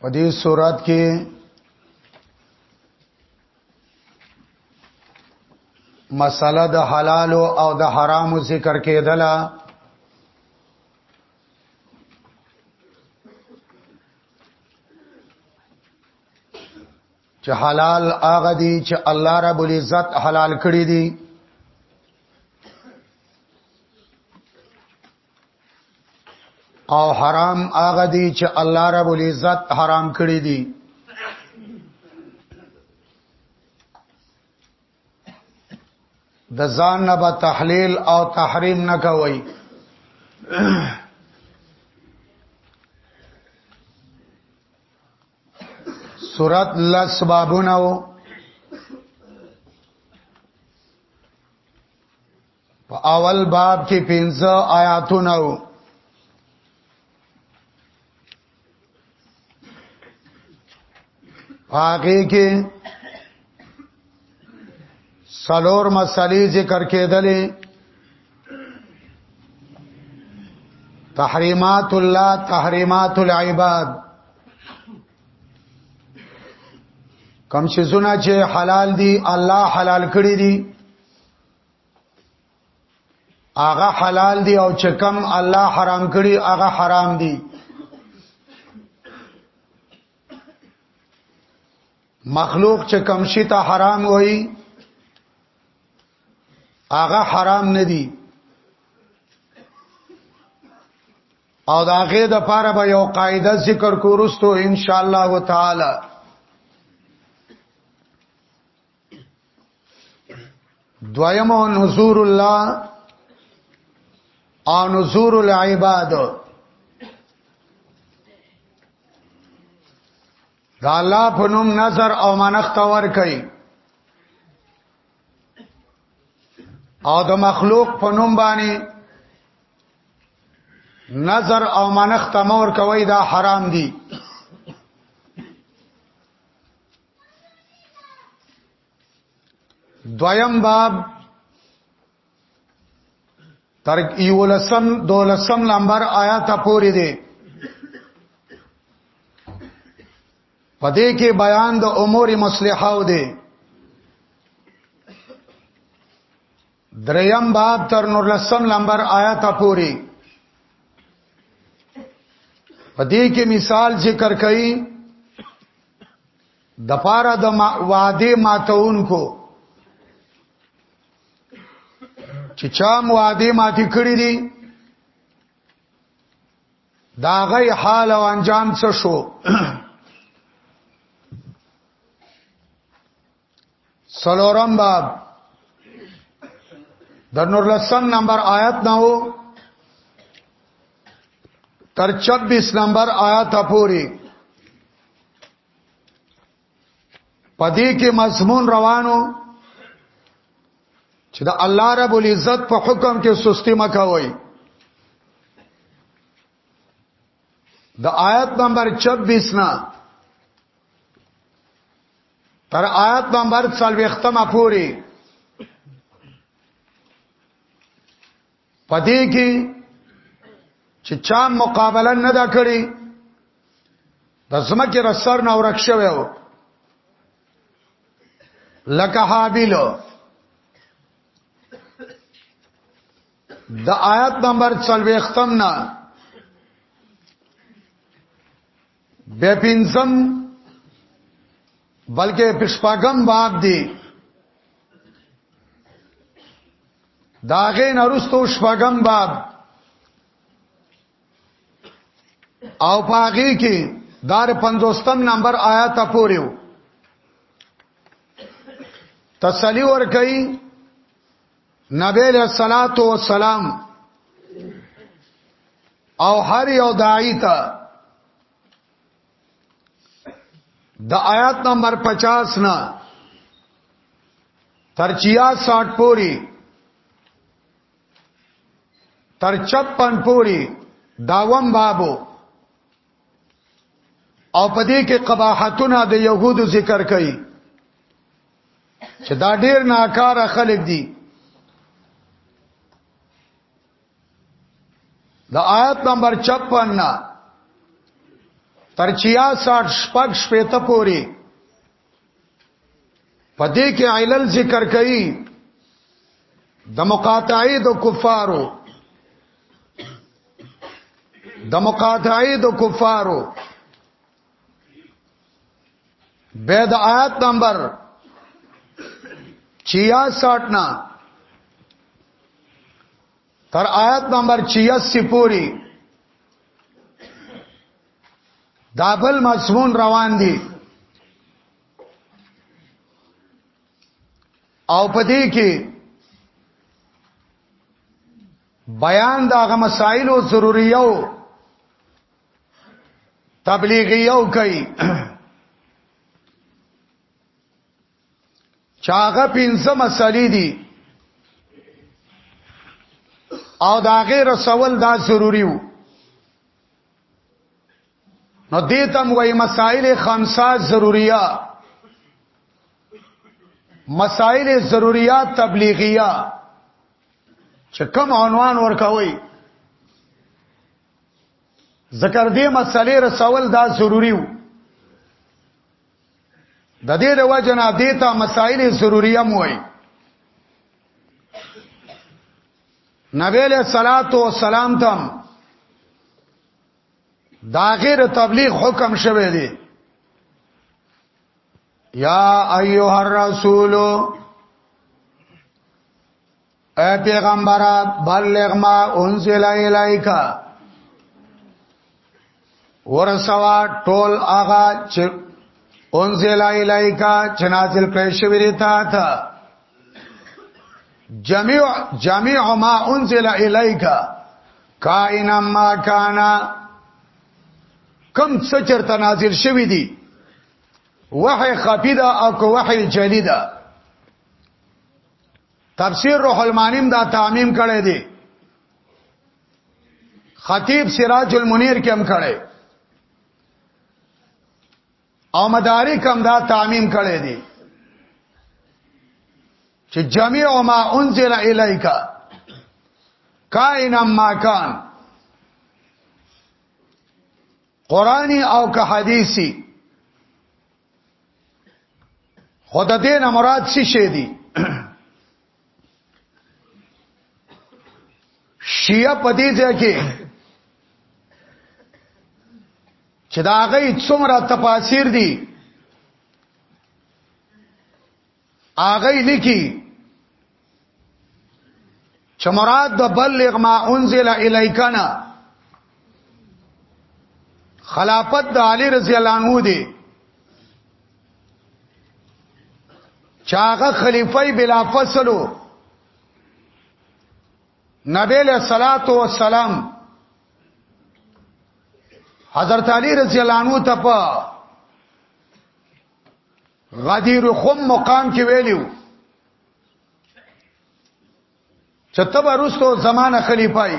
په دې سورات کې مسله د حلال او د حرام ذکر کېدله چې حلال هغه دي چې الله رب العزت حلال کړی دي او حرام هغه دي چې الله رب العزت حرام کړی دي د ځان نه به تحلیل او تحریم نه کوي سورات لس بابونه وو په اول باب کې 15 آیاتونه وو هغه کې سلور مسلې ذکر کېدلې تحریمات الله تحریمات العباد کم چې زونه چې حلال دي الله حلال کړی دي هغه حلال دي او چې کم الله حرام کړی هغه حرام دي مخلوق چې کم شي ته حرام وایي هغه حرام نه دي او دا غې د پاره به یو قاعده ذکر کورستو ان شاء الله تعالی دویم نذور الله او نذور العباد دا الله په نوم نظر او منښت ور کوي او د مخلوق په نوم باندې نظر او منښت مور کوي دا حرام دي دویم باب تر یولسم دولسم نمبر آیات پورې دی پدې کې بیان د امور مصلحه و دی دریم باب تر نور لسم نمبر آیات پوری پدې کې مثال ذکر کړي د پاره د وعده ماتون کو چې چا مواده ماتي کړی دي دا غي حال او انجام څه شو سلورم باب در نور لسم نمبر آیت نه وو تر 26 نمبر آیات پوری پدې کې مضمون روانو چې د الله رب العزت په حکم کې سستی مکوي د آیت نمبر 26 نه تر آیت نمبر 40 ختمه پوری پدې کې چې چا مقابله نه دا کړی د زمکه رسر نه ورک شوی و لکه حابیل د آیت نمبر 40 ختم نه به پینځم بلکې پښپاګم باب دی داغه نرستو شپغم باب او پاغي کې دار 50 نمبر آیات پوریو تسلی ور کوي نبی له صلوات و سلام او هر یو داعی ته د آیات نمبر 50 نه تر 66 پوری تر 56 پوری داوم بابو او پدې کې قباحتونه د يهودو ذکر کړي چې دا ډېر ناکاره خلک دي د آیت نمبر 56 تر 66 شپږ شپې ته پوري پدې کې علل ذکر کړي د مقاطعه د کفارو د مقاطعه د کفارو به د آیات نمبر 66 نا تر آیات نمبر 86 پوری دابل مضمون روان دي او پدې کې بیان دا غ مسائل او ضروري یو تبلیغ یو کوي چاغه پنځه مسلې دي او دا غیر سوال دا ضروری وو نو دې تم وای مسائل خمسه ضروریه مسائل ضروریه تبلیغیه چې کوم عنوان ورکوي ذکر دې مسلې رسول دا ضروری وو د دې د وجنا دیتا مسائل ضروریه موي نبی له صلوات و سلام تم دا غیر تبلیغ حکم شوه دی یا ایها الرسول اے پیغمبر بلغ ما انزل الیک ورسوا ټول آغا چې انزل الیک چې نازل کړی شوی دی تا ته جميع جميع ما انزل الیک کائنا ما کانا کم څه چرته نازل شوی دی وحی خفی دا او کو وحی جلی دا تفسیر روح المانیم دا تعمیم کړی دی خطیب سراج المنیر کې هم کړی او مدارک هم دا تعمیم کړی دی چې جميع ما انزل الیک کائن ما کان قرآنی او که حدیثی خود دین مراد سی شی دی شیعه پدې ځای کې چې دا غي څومره تفاسیر دي هغه لیکي چې مراد د بلغ ما انزل الیکنا خلافت د علی رضی الله عنه دی چاغه خلیفہ بلا فصلو نبی له صلوات و سلام حضرت علی رضی الله عنه ته په غدیر خم مقام کې ویلیو چې تبه رستو زمانه خلیفای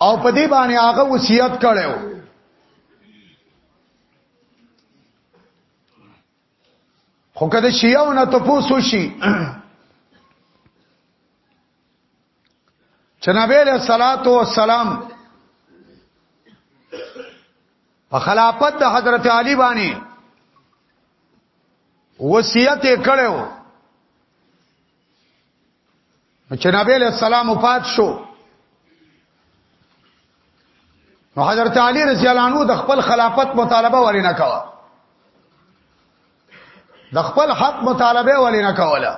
او په دې باندې هغه وصیت کړو خو کده شیاو نه تاسو شي چې نبی له صلوات و سلام په خلافت د حضرت علی باندې وصیت کړو چې نبی له سلام وفات شو نو حضرت علی رضی الله عنه د خپل خلافت مطالبه ولې نه کاوه د خپل حق مطالبه ولې نه کوله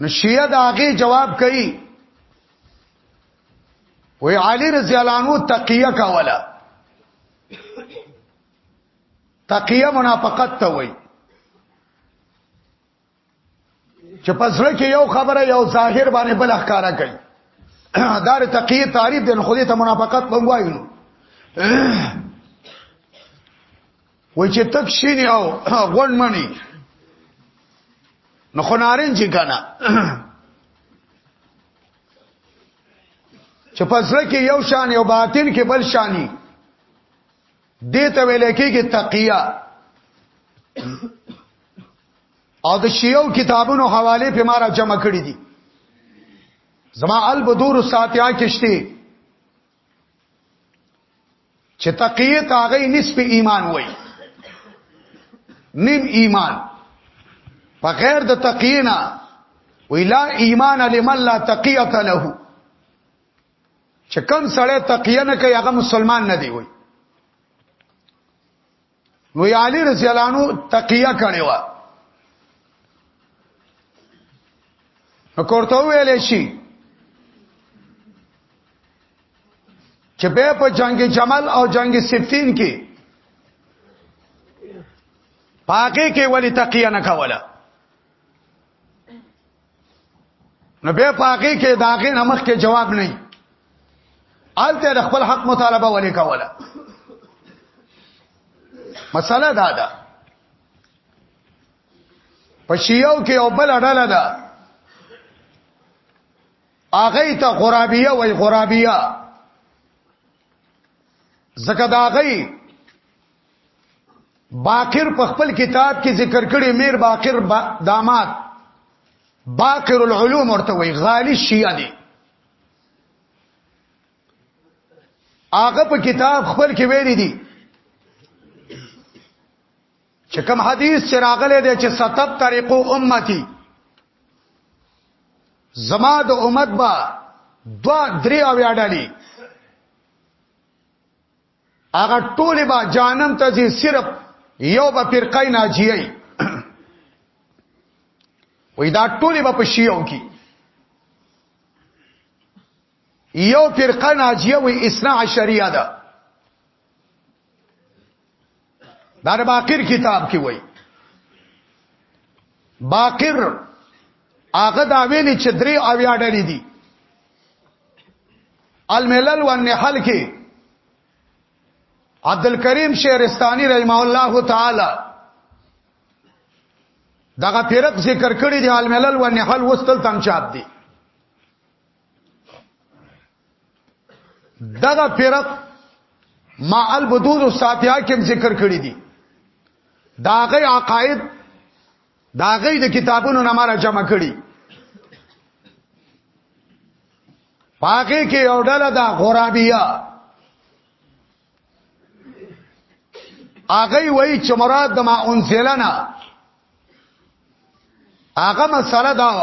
نو شیعه دا غي جواب کوي وی علی رضی الله عنه تقیه کوله تقیه منافقت ته وای چې پسړه کې یو خبره یو ظاهر باندې بل اخکارا کوي دار تقیه تعریف دین خو دې ته منافقت بنګوایو و چې تک شینی او غون منی نو خنارین چې کنه چې پسره کې یو شان یو باطن کې بل شانی دې ته ویل کېږي تقیا او د شیو کتابونو حواله په مارا جمع کړی دي زما البدور ساتیا کشته چې تقیه ته هغه نصف ایمان وای نیم ایمان په غیر د تقیه نه ویلا ایمان لمن لا تقیه له چې کم سړی تقیه نه کوي هغه مسلمان نه دی وای نو علی رضی الله عنه تقیه کړي وا نو کوړته ویل شي چې به په جنگ جمل او جنگ سفین کې پاګه کې ولی تقیه نه کوله نو به پاګه کې داګه نمخ کې جواب نه آلته د خپل حق مطالبه ولې کوله مسله دا ده په شیو کې او بل اړه ده اغه ته غرابیه وای غرابیه زکه دا غي باقر په خپل کتاب کې ذکر کړي میر باقر با دامات باقر العلوم ورته وی غالی شیعه دی هغه په کتاب خپل کې ویلي دي چې کوم حدیث چې راغلی دی چې ستب طریقو امتی زما د امت با دوا درې او یاډالی هغه ټوله با جانم ته چې صرف یو به فرقه ناجیه وي دا ټوله به پشیو کی یو فرقه ناجیه وي اسنا عشریه ده دا د باقر کتاب کې وای باقر هغه دا ویلي چې درې اویا ډلې دي الملل والنحل کې عبد الکریم شهرستانی رحمه الله تعالی دغه فرق ذکر کړی دی الملل والنحل وستل تم چاپ دي دغه فرق ما البدود الساتیا کې ذکر کړی دي دا غي عقاید دا غي د کتابونو نه مال جمع کړي پاکه کې یو ډله دا غرابیا هغه وای چې مراد د ما انزلنا هغه مسله دا و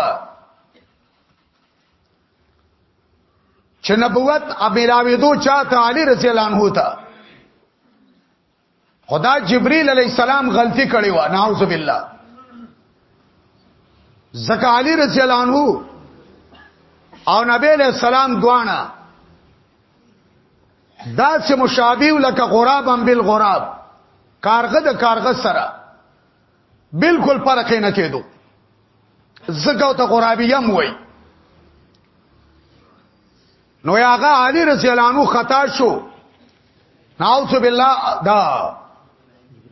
چې نبوت امراوی دو چاته علی رضی الله عنه ته خدا جبريل عليه السلام غلطي کړې و نعوذ بالله زکه علي رضی الله عنه او نبی عليه السلام دوانا دا چې مشابه لکه غرابم بالغراب کارغه د کارغه سره بالکل فرق نه کېدو زګو ته غرابیه موي نو هغه علی رضی الله عنه خطا شو نعوذ بالله دا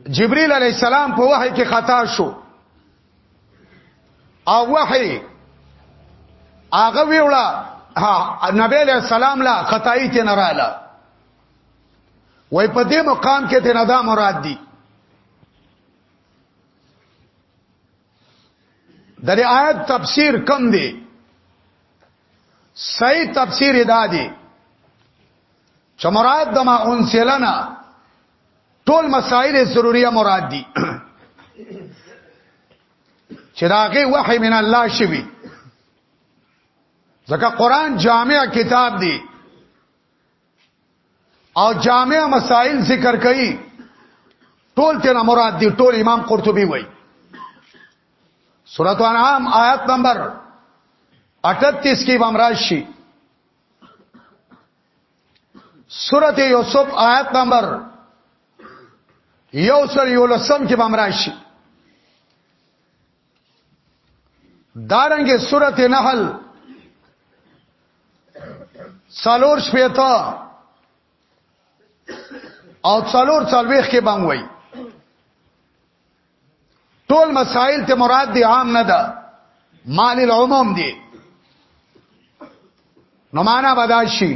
جبريل عليه السلام په وحي کې خطا شو او وحي هغه ویوړه نبی عليه السلام لا خدای ته نه رااله وای په دې مقام کې ته ندا مراد دي در آیت تفسیر کم دی صحیح تفسیر ادا دی چې مراد د ما انسلنا ټول مسائل ضروریه مراد دي چې داغه وحی من الله شوی ځکه قران جامع کتاب دی او جامع مسائل ذکر کړي ټول تینا مراد دی ټول امام قرطبي وای سورۃ انعام آیت نمبر 38 کې امام راشي سورۃ یوسف آیت نمبر یو سر یو لسم کې امام راشي دارنګه سورته نحل څلور شپېتا او څلور څلويخ کې بنګ وای ټول مسائل ته مراد دي عام نه ده مال العموم دي نو معنا بداشي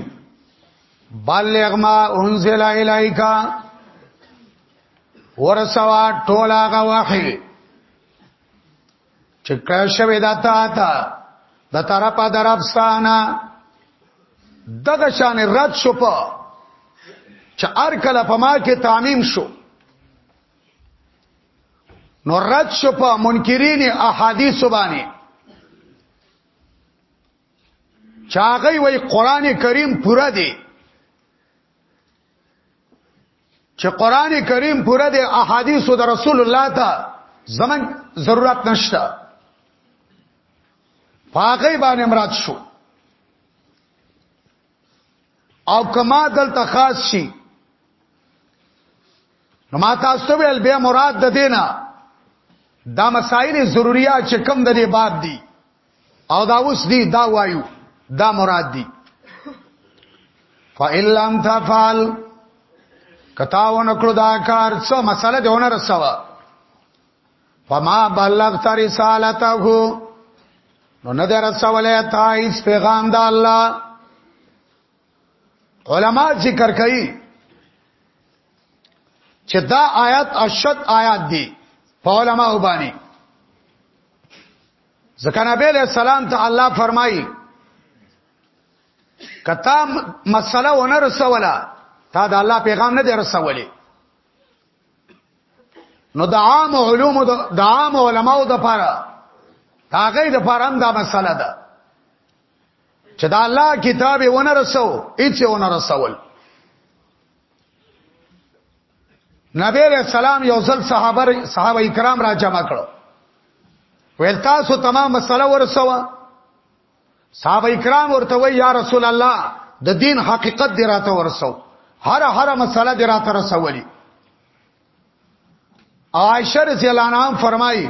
بلغ ما انزل الیکا ورسوا ټول هغه وحي چې کړه شوی دا تا ته د طرفه درفسانا دغه شان رد شو په چې ار کله په ما کې تعمیم شو نو رد شو په منکرین احادیث باندې چاغي وای قران کریم پورا دی چې قران کریم پوره د احادیثو د رسول الله ته زمن ضرورت نشته پاګې باندې مراد شو او کما دلته خاص شي نو ما تاسو ویل به مراد د دینه دا مسائل ضروریات چې کم د دې باب دي او دا اوس دی دا وایو دا مراد دی فإِن لَّمْ تَفْعَلْ کتاو نکړو دا کار څه مسله دی ونه رسوا فما بلغت رسالته نو نه در رسولې تا هیڅ پیغام د الله علما ذکر کوي چې دا آیات اشد آیات دي په علما وبانی ځکه نبی علیہ السلام ته الله فرمایي کتا مسله ونه رسوله تا د الله پیغام نه دی رسولې نو د عام علوم د عام علماو د پاره دا غي د پاره هم دا مسله ده چې دا الله کتاب ونه رسو هیڅ ونه رسول نبی علیہ السلام یو ځل صحابه صحابه کرام را جمع کړو ویل تاسو تمام مسله ورسوه صحابه کرام ورته وی یا رسول الله د دین حقیقت دی راته ورسو هر هر مسله دی راته رسولی عائشہ رضی الله عنها فرمایي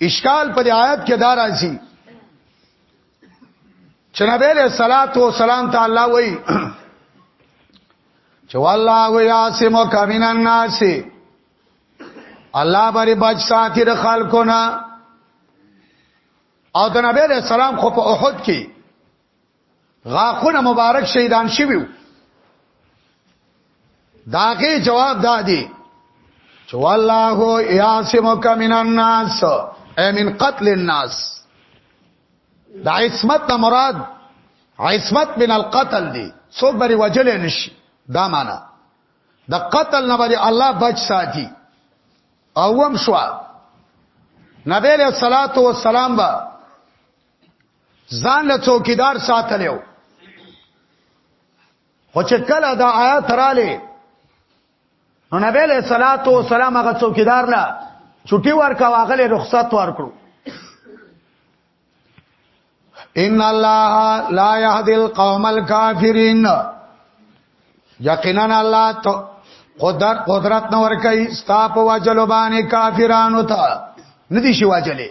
اشکال په دې آیت کې دا راځي چې نبی له صلوات و سلام ته الله وایي چې والله و یاسم کمن الناس الله باندې بچ ساتي د خلکو نه او د نبی له سلام خو په احد کې غاخونه مبارک شهیدان شویو داغه جواب دادی چې والله یاسمک من الناس امن قتل الناس دا عصمت نه مراد عصمت من القتل دی څوک بری وجل نشي دا معنا د قتل نه بری الله بچ ساتي اوم شو نبی له صلوات و سلام با ځان له څوکیدار ساتلو خو چې کله دا آیات رااله نو نبی له صلوات و سلام هغه څوکیدار لا چټي ورکا واغله رخصت ورکړو ان الله لا يهدي القوم الكافرين یقینا الله تو قدرت قدرت نور کوي ستاپ واجلو باندې کافرانو ته ندي شي واجلې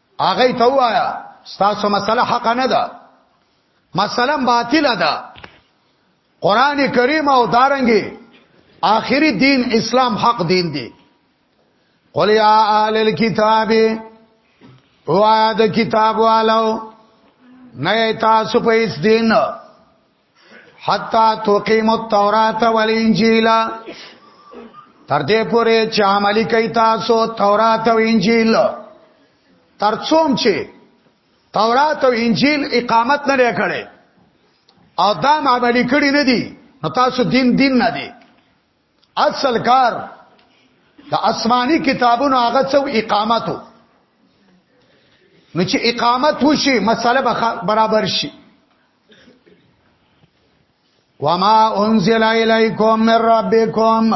هغه ته وایا ستاسو مسله حق نه ده مسله باطله ده قران کریم او دارنګي آخري دین اسلام حق دین دی قل یا اهل الكتاب وایا د کتاب والو نه تاسو په اس دین حتا توقیم التورات والانجیل تر دې پورې چې عملی کوي تاسو تورات او انجیل ترڅوم چې تورات او انجیل اقامت نه لري کړي او دا عملی کړي نه دي نو تاسو دین دین نه دي اصل کار د آسماني کتابونو هغه څو اقامتو نو چې اقامت وشي مسله برابر شي وما انزل الیکم من ربکم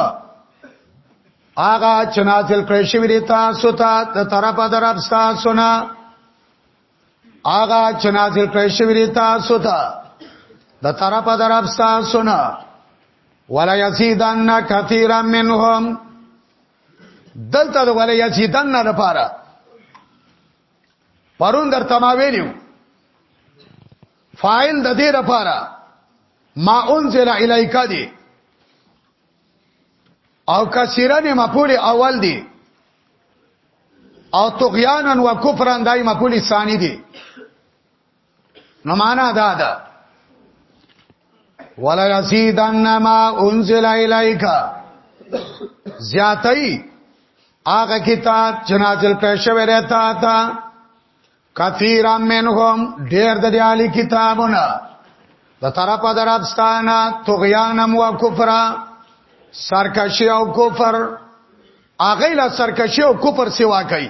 آغا چنازل کړی شوی دی تاسو ته د طرفه در رب تاسو نه آغا چنازل کړی شوی دی تاسو ته د طرفه در رب تاسو نه ولا یزیدن کثیرا منهم دلته د ولا یزیدن لپاره پرون درته ما ویلو فاعل د دې لپاره ما انزل الیک دی او کثیرن مفعول اول دی او طغیانا و کفرن دای مفعول ثانی دی نو معنا دا ده ولا یزیدن ما انزل الیک زیاتای هغه کتاب چې نازل کړی شوی دی تا ته کثیر منهم ډیر د دیالی کتابونه د طرف درابستانه طغیانم و کفر سرکشی او کفر هغه لا سرکشی او کفر سیوا کوي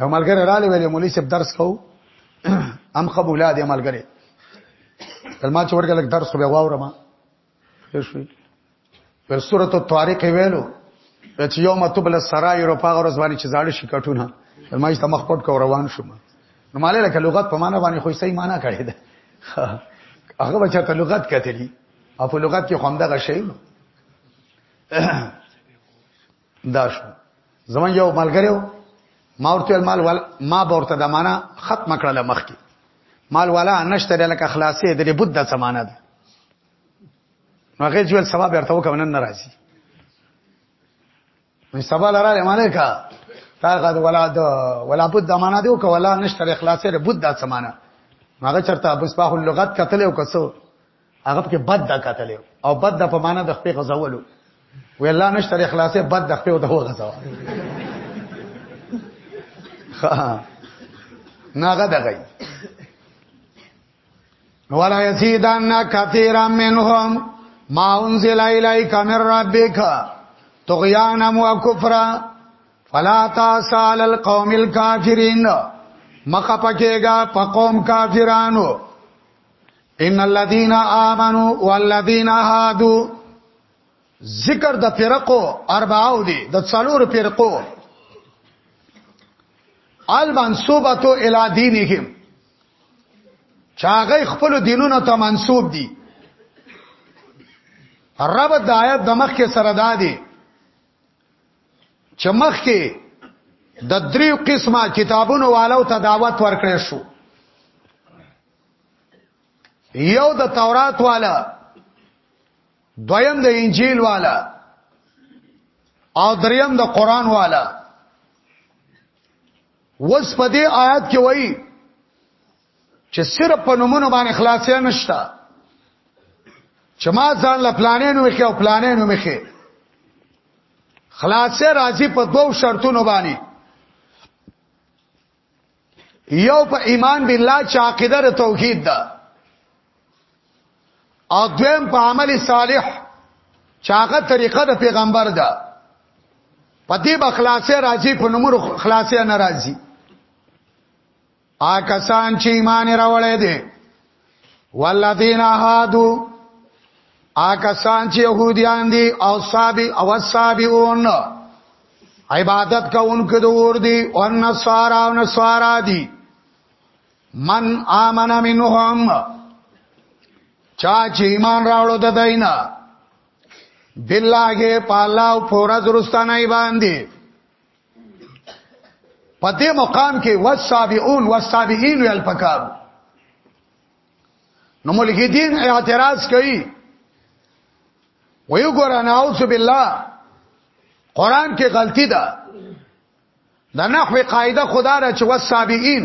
او ملګری را لوي مولوی صاحب درس کو ام قبولا دی ملګری کلمه چې ورګل درس خو به واورم شوي پر سورۃ الطارق ویلو چې یوم تبل السرائر په غرض باندې چې زاړه شي کټونه ما یې تمخ پټ کو روان شوم نو مالې لکه لغت په معنا باندې خو صحیح معنا کړی ده هغه بچا ته لغت کتلی او په لغت کې خومده غشي دا شو زمون یو ملګریو ما ورته مال وال ما ورته د معنا ختم کړل مخکي مال والا نشته لکه خلاصې د بود د سمانه ده هغه جوړ سبب ورته وکم نن ناراضي مې سبا لاره معنی کا تا غد ولا د ولا بود د معنا دی او ولا نشته خلاصې د بود د سمانه هغه چرته بس په لغت کتل او کسو هغه پکې بد د قتل او بد د په معنا د خپل غزولو وی الله نشته اخلاصې بد د خپل د هو غزو ناغه دغی ولا یزیدن کثیرا منهم ما انزل الیک من ربک طغیانا و کفرا فلا تاسال القوم الكافرین مخه پکېګا په قوم کافرانو ان الذين امنوا والذين هادو ذکر د فرقو اربعو دي د څلور فرقو المنسوبه الى دينهم چاغه خپل دینونو ته منسوب دي رب د آیت د مخ کې سره دادي چې مخ کې د دریو قسمه کتابونو والو ته دعوت ورکړې شو یو د تورات والا دویم د انجیل والا او دریم د قران والا وس په دې آیات کې وایي چې صرف په نومونو باندې خلاصیا نشتا چې ما ځان له پلانې نو مخې او پلانې نو مخې خلاصې راځي په دوو شرطونو باندې یو په ایمان بالله چې عقیده د توحید ده او دویم په عمل صالح چې هغه طریقه د پیغمبر ده پتی به خلاصې راځي په نمبر خلاصې نه راځي آ کسان چې ایمان راوړې دي والذین هادو آکسان چې يهوديان دي او صابي او صابيون عبادت کوونکو د اور دي او نصارا او نصارا دي من آمن منهم چا چې ایمان راوړو د دینا بالله په الله او فورز رستانه باندې په دې مقام کې والسابعون والسابعين ویل پکار نو ملک دین اعتراض کوي ویو ګور انا اعوذ بالله قران کې غلطی ده د نحوی قاعده خدا را چې والسابعين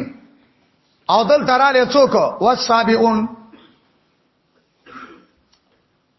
او دل تراله څوک والسابعون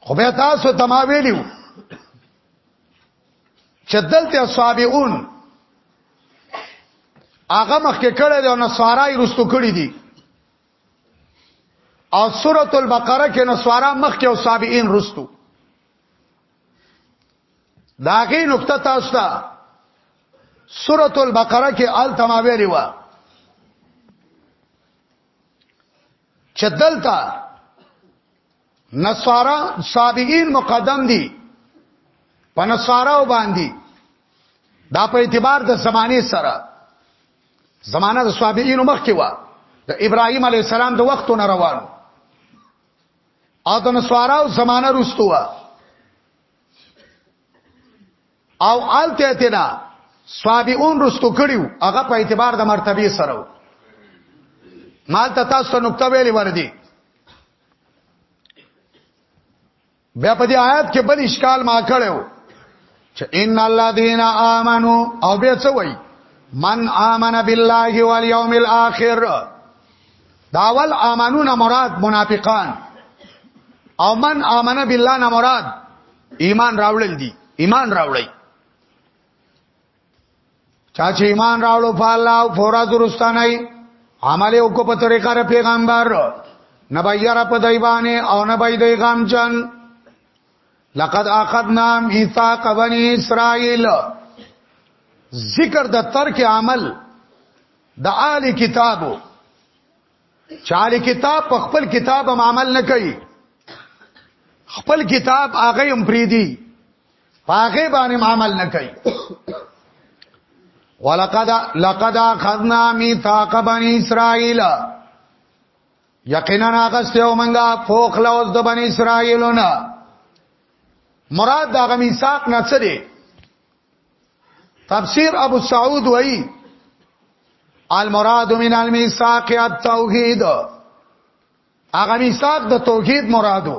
خو به تاسو ته ما ویلو چې دلته صابئون هغه مخکې کړه دی او نصارای رستو کړی دي او سوره البقره کې نصارا مخکې او صابئین رستو داغه نقطه تاسو ته سوره البقره کې آل تماویلی و چې دلته نصارا صابئین مقدم دي په نصاراو باندې دا په اعتبار د زمانه سره زمانه د صابئین مخ کې و د ابراهیم علی السلام د وخت نه روانو او د نصاراو زمانه رستو و او آلته تینا صابئون رستو کړیو هغه په اعتبار د مرتبه سره مال ته تاسو نقطه ویلې وردی بیا په دې آیات کې بل اشکال ما کړو چې ان الذين امنوا او بیا څه وایي من امن بالله واليوم الاخر داول امنون مراد منافقان او من امن بالله نه مراد ایمان راوړل دي ایمان راوړی چا چې ایمان راوړو په الله او فورا درستانای عمل او کو په طریقه ر پیغمبر نه بایره په دایبانه او نه بای دی غم جن لقد اخذنا میثاق بنی اسرائیل ذکر د ترک عمل د آل کتابو چاله کتاب په خپل کتاب عمل نه کوي خپل کتاب هغه هم پریدي پاغه باندې عمل نه کوي ولقد لقد اخذنا ميثاق بني اسرائيل یقینا هغه سیو منګه فوق لوز د بنی اسرائیلونه مراد دا غمی ساق نه څه دی تفسیر ابو سعود وای المراد من المیثاق التوحید هغه میثاق د توحید مرادو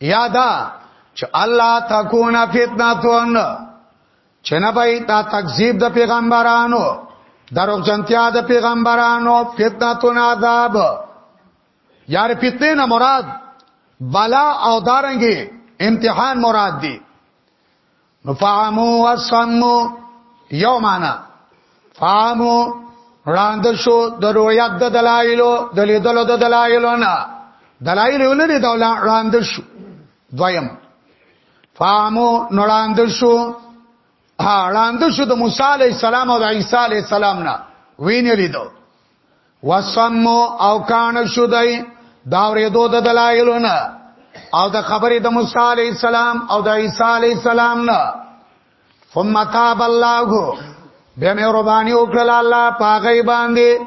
یادا چې الله تکونا فتنتون چې نه به تا تکذیب د پیغمبرانو دروغ جنتیا د پیغمبرانو فتنتون عذاب یار فتنه نه مراد بلا او دارنګي امتحان مراد دی نو فامو وسمو یو معنا فامو وړاند شو د رؤیت د دلایلو د لیدلو د دلایلو نه دلایل نه دي دا وړاند شو دویم فامو وړاند شو وړاند شو د موسی علی السلام او د عیسی علی السلام نه وینې لیدو وسم او کان شدای دا ورېدو د دلایلونه او د خبرې د موسی علی السلام او د عیسی علی السلام نه ثم تاب الله بیا مې ربانی وکړل الله پاغه باندې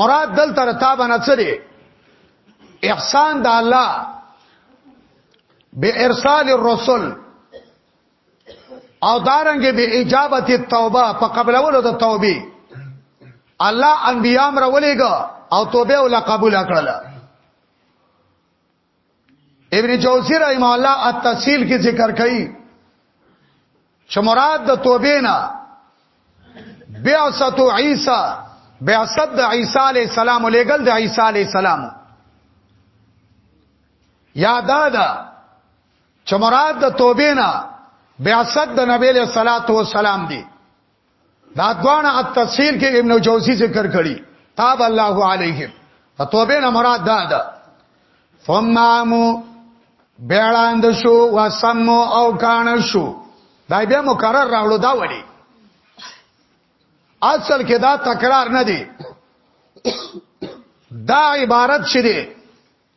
مراد دل تر تاب نه چره احسان د الله به ارسال الرسل او دارنګ به اجابت التوبه په قبلولو د توبې الله انبیا امر ولېګ او توبه ول قبول کړل ابن جوزی رحم الله التفصیل کې ذکر کړي چې مراد د توبې نه بعثت عیسی بعثت د عیسی علی السلام لېګل د عیسی علی السلام یاد ده چې مراد د توبې نه بیاست د نبی له صلوات و سلام دی دا دوانه التفسیر کې ابن جوزی ذکر کړي تاب الله علیهم ته توبه نه مراد دا ده فمامو بیړاند شو وسم او کان شو دا بیا مکرر راوړو دا وړي اصل کې دا تکرار نه دی دا عبارت شې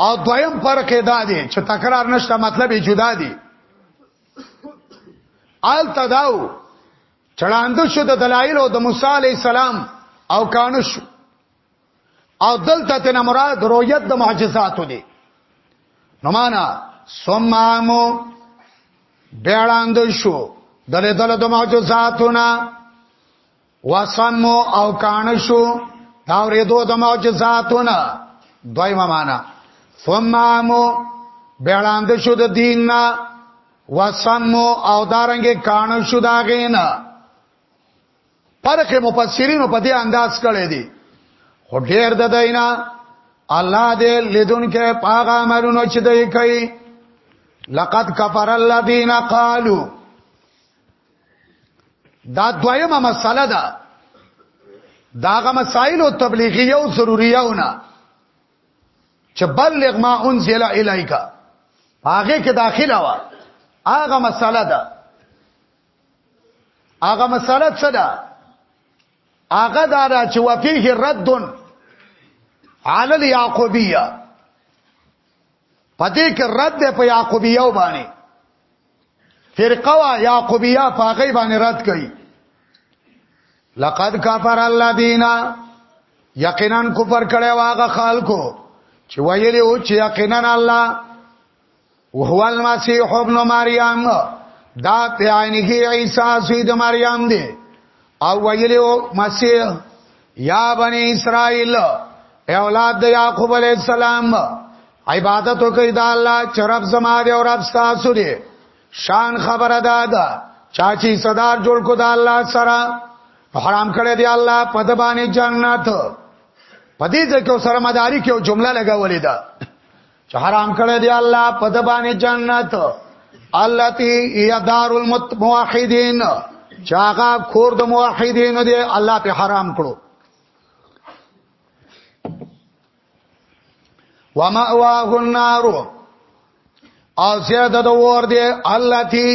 او دویم فرق دا دی چې تکرار نشته مطلب جدا دی آل تداو چړاندو شو د دلایل او د موسی علی السلام او کانو شو او دلته تن مراد رؤیت د معجزاتو دی نو معنا سمامو بیړاندو شو دله دله د معجزاتو نه وسم او کان شو دا ورېدو د معجزاتونه دویمه معنا ثم امو بیړاند شو د دین نه وسم او دارنګ کان شو دا غینا پرخه مفسرین په دې انداز کړي دي خو ډېر د دینا الله دې لیدون کې پاغه امرونو چې دوی کوي لقد کفر الذين قالوا دا دویمه مسله ده داغه مسائل او تبلیغیه او ضروریهونه چې بلغ ما انزل الیک هغه کې داخله وا هغه مسله ده هغه مسله څه ده هغه دا چې وفيه رد علی الیعقوبیه پدې کې رد ده په یعقوبیو باندې فرقه وا یعقوبیا پاغي باندې رد کړي لقد کفر الذین یقینا کفر کړي واغه خلکو چې ویلي او چې یقینا الله وهو المسيح ابن مریم دا پیانه عیسی سید مریم دی او ویلو مسیح یا بنی اسرائیل اے اولاد د یعقوب علی السلام عبادت وکړئ د الله چې رب زما دی او رب تاسو دی شان خبره ده دا چا چې صدر جوړ کو د الله سره حرام کړی دی الله په د باندې جنت په دې ځکه سره مداري کې جمله لګولې ده چې حرام کړی دی الله په د باندې جنت التي يدار المتوحدين چاغه کور د موحدین دی الله په حرام کړو ومأواه النار او زیاده د ور دی التي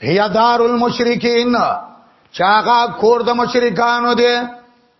هي دار المشرکین چاغه کور د مشرکانو دی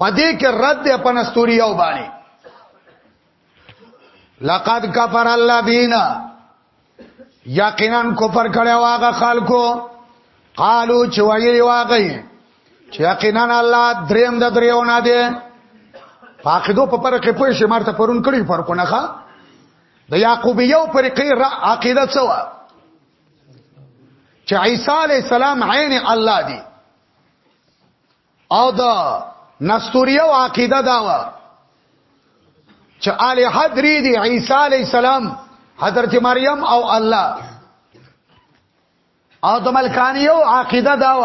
پدې کې رد دی په نستوري او باندې لقد کفر الذين یقینا کفر کړي واغه خلکو قالو چې ویلي واغې چې یقینا الله دریم د دریونه دی فاقدو په پر کې پوه شي مرته پرون کړي پر کو نه ښا د یعقوبیو پر کې را عقیده څه و چې عیسی علی السلام عین الله دی او دا نستوریه او عقیده دا و چې الی حدری دی عیسی علی السلام حضرت مریم او الله او د ملکانیو عقیده دا و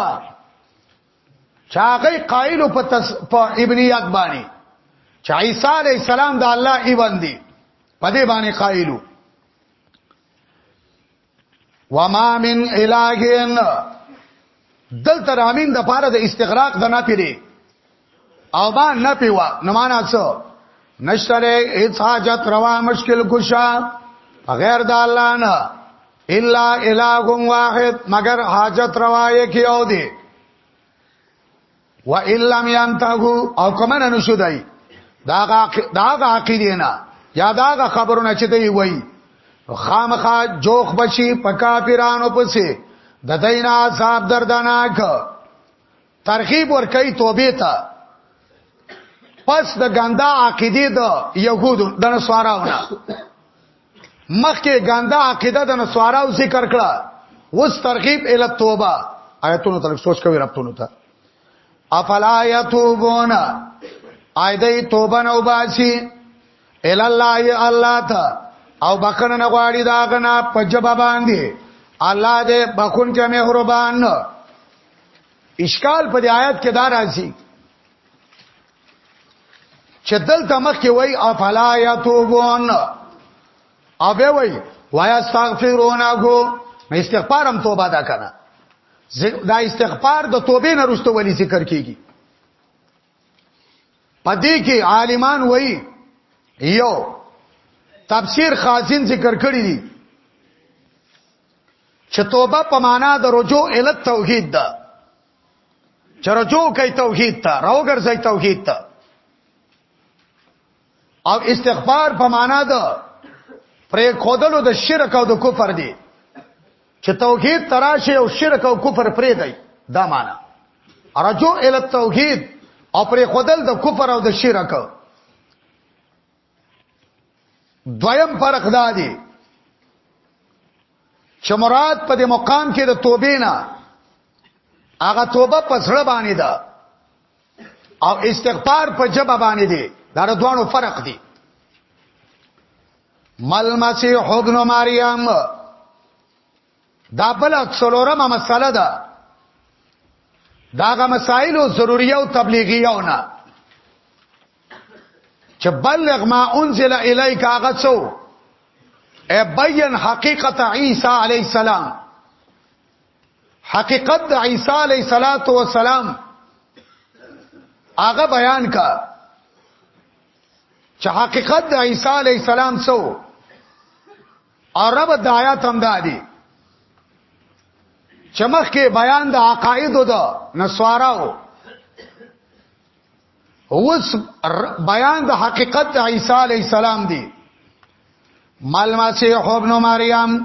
چې هغه قائل په تس... په ابن یاد باندې چې عیسی علی السلام د الله ای باندې په دې باندې قائلو وما من الهین دل ترامین د پاره د استغراق د نه پیری او با نه پیوا نو معنا څه نشره هیڅ حاجت روا مشکل کوشا غیر د الله نه الا الہ واحد مگر حاجت روا یې کیو دی و ان لم ينتهو او کمن نو شو دای دا دا عقیده نه یا دا خبرونه چې دی وای خامخا جوخ بچی په کافرانو پسې د دینا صاحب دردناک ترغیب ور کوي توبه ته پس د ګندا عقیده د يهودو د نصاراونه مخکې ګنده عقیده د نسواراو ذکر کړه وس ترغیب ال توبه آیتونو تلک سوچ کوي ربطونو ته افلا یتوبون ایدای توبه نو باسي ال الله الله ته او بخنه نه غواړي دا غنا پجبا باندې الله دې بخون کې مهربان اشکال په دې آیت کې دا راځي چې دلته مخ کې وای افلا یتوبون او به وای وای استغفرونکو استغفارم توبه دا کنه دا استغفار د توبې نه رسته ولی ذکر کیږي پدې کې عالمان وای یو تفسیر خازن ذکر کړی دی چې توبه په معنا د رجوع ال توحید ده چرجو کوي توحید ته راوګرځي توحید ته او استغفار په معنا ده پرې خودلو د شرک او د کفر دی چې توحید تراشه او شرک او کفر پرې دی دا معنا رجو ال توحید او پرې خودل د کفر او د شرک دویم فرق دا دی چې مراد په دې مقام کې د توبې نه هغه توبه په سره باندې ده او استغفار په جبه باندې دی دا دوانو فرق دی مل مسیح ابن مریم دا بل څلورمه مسله ده داغه مسائل او ضروریه او تبلیغیه او نه چې بلغ ما انزل الیک هغه څو ای بیان حقیقت عیسی علی السلام حقیقت د عیسی علی صلوات و سلام هغه بیان کا چې حقیقت د عیسی علی السلام څو عرب دایات هم دادي چمخ کې بیان د عقاید د نسواراو اوس بیان د حقیقت د عیسی علی السلام دی مال مسیح ابن مریم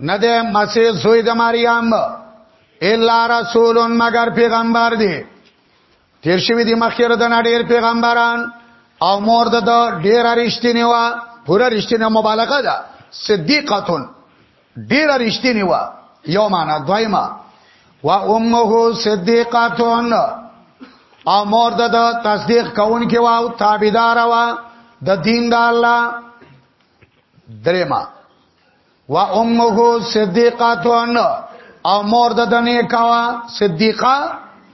نه د مسیح زوی د مریم الا رسول مگر پیغمبر دی تیر شوی دی مخیر د نړیر پیغمبران او مور د ډیر رښتینی و پورا رښتینی مبالغه ده صدیقتون ډیر رښتینی و یو معنا دویما و امه صدیقتون او مور د تصدیق کوونکی و او تابعدار و د دین د الله درېما و امه صدیقاتون او مور د دنه کوا صدیقه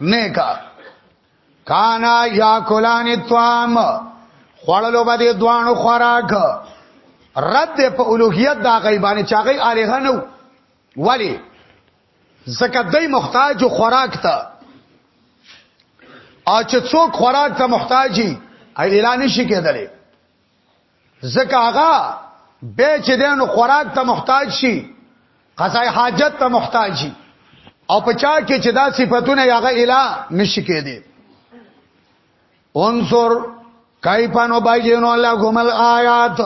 نیکا کانا یا کولان توام خړلو باندې دوانو خوراک رد په اولوہیت دا غیبانه چاغی الہ نو ولی زکه دای محتاج خوراک ته او چې څوک خوراک ته محتاجی ایلان شي کېدلی ځکه هغه به چې دینو خوراک ته محتاج شي قضای حاجت ته محتاج شي او په چا کې چې دا صفاتونه یغه اله نشي کېدی انصر کایپانو بایجنو الله کومل آیات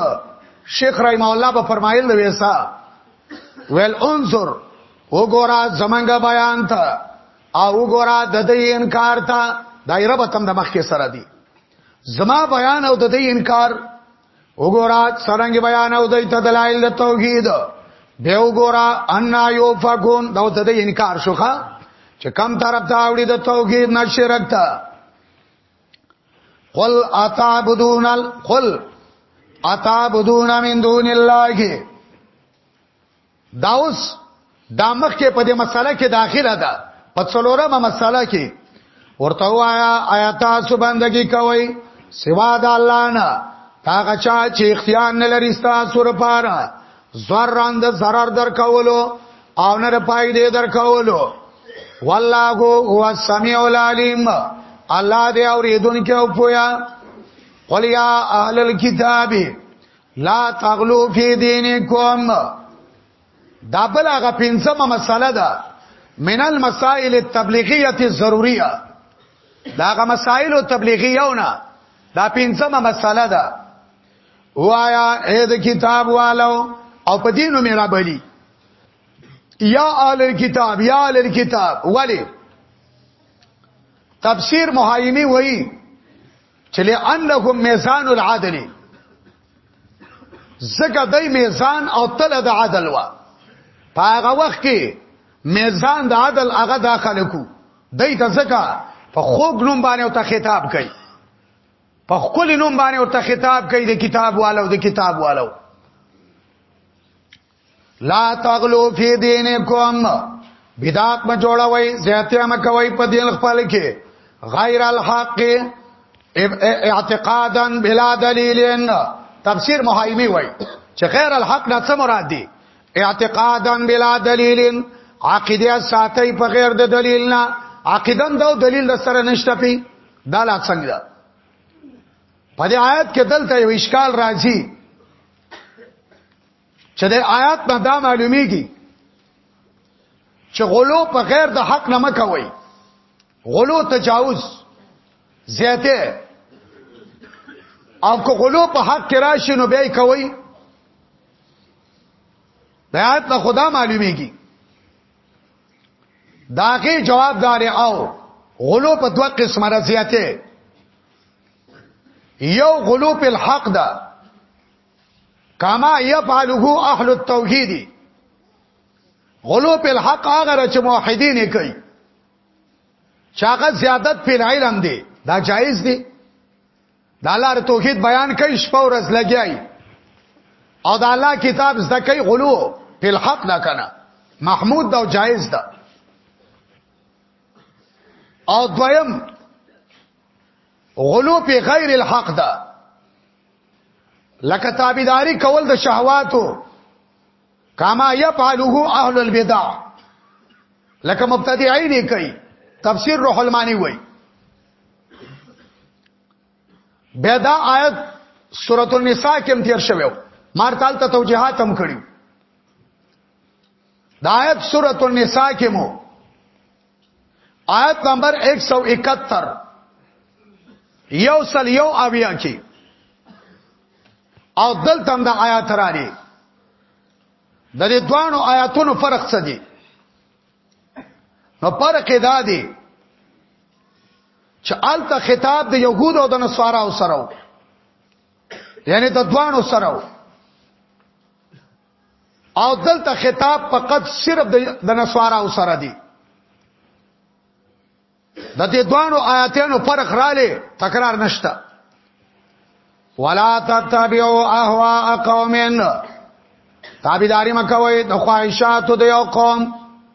شیخ رحم الله په فرمایل ویسا ویل انصر وګورا زمنګ بیان ته او وګورا د دې انکار ته دایره به تم د مخ کې سره دی زما بیان او د دې انکار وګورا څنګه بیان او د دلایل د توحید به وګورا ان یوفقون دا د دې انکار شوخه چې کم طرف ته اوړي د توحید نشرک ته قل اتعبدون قل اتعبدون من دون الله دا اوس دا مخکې په دې مسله کې داخله ده په څلورمه مسله کې ورته وایا آیا تاسو بندگی کوئ سوا د الله نه هغه چا چې اختیار نه لري تاسو لپاره زران د zarar در کولو او نه د پای دې در کولو والله هو السمیع العلیم الله دې اوریدونکو او پویا قل یا اهل الكتاب لا تغلو فی دینکم دا بل هغه پنځمه مسله ده من المسائل التبلیغیه الضروریه دا هغه مسائل او تبلیغیونه دا پنځمه مسله ده وایا اې د کتاب والو او په دینو مې را بلی یا آل الكتاب یا آل الكتاب ولی تفسیر محایمی وئی چې لانهم میزان العدل زګه دای میزان او تل د عدل وا په هغه وخت کې میزان د عدل هغه داخله کو دای ته زګه په خوګ نوم باندې او ته خطاب کوي په خپل نوم باندې او ته خطاب کوي د کتاب والو د کتاب والو لا تغلو فی دینکم بدعت ما جوړوي زیاتیا ما کوي په دین خپل کې غیر الحق اعتقادا بلا دلیل تفسیر محایمی وای چې غیر الحق نه څه مراد دی اعتقادا بلا دلیل عقیده ساتي په غیر د دلیل نه عقیده دا دلیل د سره نشته پی دا لا څنګه په دې آیت کې دلته یو اشکال راځي چې د آیات نه دا معلومیږي چې غلو په غیر د حق نه مکوي غلو تجاوز زیاته او که غلو په حق کې راشي نو بیا کوي د آیات نه خدا معلومیږي داغه جوابدار او غلو په دوه قسمه راځيته یو غلو په الحق ده کما يفعله اهل التوحید غلو په الحق هغه چې موحدین کوي چاغه زیادت په علم دی دا جایز دی دا لار توحید بیان کوي شپه ورځ لګیای او دا الله کتاب زده کوي غلو په الحق نه کنه محمود دا جایز ده او دویم غلو په غیر الحق ده لکه تابعداري کول د شهواتو کما يفعله اهل البدع لکه مبتدعين کوي تفسیر روح المانی وای بيدا آیت سورۃ النساء کې هم تیر شوو مارتال ته توجيهات هم کړیو د آیت سورۃ النساء کې مو آیت نمبر 171 یو سل یو اویا کې او دلته د آیات راړي د دې دوانو آیاتونو فرق څه دی نو فرق دا دی چې آلته خطاب د يهود او د نصارا سره یعنی د دوانو سره او دلته خطاب فقط صرف د نسوارا او سره دی د دې دوانو آیاتونو فرق رااله تکرار نشته ولا تتبعوا اهواء قوم تابعداري مکوئ د خواهشاتو د یو قوم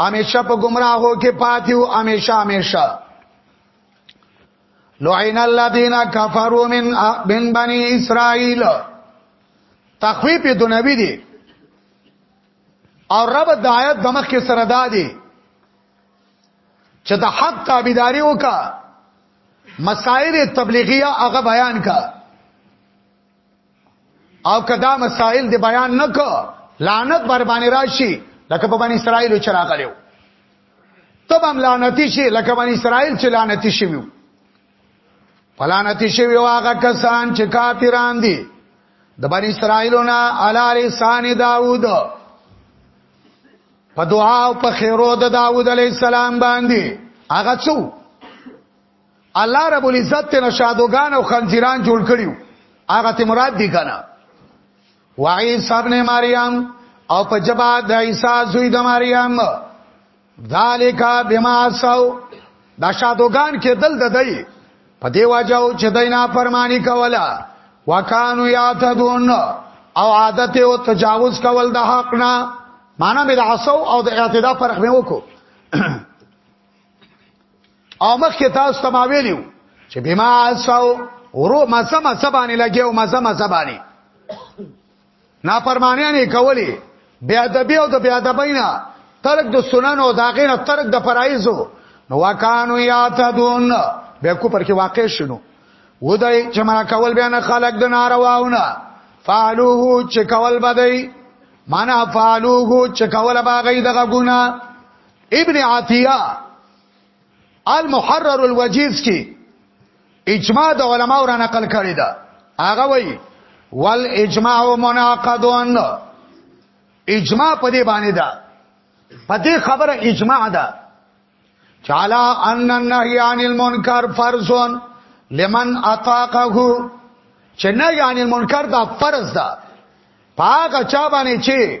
همیشه په گمراهو کې پاتیو همیشه همیشه لعن الذين كفروا من من بني اسرائيل تخویف دنبی دی او رب د آیت دمخ کې سره دادی چې د حق تابعداري وکا مسائل تبلیغیه هغه بیان کا او کدا مسائل دی بیان نک لعنت بر باندې راشي لکه په باندې اسرائیل چې راغلیو تب هم لعنتی شي لکه باندې اسرائیل چې لعنتی شي ویو پلانتی شي ویو هغه کسان چې کافران دي د باندې اسرائیلونه علی لسان داوود په دعا او په خیرو د داوود علی السلام باندې هغه څو الله رب العزت ته نشادوغان او خنزیران جوړ کړیو هغه ته مراد دی کنه وای صاحب نه مریم او په جبا د عیسی زوی د مریم ذالک بما سو دا شادوغان کې دل ددای په دی واجو چې دینا فرمانی کولا وکانو یاتدون او عادت او تجاوز کول د حق نه معنا به د عصو او د اعتدا فرق مې وکړو او مخ کې تاسو ته ما ویلو چې بما اساو ورو مزه مزه باندې لګیو مزه مزه باندې نافرمانیان یې کولی بیا د بیا او د بیا د بینا ترک د سنن او داغې نه ترک د فرایزو نو وکانو یاتدون بیا کو پر کې واقع شنو ودای چې ما کول بیا نه خلق د نارواونه فعلوه چې کول بدای معنا فعلوه چې کول باغې دغه ګنا ابن عطیه المحرر الوجیز کې اجماع د علماو را نقل کړی دا هغه وایي ول اجماع مناقضون اجماع په دې باندې دا په دې خبره اجماع ده چالا ان النهی عن المنکر فرض لمن اطاقه چې نه یعنی المنکر دا فرض ده پاګه چا باندې چې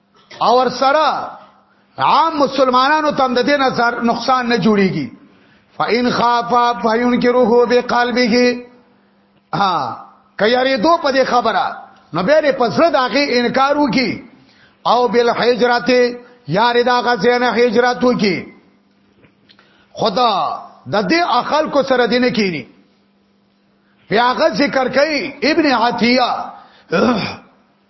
او ور سره عام مسلمانانو تم د دې نظر نقصان نه جوړيږي فإن خافا فينكره بقلبه ها کياري دو په دې خبره نو به په زړه داغه انکار وکي او بل هجرت یار دا غزنه هجرت وکي خدا د دې اخل کو سره دینه کینی بیا غ ذکر کوي ابن عتیه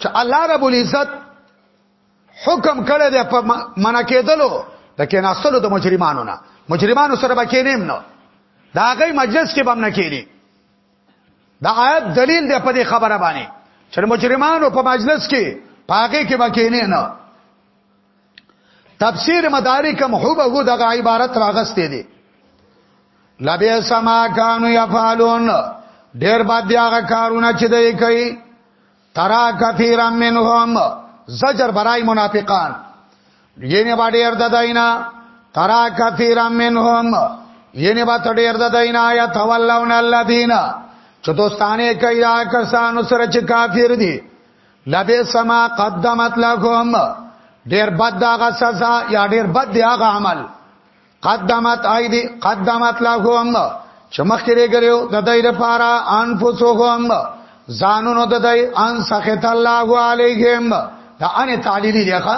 چې الله رب العزت حکم کړی دی په منع کېدلو د کېناستلو د مجرمانو نه مجرمانو سره به کېنیم نه دا هغه مجلس کې به نه کېنی دا آیت دلیل دی په دې خبره باندې چې مجرمانو په مجلس کې پاګه کې به کېنی نه تفسیر مدارک هم هوبه دغه عبارت راغستې دي لبه سما کانو یفعلون ډیر بد دی هغه کارونه چې دوی کوي ترا کثیر منهم زجر برای منافقان یعنی با ډیر د داینا ترا کثیر منهم یعنی با ډیر د داینا یا تولون الذین چې دوستانه کوي دا کسانو سره چې کافر دي لبئس ما قدمت لكم ډیر بد هغه سزا یا ډیر بد دی هغه عمل قدمت ایدی قدمت لهم چې مخکې لريګلو د دای لپاره انفسهم ځانونو د دای ان سخط الله علیهم دا ان تعلیلی دیخه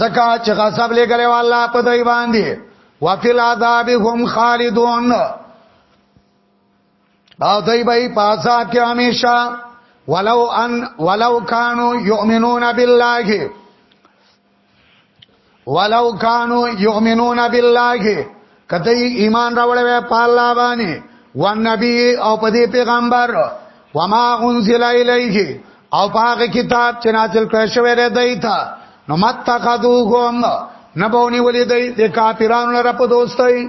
زکا چې غصب لګلې والله په دای باندې وفل عذاب هم خالدون او دای به په عذاب کې همیشه ولو ان ولو کانوا یؤمنون بالله ولو کانوا یؤمنون بالله کته ایمان راوړې په الله باندې و نبی او په دې پیغمبر وما انزل الیه او هغه کتاب چې نازل کړی شوی دی دایته نو متقدوهم نبونی ولی دی د کافرانو لپاره په دوستۍ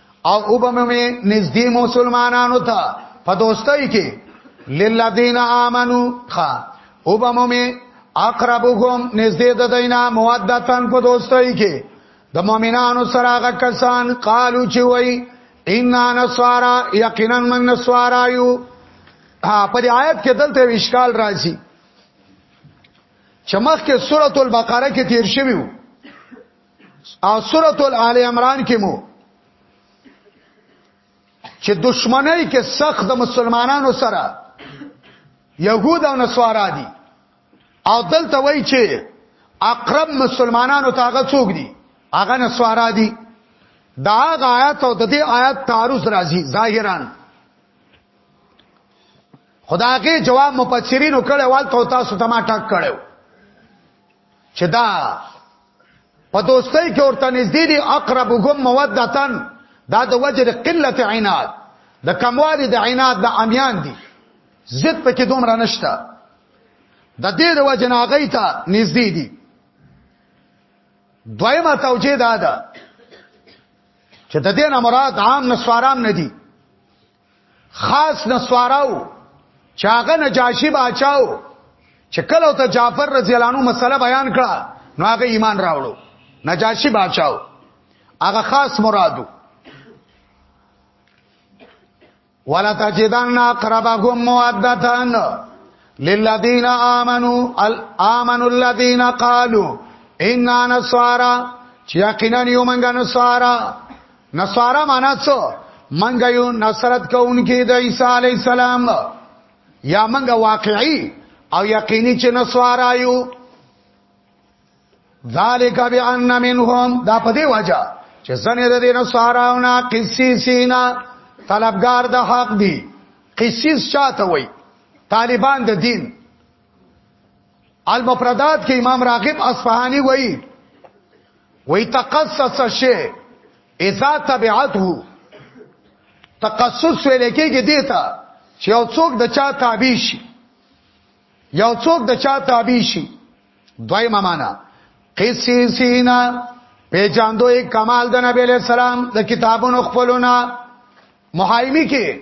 او وبمې نږدې مسلمانانو ته په دوستۍ کې للذین آمنو خا وبمې اقربهم نږدې د دینا مودتن په دوستۍ کې د مؤمنانو سره هغه کسان قالو چې وای ان نصارا یقینا من نصارا یو په دې آیت کې دلته اشکال راځي چې مخکې سورۃ البقره کې تیر شوی وو او سورۃ آل عمران کې مو چې دشمنی کې سخت د مسلمانانو سره يهود او نصارا دي او دلته وایي چې اقرب مسلمانانو ته هغه څوک دي هغه نصارا دي دا آیات او د دې آیات تعارض راځي ظاهرا خداګه جواب مفسرینو کړه وال ته تاسو ته ما ټاک کړو چې دا په دوستۍ کې ورته نږدې دي اقربهم مودتن دا د وجر قلت عناد د کموالي د عناد د امیان دي زد پکې دومره نشته د دې د وجه ناغې ته نږدې دي دویمه توجیه دا ده چې د دې نه مراد عام نسوارام نه دي خاص نسواراو چاغه نجاشی باچاو چې کله ته جعفر رضی الله عنه مسله بیان کړه نو هغه ایمان راوړو نجاشی باچاو هغه خاص مرادو ولا تجدن اقربهم مودتان للذین آمنوا آمنوا الذین قالوا اننا نصارى چې یقینا یو منګه نصارا نصارا معنا څه منګه یو نصرت کوونکې د عیسی علی السلام یا منګه واقعي او یقیني چې نصارا یو ذالک بان منهم دا په دی وجه چې ځنې د دې نصاراونه قسیسینا طلبگار د حق دي قسیس چاته وای طالبان د دین المفردات کې امام راغب اصفهاني وایي وی تقصص شی اذا تبعته تقصص ویل کېږي دیتا چې یو څوک د چا تابع شي یو څوک د چا تابع شي دویمه معنا قصې سینا پیجاندو یک کمال د نبی له سلام د کتابونو خپلونه محایمی کې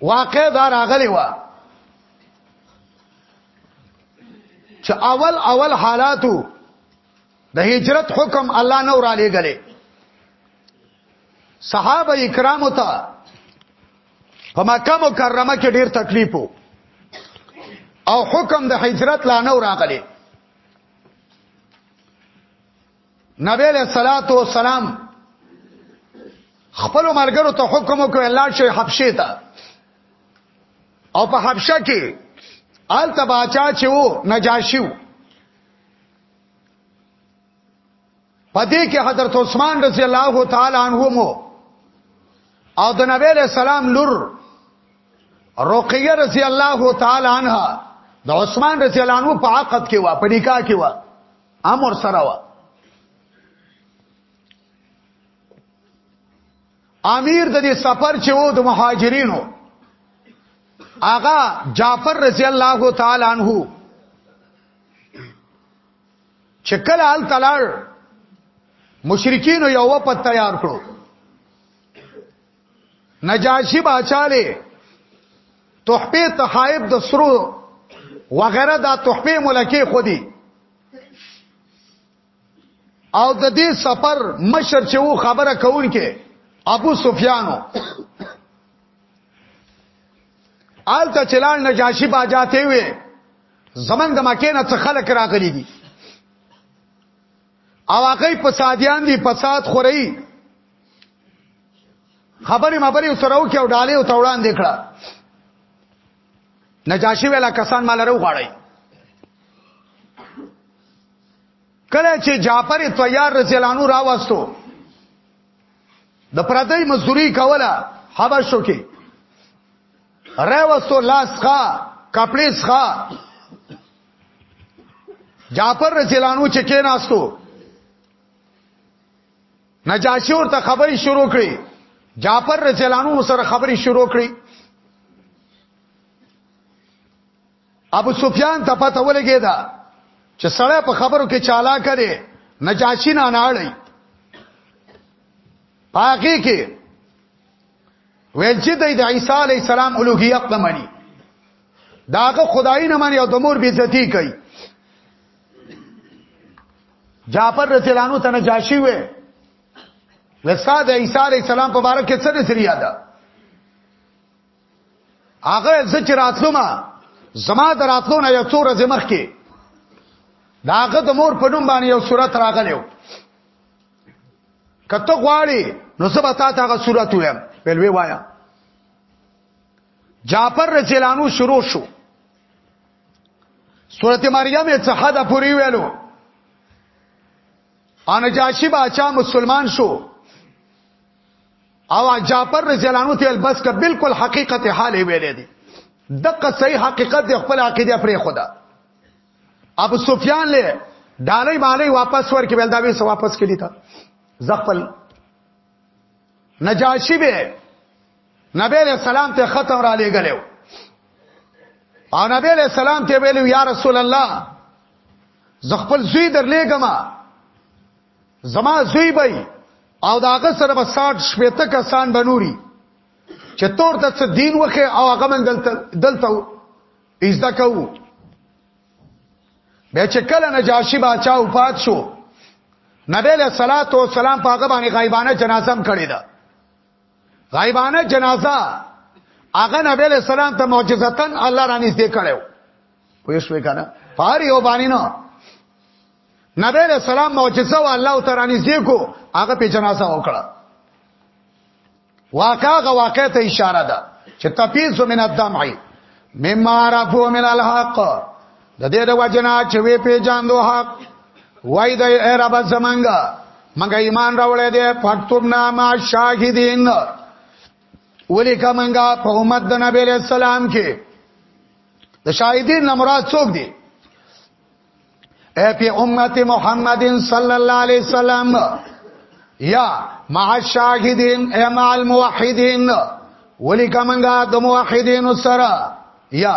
واقع دا راغلی و چې اول اول حالاتو د هجرت حکم الله نور علی غلې صحابه کرامو ته په مکه مکرمه کې ډیر تکلیف وو او حکم د هجرت لا نو راغلی نبی له صلوات و سلام خپل ملګرو ته حکم وکړ الله شي حبشه ته او په حبشه کې آل تباچا چې وو نجاشي وو پدې کې حضرت عثمان رضی الله تعالی عنہ مو او د نبی له سلام لور رقیه رضی الله تعالی عنها د عثمان رضی الله عنه په عقد کې وا په نکاح کې وا امر سره وا امیر د دې سفر چې وو د مهاجرینو آغا جعفر رضی الله تعالی عنہ چې کله ال تلار مشرکین یو په تیار کړو نجاشی باچاله تحفه تحائب د سرو وغیرہ دا تحفه ملکی خودي او د دې سفر مشر چې وو خبره کوونکې ابو سفیانو آلته چلان نجاشی باجاته وي زمنګ د مکه نه څخه خلک راغلي دي او هغه فسادیان دي فساد خوري خبرې مبرې سره وکي او ډالې او توړان دکړه نجاشي ویلا کسان مال راو غړی کله چې جعفر طیار رضی الله عنه راوستو د پردی مزدوری کوله حبشو کې راوستو لاس ښا کپڑے ښا جعفر رضی الله عنه چې کېناستو نجاشی ورته خبرې شروع کړې جعفر رضی الله عنه سره خبرې شروع کړې ابو سفیان ته پته ولګی دا چې سړی په خبرو کې چالا کړي نجاشی نه ناړي پاګه کې ویل چې د عیسی علی السلام الوهیت نه مانی داغه خدای نه مانی او د مور بیزتی کوي جعفر رضی الله عنه تنجاشي وې وستا د عیسی علی السلام په باره کې څه نظریه ده هغه زچ راتلو ما زما د راتلو نه یو څو ورځې مخکې داغه د مور په نوم باندې یو صورت راغلیو کته غواړي نو سبا تا ته هغه صورت وایم بل وی وایا جعفر رجلانو شروع شو سورت مریم یې څه حد پوری ویلو ان جاشی باچا مسلمان شو او جعفر رضی الله عنه ته بس ک بالکل حقیقت حال ویلې دي دغه صحیح حقیقت د خپل عقیده پرې خدا ابو سفیان له ډالۍ مالې واپس ورکې بل دا به واپس کړي تا زخپل نجاشی به نبی علیہ السلام ته ختم را لېګلو او نبی علیہ السلام ته ویلو یا رسول الله ز خپل زوی در لېګم زما زوی بای او داغه سره به 60 شپته کسان بنوري چې تور ته څه دین وخه او هغه من دلته دلته ایزدا کو به چې کله نجاشي باچا وفات شو نبی له صلوات و سلام په هغه باندې غیبانه جنازه هم کړی ده غایبانه جنازه هغه نبی له سلام ته معجزتن الله را نږدې کړو پوه شوې کنه پار یو باندې نه نبی له سلام معجزه او الله تعالی نږدې کو هغه په جنازه وکړه واقعا غ واقع ته اشاره ده چې تپیز من الدمع مما عرفو من الحق د دې د وجنا چې وی پیجاندو حق وای د رب زمنګ مګه ایمان راولې دې فاکتوب نامه شاهدین ولی کمنګا په امت د نبی له سلام کې د شاهدین نه مراد څوک دي اے په امت محمدین صلی الله علیه وسلم یا مع الشاهدین اے مع الموحدین ولی کمنګا د موحدین سره یا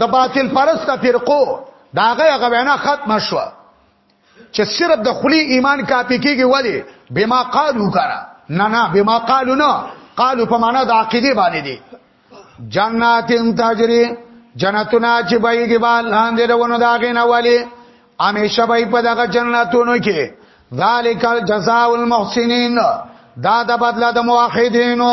د باطل پرسته فرقو داغه هغه وینا ختم شو چې صرف د خلی ایمان کاپی کیږي ولی بما قالو کرا نه نه بما قالو نه قالو په معنا د عقیده باندې دي جناتین تجری جنتنا چې بایګي بال لاندې روانو داغه نه ولی همیشه بای په دغه جنتونو کې ذالک الجزاء المحسنین دا د بدله د موحدینو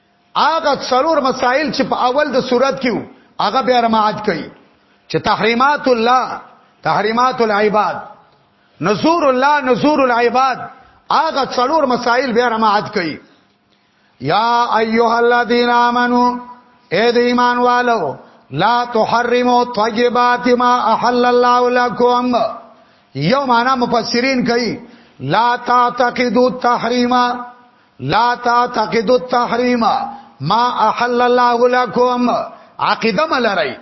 هغه څلور مسائل چې په اول د صورت کې وو هغه بیا رماعت کړي چې تحریمات الله تحریمات العباد نزور الله نزور العباد هغه څلور مسائل بیا رماعت کړي یا ایها الذین آمنو اے د ایمان والو لا تحرموا طیبات ما احل الله لكم یو معنا مفسرین کوي لا تعتقدوا التحریم لا تعتقدوا التحریم ما احل الله لكم عقیده ملری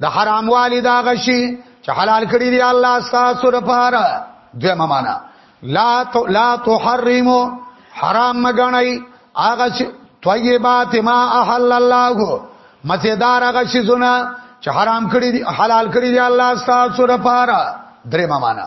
د حرام والی دا غشي چې حلال کړی دی الله تاسو لپاره دمه معنا لا تو لا تحرموا حرام مګنئ هغه چې طیبات ما احل الله مزیدار هغه شی زونه چې حرام کړی دی حلال کړی دی الله تاسو لپاره درې معنا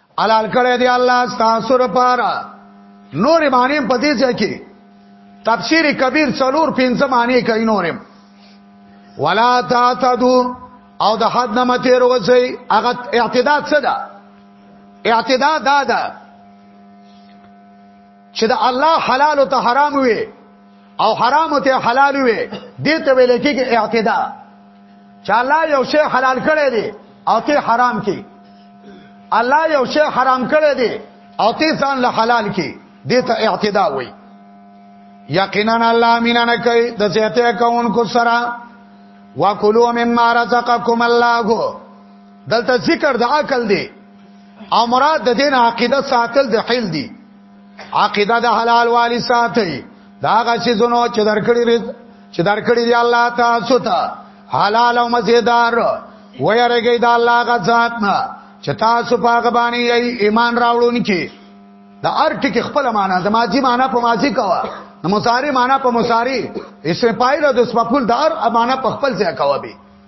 حلال کړی دی الله ستاسو لپاره نور معنی په دې ځای کې تفسیر کبیر څلور پنځه معنی کوي نورم ولا تعتدو او د حد نه مته روځي هغه اعتداد څه ده اعتداد دا ده چې د الله حلال ته حرام وي او حرام ته حلال وي دې ته ویل کېږي اعتدا چې الله یو شی حلال کړی دی او ته حرام کی الله یو شی حرام کړی دی او ته ځان له حلال کی دې ته اعتدا وایي یقینا الله مینا نه کوي د زیاته کوونکو سره وکلو مما رزقکم الله دلته ذکر د عقل دی او مراد د دین عقیده ساتل د حل دی عقیده د حلال والی ساتي دا هغه چې زونو چې درکړي رز چې درکړي دی الله تاسو ته حلال او مزیدار ويرګي د الله غ ذات نه چې تاسو پاګه باندې ایمان راوړونکي دا ارټ کې خپل معنا د ماضی معنا په ماضی کوا د مصاری معنا په مصاری اسم پایله د سپفل دار امانه په خپل ځای کوا به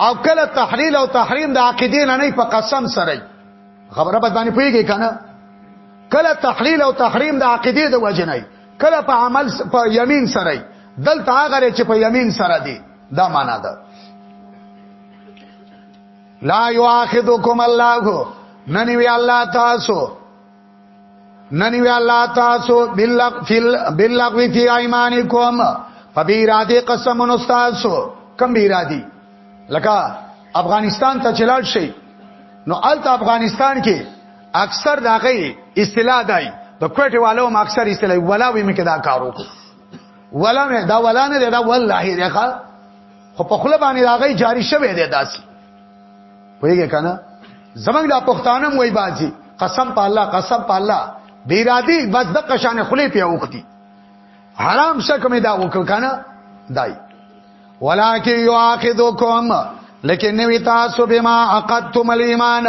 او کله تحلیل او تحریم د عقیدې نه نه په قسم سره خبره به باندې پیږي کنه کله تحلیل او تحریم د عقیدې د وجنای کله په عمل په یمین سره دلته هغه چې په یمین سره دی دا معنا ده لا یواخذکم الله ننوی الله تاسو ننی وی الله تاسو باللغ فل باللغ فی ایمانکم فبیرادی قسم استادو کم بیرادی لکه افغانستان ته چلاړ شي نو الته افغانستان کې اکثر دغه اصطلاح دی د کوټه والو هم اکثر اصطلاح ولا وی مکه دا کارو ولا مې دا ولا نه دا والله دی ښا خو په خپل باندې دغه جاری شوه دی داسې ویګه کنه زمنګ د پښتانه موي بازي قسم په الله قسم په الله بیرادی بس د قشان خلی په وختي حرام شکم دا وکړ کنه دای ولکه یواخذکم لیکن نوی تاسو بما عقدتم الايمان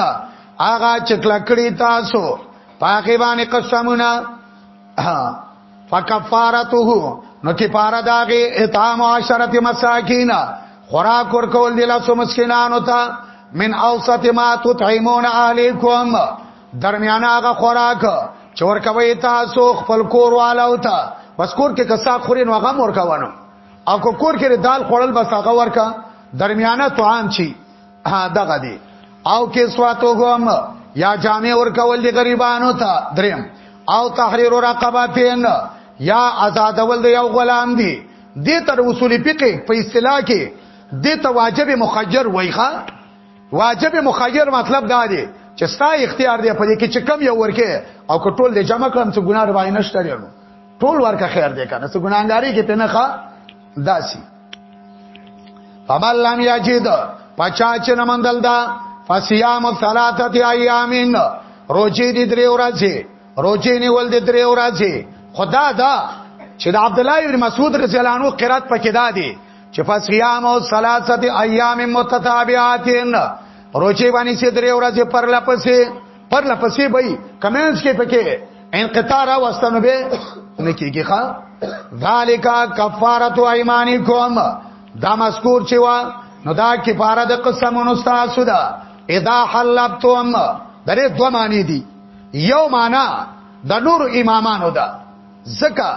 اغا چکلکړی تاسو پاکی باندې قسمونه فکفارته نو چې پارا داغه اطعام عشرت مساکین خوراک ور کول دي لاسو مسکینانو ته من اوسط ما تطعمون علیکم درمیانه هغه خوراک چې ور کوي تاسو خپل کور والو ته بس کور کې کسا خورین وغه مور کوونو او کور کې دال خوړل بس هغه ورکا درمیانه طعام چی دغه دی او کې سواتو ګوم یا جامع ور کول دي غریبانو ته دریم او تحریر رقبتین یا آزاد ول دی یو غلام دی د تر اصول فقه په اصطلاح کې د ته واجب مخجر وایخه واجب مخجر مطلب دا دی چې ستا اختیار دی په دې کې چې کم یو ورکه او کټول دې جمع کړم چې ګناه باندې نشته ټول ورکه خیر دی کنه څه ګناګاری کې ته نه ښه داسي فمن لم یجد پچا چې نه مندل دا فصيام ثلاثه ايامين روزي دي درې ورځې روزي نیول دي درې ورځې خدا دا چې د عبد الله بن مسعود رضی الله عنه قرات پکې دا دي چې فصيام او ثلاثه ايام متتابعات روزي باندې چې درې ورځې پر لپسې پر لپسې به کمنټس کې پکې انقطاع را واستنو به نکیږي ښا ذالک کفاره ایمانکم دا مذکور چې وا نو دا کفاره د قسمونو تاسو ده اذا حلبتم درې دوه معنی دي یو معنا د نور امامانو ده زکه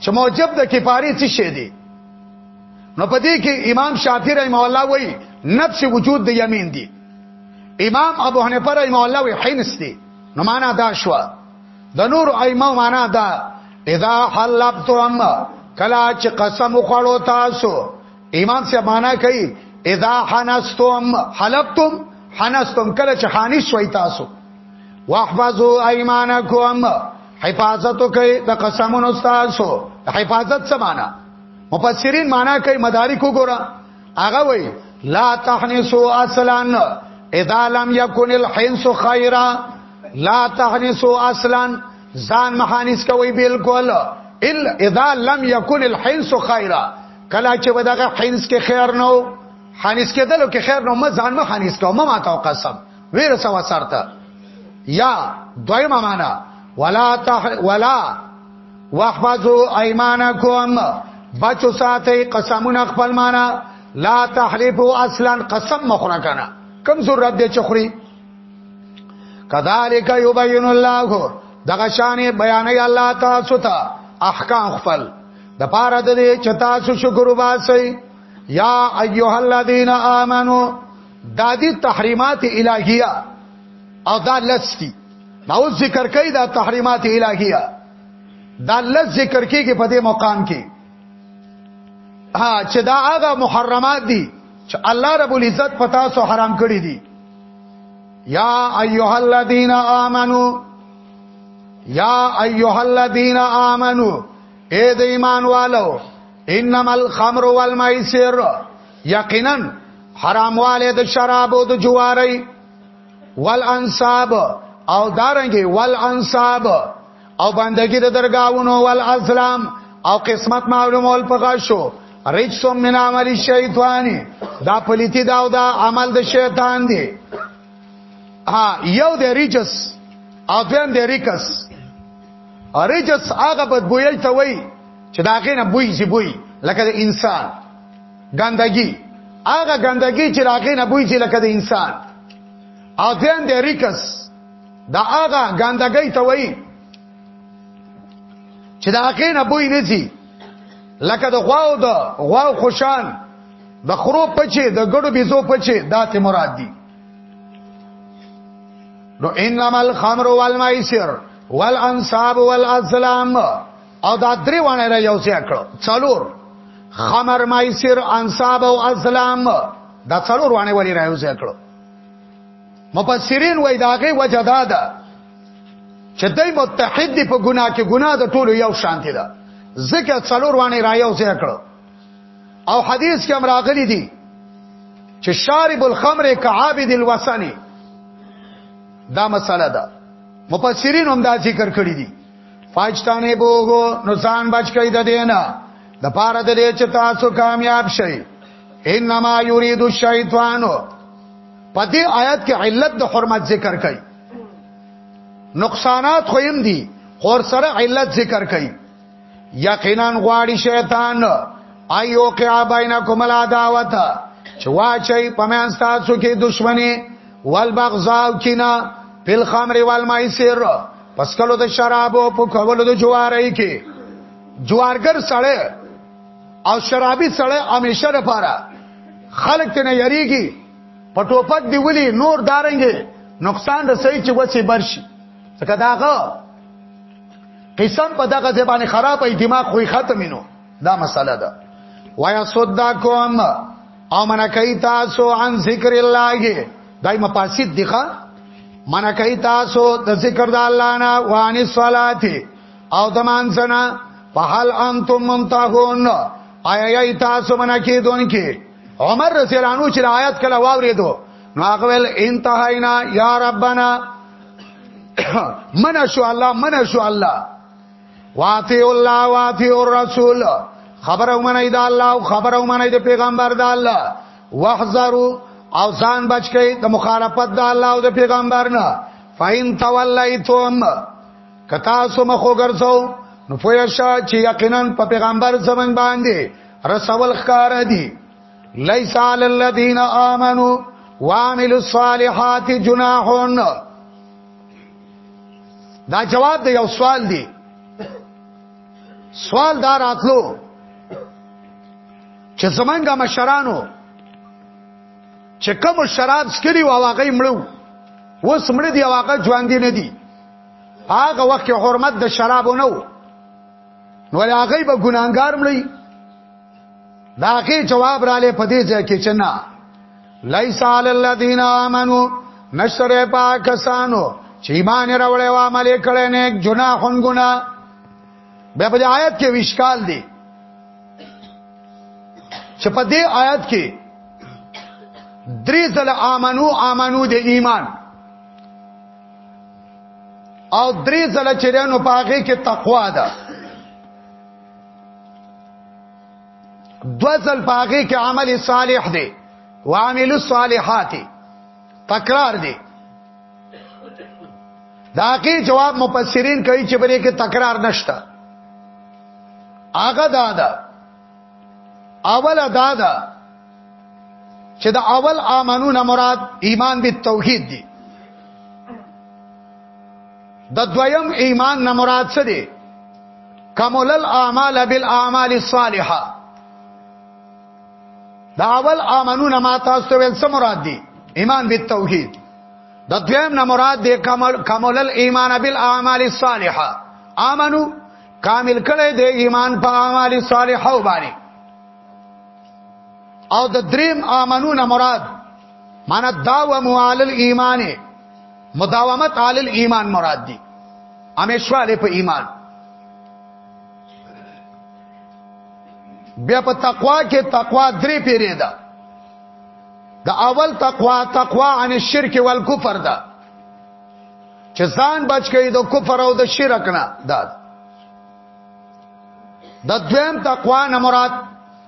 چې موجب د کفاره څه شي دي نو پدې کې امام شافعي رحم الله وایي نفس وجود د یمین دي امام ابو حنیفه رحمه الله وی حنس دی نو معنا دا شو د نور ائمه معنا دا اذا حلفتم کلا چې قسم خوړو تاسو امام سے معنا کوي اذا حنستم حلفتم حنستم کله چې حانی شوي تاسو واحفظوا ايمانكم حفاظت کوي د قسمونو تاسو حفاظت څه معنا مفسرین معنا کوي مدارک وګوره هغه وی لا تحنسو اصلا اذا لم يكن الحنس خيرا لا تحنسو اصلا ځان محانس کوي بالکل الا اذا لم يكن الحنس خيرا کلا چې ودغه حنس کې خیر نو حنس کې دلو کې خیر نو ما ځان ما حنس کوم ما تا قسم ویر سوا سرته یا دویمه معنا ولا تح ولا واحفظو ايمانکم بچو ساتي قسمونه خپل معنا لا تحلفو اصلا قسم مخره کنه کم زور رب دې چخري کذالک یبین الله دغه شان بیان الله تاسو ته احکام خپل د پاره د دې چې تاسو شکر وباسئ یا ایها الذین آمنو دا دي تحریمات الهیه او دا لستی نو ذکر کوي دا تحریمات الهیه دا لږ ذکر کیږي په دې مقام کې ها چې دا هغه محرمات دي چې الله رب العزت پتا سو حرام کړی دي یا ایها الذین آمنو یا ایها الذین آمنو اے د ایمان والو انما الخمر والمیسر یقینا حرام والے د شراب او د جواری والانصاب او دارنګي والانصاب او بندګي د درگاونو والاسلام او قسمت معلومول پکا شو رجس من عمل الشیطان دا پلیتی دا او دا عمل د شیطان دی ها یو د رجس او دویم د ریکس رجس هغه بدبوی ته وای چې دا غینه بوی سی بوی لکه د انسان ګندګي هغه ګندګي چې راغې نه بوي چې لکه د انسان او ځین د ریکس دا هغه ګندګي ته وایي چې دا هغه نه بوي نه زی لکه د غواو د غواو خوشان د خرو پچې د ګړو بيزو پچې داتې مراد دي نو انما الخمر والميسر والانصاب والازلام او دا درې وانه را یو ځای کړو څلور خمر مایسر انصاب او اسلام دا څلور وانه ولی را یو ځای کړو مفسرین وای داغه وجه دا ده چې دای متحد دی په ګناه کې ګناه د ټولو یو شانتی ده ځکه څلور وانه را یو ځای کړو او حدیث کې هم راغلي دي چې شارب الخمر کعابد الوسنی دا مسله ده مفسرین هم دا ذکر کړی دي فاجتانه بوغو نو ځان بچ کړئ د دینه د پاره د دې چې تاسو کامیاب شئ انما یرید الشیطان په دې آیت کې علت د حرمت ذکر کړي نقصانات خو هم دي خور سره علت ذکر کړي یقینا غواړي شیطان ایو قیا بینکم العداوت چې واچي پمن تاسو کې دشمنی والبغضاء کینا فل خمر والمائسر پس کلو د شرابو په کولو د جوارای کې جوارګر سړی او شرابي سړی همیشه لپاره خلک ته نه یریږي په ټوپک دی ولي نور دارنګي نقصان رسوي چې وڅې برشي ځکه داغه قسم په دغه ځبانه خراب ای دماغ خوې ختمینو دا مسله ده ويا صدقكم او من کوي تاسو عن ذکر الله دای مفاسد دي ښا منع کوي تاسو د ذکر د الله نه وان الصلات او د مانځنه فهل انتم منتهون آیا یی تاسو منع کیدونکي عمر رضی الله عنه چې آیات کله واوریدو نو هغه ول انتهینا یا ربنا منع شو الله منع شو الله واتی الله واتی الرسول خبر او منی دا الله خبر او منی د پیغمبر دا الله واحذروا او ځان بچ کړئ د مخالفت د الله او د پیغمبر نه فاین تولیتم کتا سو مخو ګرځو نو پویا شا چې یقینا په پیغمبر زمون باندې رسول خکار دی لیس علی الذین آمنو وعملوا الصالحات جناح دا جواب دی یو سوال دی سوال دار اتلو چې زمونږه مشرانو چې کوم شراب سکري او هغه مړو وس مړ دی هغه ژوند نه دی هغه وخت حرمت د شرابو نه وو نو هغه به ګناګار مړی دا کې جواب را لې پدې ځکه چې نه لیس علی الذین آمنو نشتر پاکستانو چې ایمان راوړې و عمل کړي نه جناحون ګنا به په آیت کې وشکال دی چې په دې آیت کې درې ځله امنو امنو د ایمان او درې ځله چې رانو پاغه کې تقوا ده دو ځل پاغه کې عمل صالح دی وعمل الصالحات تکرار دی دا کې جواب مفسرین کوي چې بلې کې تکرار نشته هغه دا ده اول دا ده چې دا اول امنون مراد ایمان به توحید دی د دویم ایمان نه مراد څه دی کمل الاعمال بالاعمال الصالحه دا اول امنون ما تاسو ول څه مراد دی ایمان بالتوحید د دویم نه مراد دی کمل کمل الايمان بالاعمال الصالحه امنو کامل کړي د ایمان په اعمال صالحه باندې او د دریم امنون مراد معنا داوم علی الايمان مداومت علی الايمان مراد دی همیشواله په ایمان بیا په تقوا کې تقوا درې پیری ده د اول تقوا تقوا عن الشرك والكفر ده چې ځان بچ کړي د کفر او د شرک نه دا د دویم تقوا نه مراد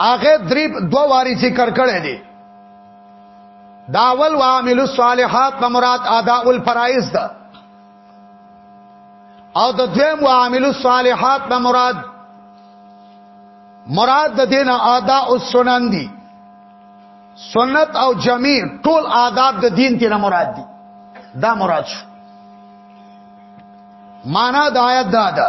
هغه درې دوه واری ذکر کړی دی داول وعامل الصالحات په مراد اداء الفرائض ده او د دویم وعامل الصالحات په مراد مراد د دین اداء السنن دي سنت او جمی ټول آداب د دین تینا مراد دي دا مراد شو معنا د آیت دا ده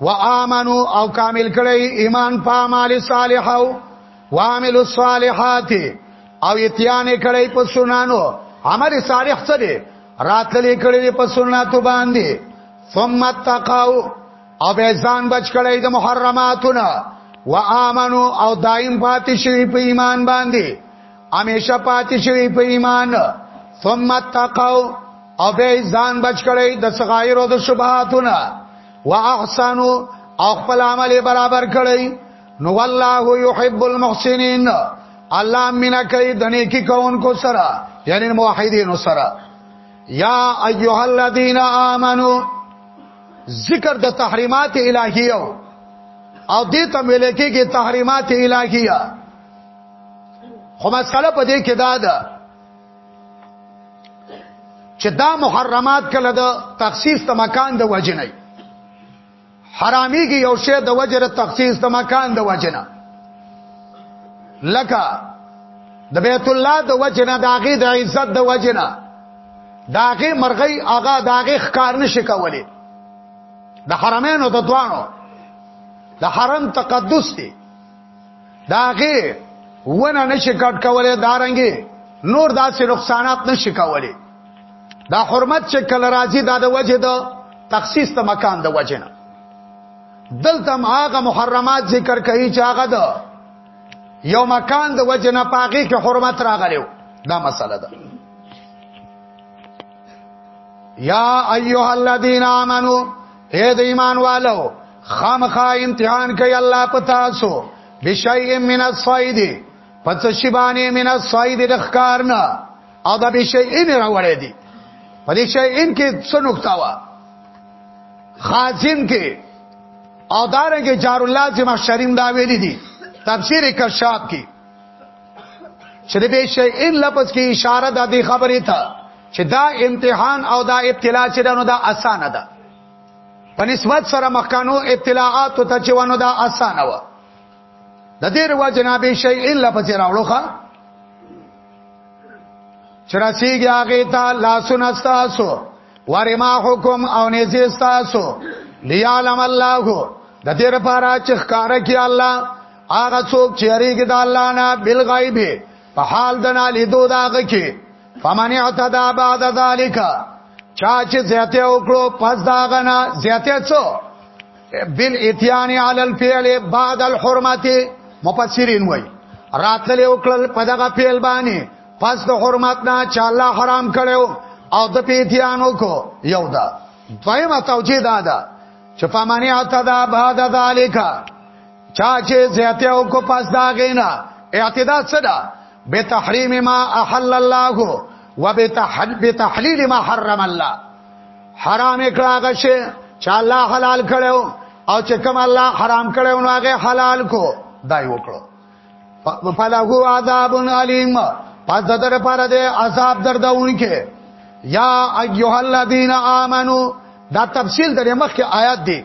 و امنو او کامل کړي ایمان په اعمال صالحو و عامل الصالحات او اتیان کړي په سنانو عمل صالح څه دي راتلې کړي په سنتو باندې ثم تقاو او به ځان بچ کړي د محرماتونه و امنو او دایم پاتې شي په ایمان باندې همیشه پاتې شوی په ایمان ثم تقوا او به ځان بچ کړی د صغائر او د شبهاتونه واحسنوا او خپل عمل برابر کړی نو والله يحب المحسنين الله مینا کوي د نیکی کوونکو سره یعنی موحدینو سره یا ایها الذین آمنو ذکر د تحریمات الهیه او دې ته ملکه کې تحریمات الهیه خو مسله په دې کې دا ده چې دا محرمات کله د تخصیص د مکان د وجنه حراميږي یو شی د وجره تخصیص د مکان د وجنه لکه د بیت الله د وجنه د هغه د عزت د وجنه د هغه مرغۍ هغه د هغه ښکار نشي کولای د حرمینو د دوانو د حرم تقدس دی داغه ونه نشي کټ کولای دارنګي نور داسې نقصانات نشي کولای دا حرمت چې کله راځي دا د وجه د تخصیص د مکان د وجه نه دلته هغه محرمات ذکر کوي چې هغه د یو مکان د وجه نه پاغي کې حرمت راغلیو دا مسله ده یا ایها الذین آمنو اے د ایمان والو خامخا امتحان کوي الله پتا سو بشای من الصید پس شی باندې من الصید د ښکار نه او دا بشای ان راوړې دي په دې شای ان کې څه نقطه وا خازن کې او دارنګه جار الله زما شریم دا ویلي دي تفسیر کشاف کې چې د به شی ان لفظ کې اشاره د دې خبرې ته چې دا امتحان او دا ابتلا چې دنو دا اسانه ده په نسبت سره مخکانو ابتلاعات ته چې ونه دا اسانه و د دې روا جناب شی ان لفظ راوړو ښا چرسیږي هغه ته لاسونه استاسو ورما حکم او نزي استاسو ليعلم الله د دې لپاره چې ښکارا کې الله هغه څوک چې اړیږي د الله نه بل غیب په حال د نه لیدو داغه کې فمن اعتدا بعد ذالک چا چې زیاته وکړو پس داغه نه زیاته څو بل اتیان علی الفعل بعد الحرمت مفسرین وای راتل وکړل په دغه فعل باندې پس د حرمت نه چې الله حرام کړو او د پیتیانو کو یو دا دویمه توجیه دا ده چې فمن اعتدا بعد ذالک چا چې زیاته او کو پس دا غینا اعتدا صدا به تحریم ما احل الله و به تحل به تحلیل ما حرم الله حرام کړه غشه چا الله حلال کړو او چې کوم الله حرام کړو نو هغه حلال کو دای وکړو فلهو عذاب علیم پس در پر دې عذاب دردونکې یا ایها الذین آمنو دا تفصیل درې مخکې آیات دی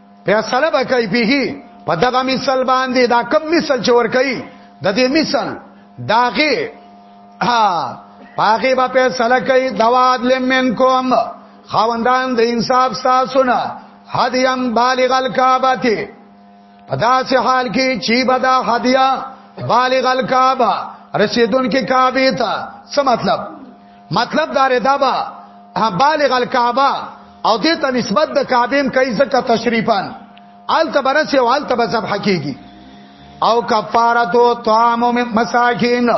فیصله به کوي پیږي په دغه مثال باندې دا کم مثال چې ور کوي د دې مثال داغه ها پاګه به فیصله کوي دواد لمن کوم خاوندان د انصاف تاسو نه هدیم بالغ الکعبه ته پدا سه حال کې چی بدا هدیا بالغ الکعبه رسیدون کې کعبه ته څه مطلب مطلب دا ردا با بالغ الکعبه او دې ته نسبت د کعبه هم کوي ځکه تشریفان آل تبرس او آل تب ذبح کیږي او کفارتو طعام مساکین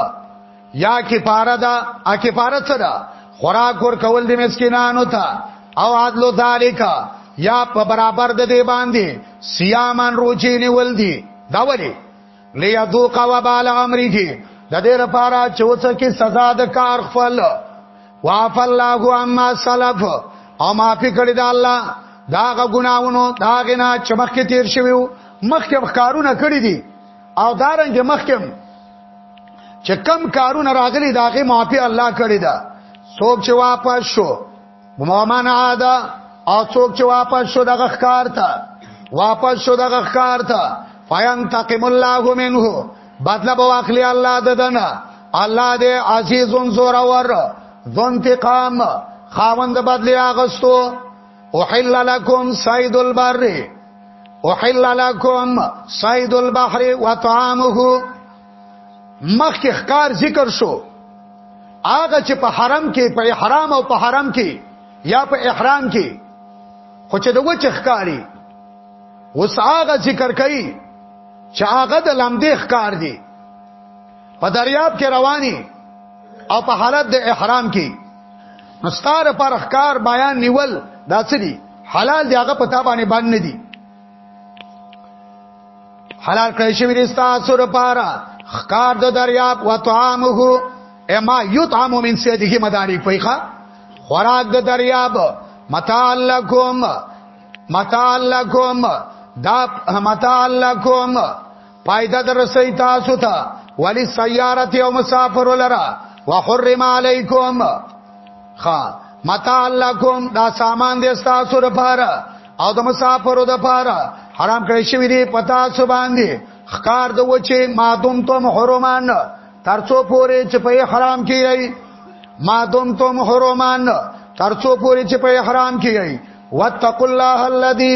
یا کفاره دا ا کفاره څه ده خوراک ور کول دي مسکینانو ته او عدل ذالک یا په برابر د دې باندې سیامان روچې نیول دي دا ولی ليذوق وبال امره د دې لپاره چې وڅ کې سزا د کار خپل وعف الله عما سلف او معافي کړی دا الله داغه ګناونو داغه نه چې مخکې تیر شویو مخکې کارونه کړی دي او دارنګ مخکې چې کم کارونه راغلي داغه معافي الله کړی دا څوک چې واپس شو ومن عاد او څوک چې واپس شو دغه ښکار ته واپس شو دغه ښکار ته فینتقم الله منه بدل به واخلي الله ددنه الله دې عزیز زور اور ذنتقام خاوند بدلی اغستو احل لکم سید البر احل لکم سید البحر وطعامه مخکې ښکار ذکر شو هغه چې په حرم کې په احرام او په حرم کې یا په احرام کې خو چې د وچ ښکاری اوس هغه ذکر کوي چې هغه د لمدې ښکار دی په دریاب کې رواني او په حالت د احرام کې مستار پر ښکار بیان نیول دا څه دي حلال دی هغه پتا باندې باندې دي حلال کړی شوی دی تاسو لپاره خکار د دریاب و طعامه اما یطعم من سیده مداری پیخه خوراک د دریاب متاع لکم متاع لکم دا متاع لکم پایده در رسي تاسو ته ولی سیارت او مسافر لرا وحرم علیکم خا متاع لکم دا سامان دې تاسو لپاره او د مسافر لپاره حرام کړی شوی دی پتا سو باندې خکار د وچه مادوم تم حرمان ترڅو پورې چې په حرام کیږي مادوم تم حرمان ترڅو پورې چې په حرام کیږي واتقوا الله الذي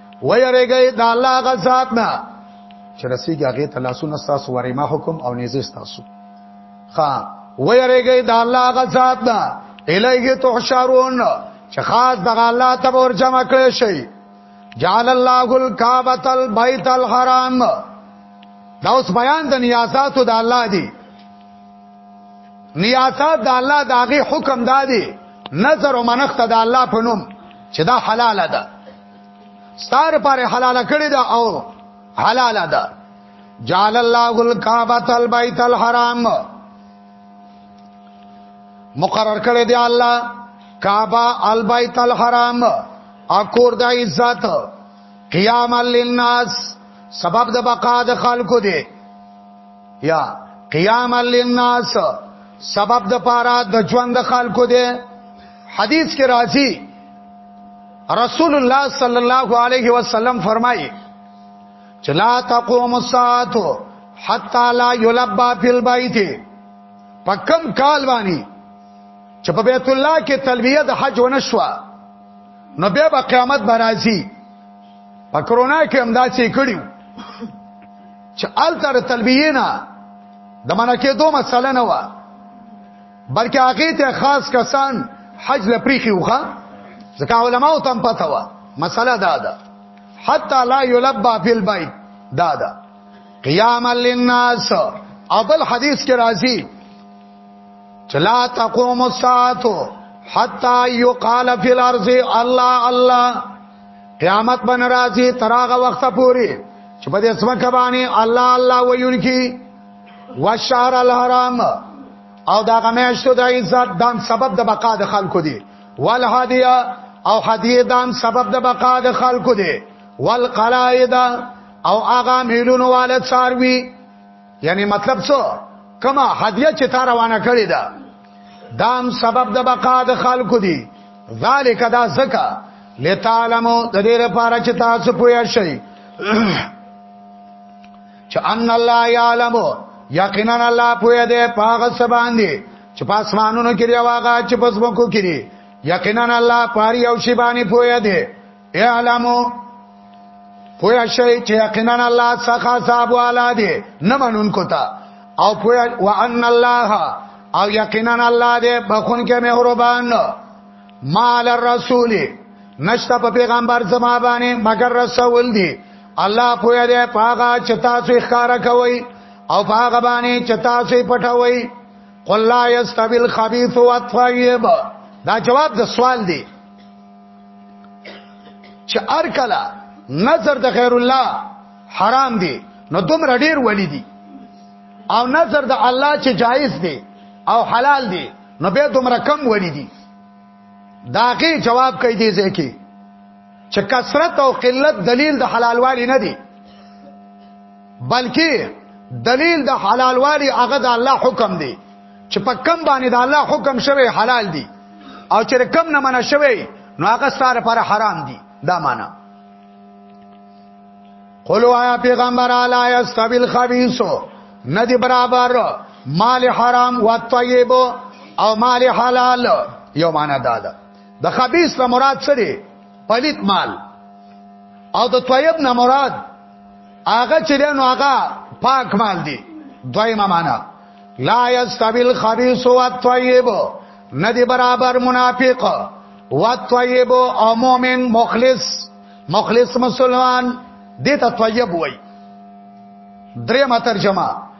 ويرګي د الله غزاد نه چې رسیږي هغه ته لاسونه تاسو ورې ما حکم او نيزه تاسو ها ويرګي د الله غزاد نه الیه تحشرون چې خاص د الله ته ور جمع کړی شي جعل الله الكعبه البيت الحرام دا اوس بیان د نیازاتو د الله دی نیازات د الله د هغه حکم دادی نظر او منښت د الله په نوم چې دا حلاله ده ستاره پاره حلاله کړی دا او حلاله ده جعل الله الكعبه البيت الحرام مقرر کړی دی الله کعبه البيت الحرام اکور د عزت قیام للناس سبب د بقا د خلکو دی یا قیام للناس سبب د پاره د ژوند خلکو دی حدیث کې راځي رسول الله صلی الله علیه وسلم فرمایي چې لا تقوم الساعه حتا لا یلبا فی البیت پکم کال باندې چې په بیت الله کې تلبیه د حج ونشوا نو بیا به قیامت برازي په کرونا کې هم دا چې کړیو چې التر تلبیه نه د منکه دوه مسله نه و بلکې هغه ته خاص کسان حج لپریخي وخه ځکه علما او تم پته و مسله دا ده حتا لا یلبا فی البیت دا ده قیام للناس اول حدیث کې راځي چلا تقوم الساعه حتا یقال فی الارض الله الله قیامت بن راځي تراغه وخت پوری چې په دې اسمه کبانی الله الله ویونکي وشهر الحرام او دا غمیشتو د عزت دان سبب د بقا د خلکو دی والهدیه او هدیه دان سبب د بقا د خلکو دی والقلائد او اغا میلونو والا څاروي یعنی مطلب څه کما هدیه چې تا روانه کړی ده دام سبب د بقا د خلکو دی ذالک دا زکا لتعلمو د دې لپاره چې تاسو پوه شئ چې ان الله یعلم یقینا الله پوهه ده پاغه سبان دي چې پاسمانونو کې راواغه چې پسمکو کې دي یقینا الله پاری او شی باندې پوهه ده اعلمو پوهه شي چې یقینا الله څخه صاحب والا دي نه منون کوتا او پوهه وان الله او یقینا الله دې بخون کې مهربان مال الرسول نشتا په پیغمبر زما باندې مگر رسول دي الله پوهه دی پاغه چتا سو ښکار کوي او پاغه باندې چتا سو پټوي قل لا يستوي الخبيث والطيب دا جواب د سوال دی چې ار کلا نظر د غیر الله حرام دی نو دومره ډیر ولی دی او نظر د الله چې جایز دی او حلال دی نو به دومره کم ولی دی داغه جواب کوي دی ځکه چې کثرت او قلت دلیل د حلالوالي نه دی بلکې دلیل د حلالوالي هغه د الله حکم دی چې په کم باندې د الله حکم شوی حلال دی او چې کم نه منع شوی نو هغه ستاره پر حرام دی دا معنا قولوا آیا پیغمبر علی استبیل خبیث ندی برابر مال حرام و طیب او مال حلال یو معنا دادا د خبيث نه مراد څه دی پلیت مال او د طیب نه مراد هغه چې دنو هغه پاک مال دی دویمه معنا لا یستوی الخبیث والطیب ندی برابر منافق والطیب او مؤمن مخلص مخلص مسلمان دته طیب وای درې ما ترجمه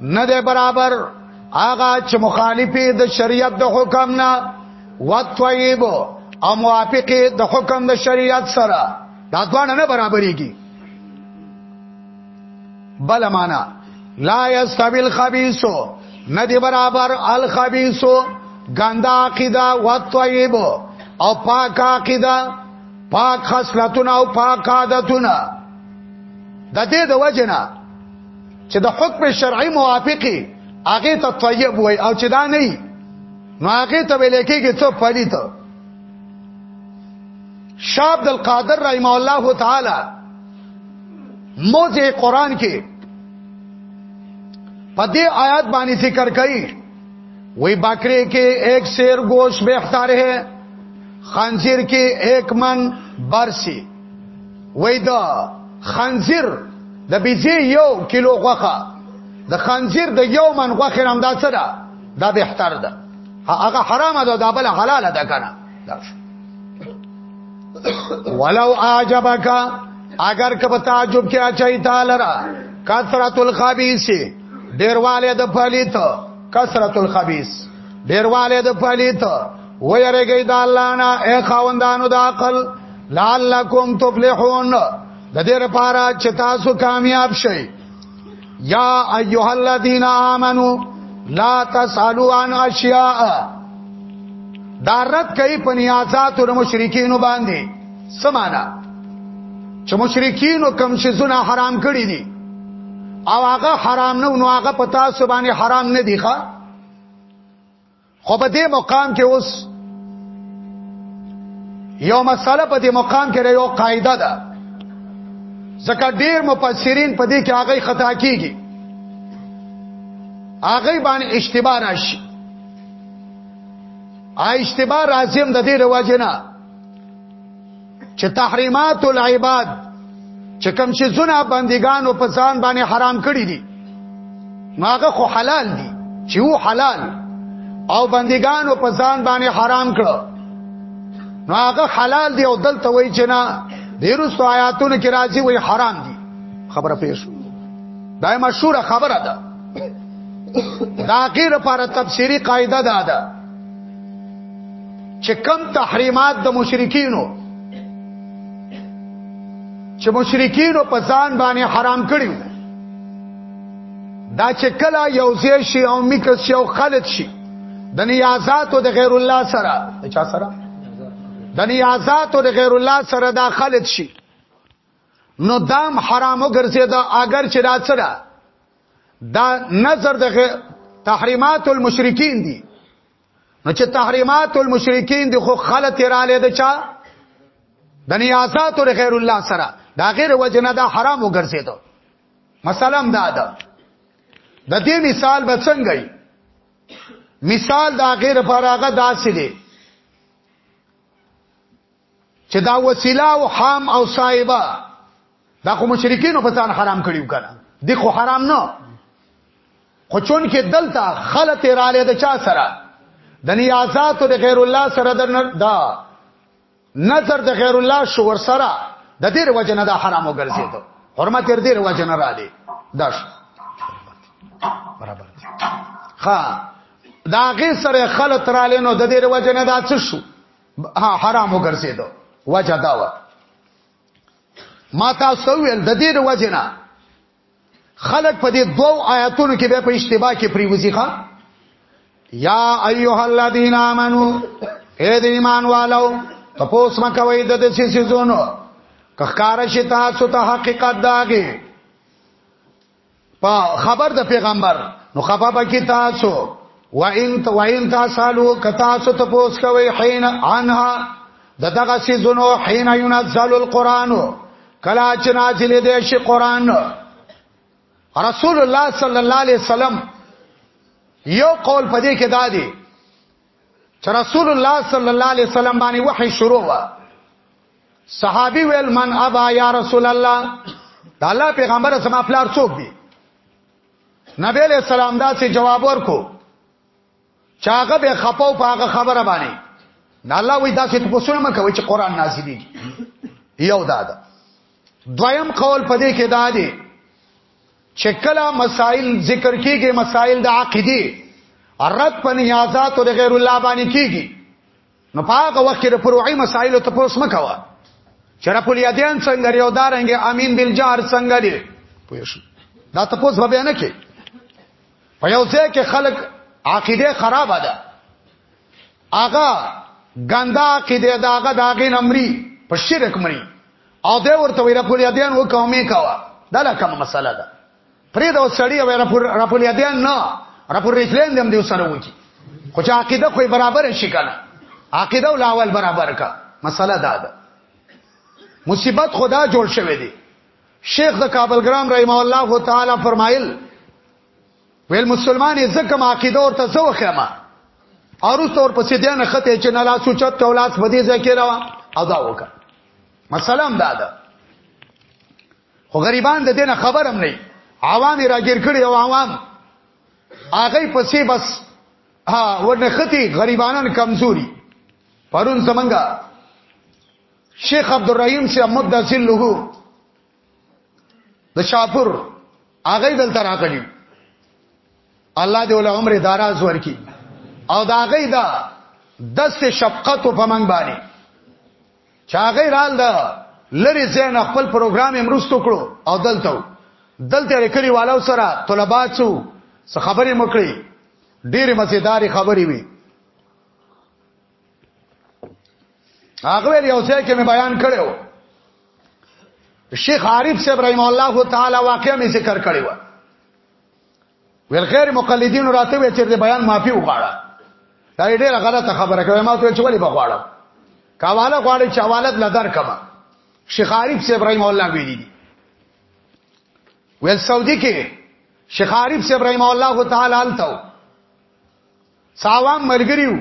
نه ده برابر هغه چې مخالفي د شریعت د حکم نه وطیب او موافقه د حکم د شریعت سره دا دوه نه برابرېږي بل معنا لا یستوی الخبیث نه دی برابر الخبیث ګندا عقیده وطیب او پاک عقیده پاک خصلتونه او پاک عادتونه د دې د وجنه چې د حکم شرعي موافقي هغه ته طیب وای او چې دا نه وي نو هغه ته ویل کېږي څو پلیت شاه عبد القادر رحم الله تعالی موزه قران کې په دې آیات باندې ذکر کړي وی بکرے کې ایک شیر گوشت بہتر ہے خنزیر کې ایک من برسی وای دا خنزیر د بيزي یو کیلو غوخه د خنزیر د یو من غوخه هم دا څه ده دا بهتر ده هغه حرامه ده دا بل حلاله ده کنه ولو اعجبک اگر کبه تعجب کې اچي تعالی را کثرت الخبيث ډیرواله د پلیت کثرت الخبيث ډیرواله د پلیت ويرګي د الله نه اي خاوندانو د عقل لعلکم تفلحون د دې لپاره چې تاسو کامیاب شئ یا ایها الذین آمنو لا تسالو عن اشیاء دا رد کوي په نیازاتو د مشرکین باندې سمانا چې مشرکین کوم شي زونه حرام کړی دي او هغه حرام نه نو هغه پتا سبانه حرام نه دی ښا خو په دې مقام کې اوس یو مسله په دې مقام کې یو قاعده ده ځکه ډیر مفسرین په دې کې هغه خطا کیږي هغه باندې اشتباه راشي آ اشتباه راځم د دې رواجنه چې تحریمات العباد چې کوم چې زونه بندګانو په ځان باندې حرام کړی دي ماغه خو حلال دي چې وو حلال او بندګانو په ځان باندې حرام کړو نو هغه حلال دی او دلته وای چې نه دیرستو آیاتونو کې راځي وای حرام دي خبره پیښ دا مشهور خبره ده دا غیر لپاره تفسیری قاعده ده ده چې کم تحریمات د مشرکینو چې مشرکینو په ځان باندې حرام کړی دا چې کله یو ځای شي او میکس شي او خلط شي د نیازاتو د غیر الله سره د چا سره د نیازاتو د غیر الله سره دا خلط شي نو دام حرام وګرځي دا اگر چې دا سره دا نظر د تحریمات المشرکین دي نو چې تحریمات المشرکین دی خو خلت را لید چا د نیازات او غیر الله سره دا غیر وجنه دا حرام وګرځیدو مثلا دا ده د دې مثال به څنګه وي مثال دا غیر فراغه داسې دی چې دا وسیله او حام او صاحبہ دا خو مشرکین په ځان حرام کړیو کنه دی خو حرام نه خو چون کې دلته خلط را لید چا سره د نیازات د غیر الله سره در نه دا نظر د غیر الله شور سره د دې وجه نه دا حرام وګرځیدو حرمت تر دې وجه نه را دي داش برابر دي ها دا غي سره خلط را لینو د دې وجه نه دا څه شو حرام وګرځیدو وجه دا و ما تاسو ویل د دې د وجه نه خلق په دې دوو آیاتونو کې به په اشتباه کې پریوزي ښا یا ایها الذین آمنو اے د ایمان والو تپوس مکوي د دې سيزونو کخکار شي تاسو ته حقیقت داګه په خبر د پیغمبر نو خبر پکې تاسو وان وان تاسو کتا سو ته پوس کوي حين عنها دغه سي زونو حين ينزل القران کلا چې نازل دي شي قران رسول الله صلی الله علیه وسلم یو قول پدې کې دادی چې رسول الله صلی الله علیه وسلم باندې وحي شروع و صحابي ویل من ابا یا رسول الله د الله پیغمبر سم خپلار څوک دی نبی علیہ السلام دا سي جواب ورکو چاغه به خپاو پاغه خبره باندې نه الله وی دا سي ته پوښتنه مکوي چې قران نازلي یو دا ده دویم قول پدې کې دا دی چې کله مسائل ذکر کیږي مسائل د عقیده رد په نیازات او غیر الله باندې کیږي نو پاګه وخت کې د فروعي مسایلو ته پوس مکوا چې رب الیدین څنګه یو دارنګ امین بالجار څنګه دی پوښ دا ته پوس به نه کې په یو ځای کې خلک عقیده خراب ده آغا ګندا عقیده دا آغا داغه نمرې په شرک مري او دا ورته ویره کولیا دین و قومي کوا دا لکه مسله ده پرې دا سړی او راپنیادیان نه راپور ریفلین دم دیو سره وکی خو چې عقیده خو برابر شي کنه عقیده او لاول برابر کا مسله دا ده مصیبت خدا جوړ شوی دی شیخ د کابل ګرام رحم الله تعالی فرمایل ویل مسلمان یې ځکه ما عقیده ورته زو خما اروس تور پسې دی نه خته چې نه لاسو چت تولاس بدی ځکه راو او دا وکړه مسله هم دا ده خو غریبان د دینه خبرم نه عوام راګیر کړي او عوام هغه پسې بس ها ورنختی غریبانان کمزوري پرون زمنګا شیخ عبدالرحیم سی احمد داسل له د شاپور هغه دلته راغلی الله دې ول عمر داراز ورکی او دا هغه دا دست شفقت په منګ باندې چې هغه رال ده لری زین خپل پروګرام امرستو کړو او دلته دلته لري والو سره طلبات سو څه خبرې مکړي ډېرې مزیدارې خبرې وي هغه ویل یو ځای کې مې بیان کړو شیخ عارف صاحب رحم الله تعالی واقعا مې ذکر کړی و ویل غیر مقلدین راته وی چې د بیان معافي وغواړه دا ډیره غلطه خبره کوي ما ته چې ولی بغواړم کاواله غواړي چې حوالت لدار کما شیخ عارف سی ابراهیم الله ویلی دي ویل سعودي کې شیخ عارف سی ابراهیم الله تعالی الته ساوام مرګریو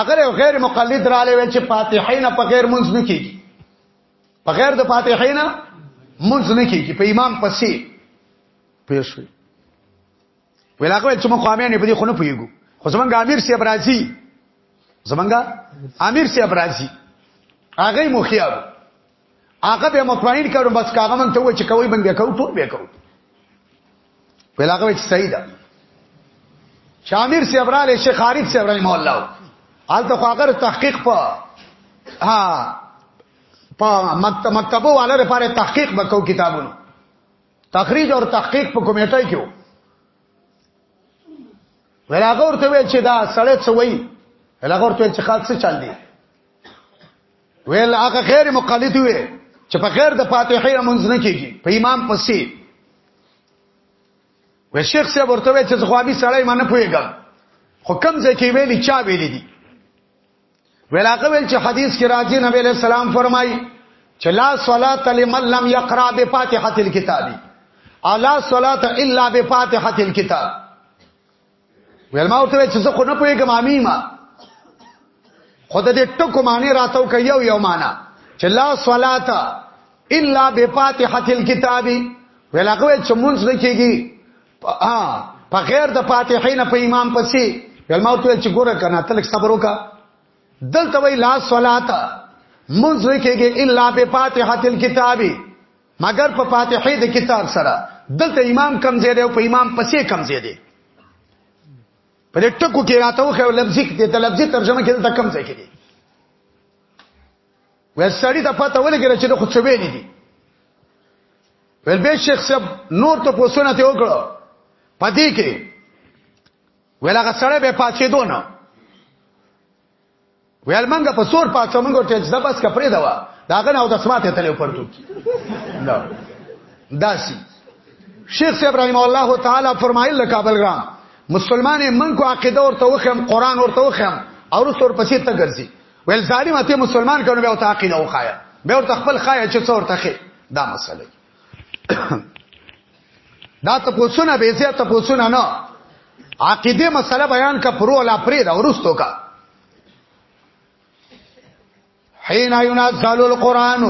اگر غیر مقلد را لوي چې فاتحین په غیر منځ نه کیږي په غیر د فاتحین منځ نه کیږي په امام پسې پېښوي ویلا کوي چې موږ خامې نه پدې خونه پويګو خو زمونږ امیر سی برازي زمونږ امیر سی برازي هغه مخیاب هغه به مطمئن کړو بس کاغه مونږ ته و چې کوي بنګ کو ټول به کو ویلا کوي چې صحیح ده شامیر سی ابراله شیخ خالد سی ابراهیم الله حال ته خواګر تحقیق په ها په مکتبو والے لپاره تحقیق وکاو کتابونو تخریج او تحقیق په کمیټه کې وو ولاغه ورته ویل چې دا سړی څه وایي ولاغه ورته ویل چې خاص څه چل دی ویل هغه خیر مقلد وي چې په خیر د فاتحه مونږ نه کیږي په امام پسې و شیخ صاحب ورته ویل چې خوابي سړی مانه پويګا خو کم ځکه ویلي چا ویلي دي ولاغه ویل چې حدیث کې راځي نبی له سلام فرمایي چې لا صلات لمن لم يقرأ بفاتحه الكتاب الا صلات الا بفاتحه الكتاب ویل ما ورته چې زه خو نه پوهیږم امي ما خدای دې ټکو معنی راتاو کوي یو یو معنا چې لا صلات الا بفاتحه الكتاب ویل هغه چې مونږ نه کیږي ا په غیر د فاتحین په امام پسې علماء ته چې ګوره کنه تلک صبر وکا دلته وی لا صلات منځ کېږي الا به فاتحه الكتاب مگر په فاتحه د کتاب سره دلته امام کم زیاده او په امام پسې کم زیاده په دې ټکو کې راته خو لفظي کې ته لفظي ترجمه کې دلته کم ځای کې دي وې سړی ته پته ولګره چې خو څه وې نه دي ول به شیخ صاحب نور ته پوښتنه ته وکړه پدې کې ول هغه سره به پاتې دونه ویل منګه په سور پاتې منګه ټیک زبس کپرې دوا داغه نو د سماته تلې پرتو نو داسي شیخ صاحب رحم الله تعالی فرمایل لکابل ګرام مسلمانې من کو عقیده ورته وخم قران ورته وخم او سور پسې ته ګرځي ویل ظالم ته مسلمان کړو به او ته عقیده وخایا به ورته خپل خایا چې څور تخې دا مسله دا ته پوښتنه به زه ته پوښتنه نه عقیده مسله بیان کا پرو لا پرې دا ورستو کا حين ينزل القرآن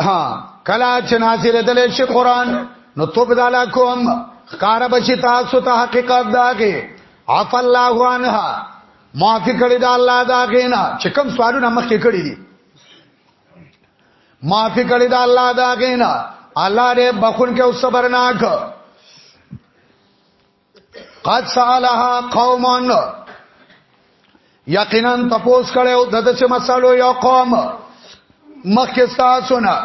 ها کلا چې نازل دل شي قران نو توب دالا کوم خکار بشي تاسو ته حقیقت داګه عف الله عنها معافی کړی دا الله دا غینا چې کوم سوالونه مخکې کړی دي معافی کړی دا الله دا غینا الله دې بخون کې او صبرناک قد سالها قومن یقینا تپوس کړو د دې مسالو یو قوم مخکې تاسو نه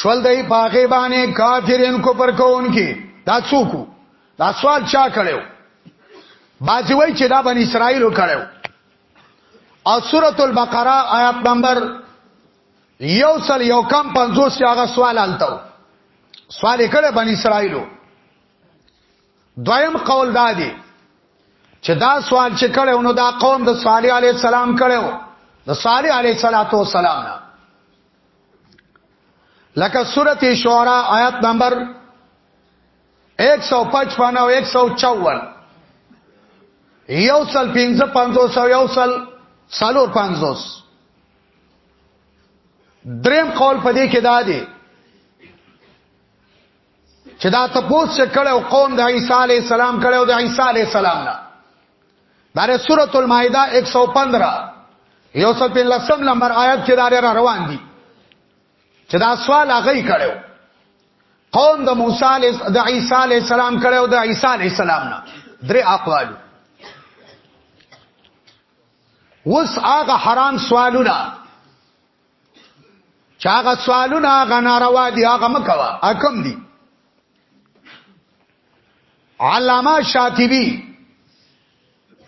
شول دای پاګې باندې کافرین کو پر کوونکی دا څوک دا سوال چا کړو باځي وای چې دا بن اسرائیل کړو او سورۃ البقره آیات نمبر یو سل یو کم 50 هغه سوال الته سوال کړه بن اسرائیلو دویم قول دا دی چې دا سوال چې کړو نو دا قوم د صالح علی السلام کړو د صالح علی صلاتو والسلام نه لکه سورته شعرا آیات نمبر 155 او 154 یو سل 55 او یو سل سالور 50 دریم قول پدې کې دا دی چې دا تپوس چې کړو قوم د عیسی علی السلام کړو د عیسی علی السلام نه دغه سورۃ المائده 115 یو څل په لسم نمبر آیات کې دار را روان دي چې دا سوال هغه کړو قوم د موسی علی د عیسی علی السلام کړو د عیسی علی السلام نه درې اقوال وس هغه حرام سوالونه چاغه سوالونه هغه ناروا دي هغه مکوا حکم دي علامه شاطبی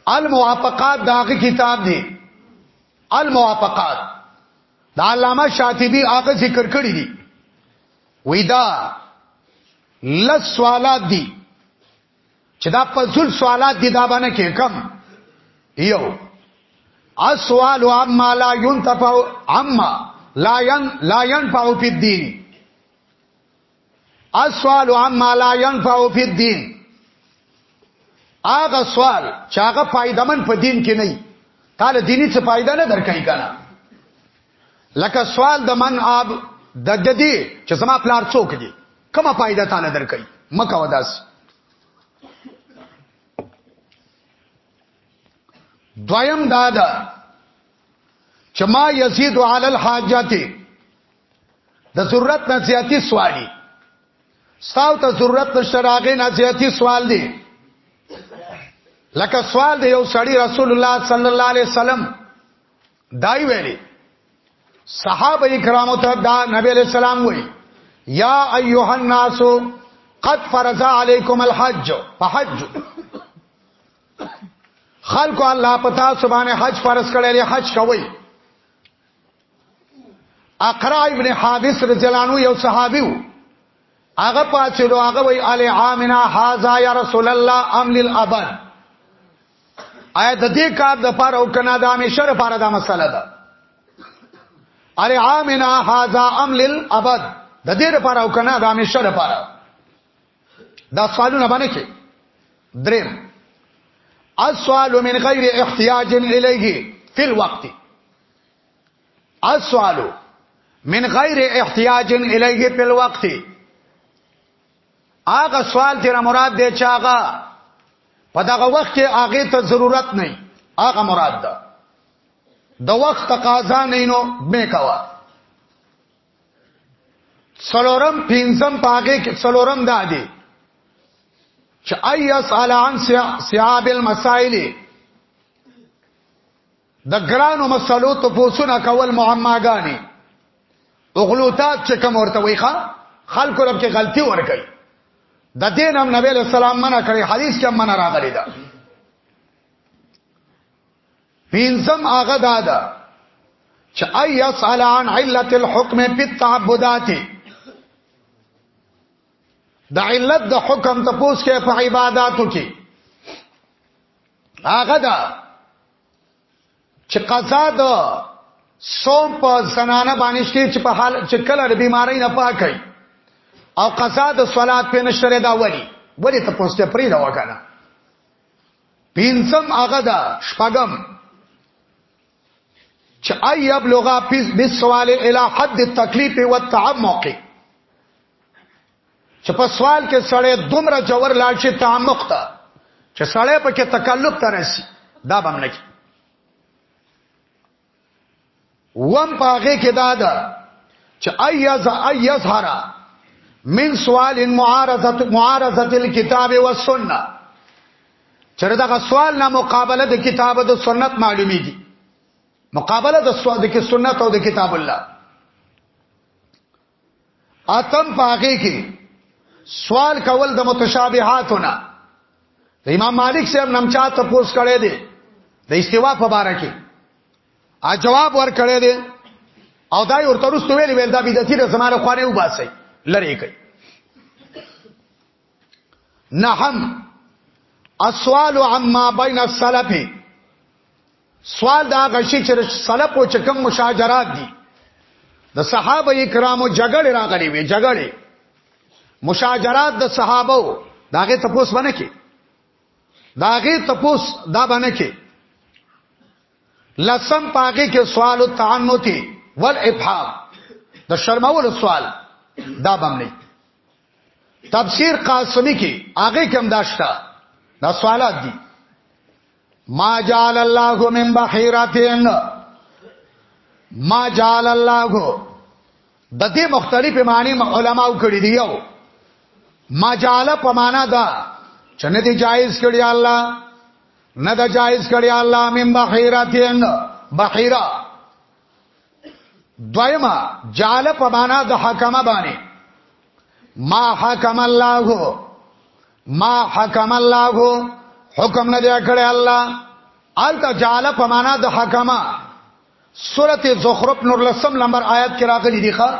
الموافقات داغه کتاب دی الموافقات دا علامه شاطبی هغه ذکر کړی دی وېدا لس سوالات دي چې دا پزول سوالات دي دا باندې کې کم یو اسوال عما لا ينتفع عما لا ين لا ينفع في الدين اسوال عما لا ينفع في الدين هغه سوال چې هغه فائدمن په دین کې نه تعالی دیني څه فائدہ نه درکای کنه لکه سوال د من آب د ددی چې زما پلار څوک دی کومه فائدہ تا نه درکې مکه وداس دویم دادا چې ما یزيد علی الحاجات د ضرورت نه زیاتی سوالی ستاو ته ضرورت نشته راغې نه زیاتی سوال دی لکه سوال دی یو سړی رسول الله صلی الله علیه وسلم دای ویلي صحابه کرامو ته دا نبی علیہ السلام وی یا ایها الناس قد فرض علیکم الحج فحج خلق الله پتا سبحانه حج فرض کړی دی حج کوي اقرا ابن حابس رضی الله عنه یو صحابي وو هغه پاتې دوه هغه وی علی عامنا هاذا یا رسول الله ام للابد آیا د دې کار د پاره او کنا د همیشه لپاره دا مسله ده اره عامنا هاذا عمل الابد د دې لپاره او کنا د همیشه لپاره دا سوالونه باندې کې دریم السؤال من غیر احتیاج الیه فی الوقت السؤال من غیر احتیاج الیه فی الوقت هغه سوال تیر مراد دی چې هغه په دغه وخت کې هغه ته ضرورت نه هغه مراد ده د وخت تقاضا نه نو به کوا سلورم پینزم پاګه کې سلورم ده دی چې ايس علی عن سیاب المسائل د ګرانو مسلو ته پوسونه کول معماګانی او غلوطات چې کوم ورته وي ښا خلکو رب کې غلطي ور کوي د دین هم نبی له سلام منع کړی حدیث کې هم منع راغلی دا پینځم هغه دا ده چې اي يسأل عن علت الحكم بالتعبدات د علت د حکم ته پوس کې په عبادتو کې هغه دا چې قضا د صوم په زنانه باندې شته چې په حال چې کله د بیماری نه پاکي او قضا د صلات په نشره دا وری ولی ته پوسټه پرې دا وکړه پینځم هغه دا شپږم چې اي يبلغ بالسوال الى حد التكليف والتعمق چې په سوال کې سړی دومره جوور لاړ شي تعمق ته چې سړی په کې تکلف ته رسی دا به نه کی وم پاغه کې دا ده چې ایز ایز هرا من سوال معارضه معارضه الكتاب والسنه چر دا سوال نه مقابله د کتاب او د سنت معلومیږي مقابله د سوال د سنت او د کتاب الله اتم پاګه کې سوال کول د متشابهاتونه د امام مالک صاحب نمچا ته پوس کړي دي د استوا په باره کې ا جواب ور کړي دي او دا ورته رسو ویل ویل دا بدعتي د زماره خوانه وباسي لری کوي نحم السوال عما بین السلف سوال دا غشي چې سلف او چکم مشاجرات دي د صحابه کرامو جګړه راغلي وي جګړه مشاجرات د صحابه داغه تپوس باندې کې داغه تپوس دا باندې کې لسم پاګه کې سوال او تعنتی ول ابحام د شرمول سوال دا باندې تفسیر قاسمی کې هغه کم داشتا دا سوالات دي ما جعل الله من بحیرتین ما جعل الله د دې مختلفې معنی علماو کړی دی یو ما جعل په معنا دا چې نه دی جایز کړی الله نه دا جایز کړی الله من بحیرتین بحیرا دویما جعل په معنا د حکمه باندې ما حکم الله ما حکم الله حکم نه دی کړی الله التا جعل په معنا د حکما سورته زخرف نور لسم نمبر آیات کې راغلي دی ښا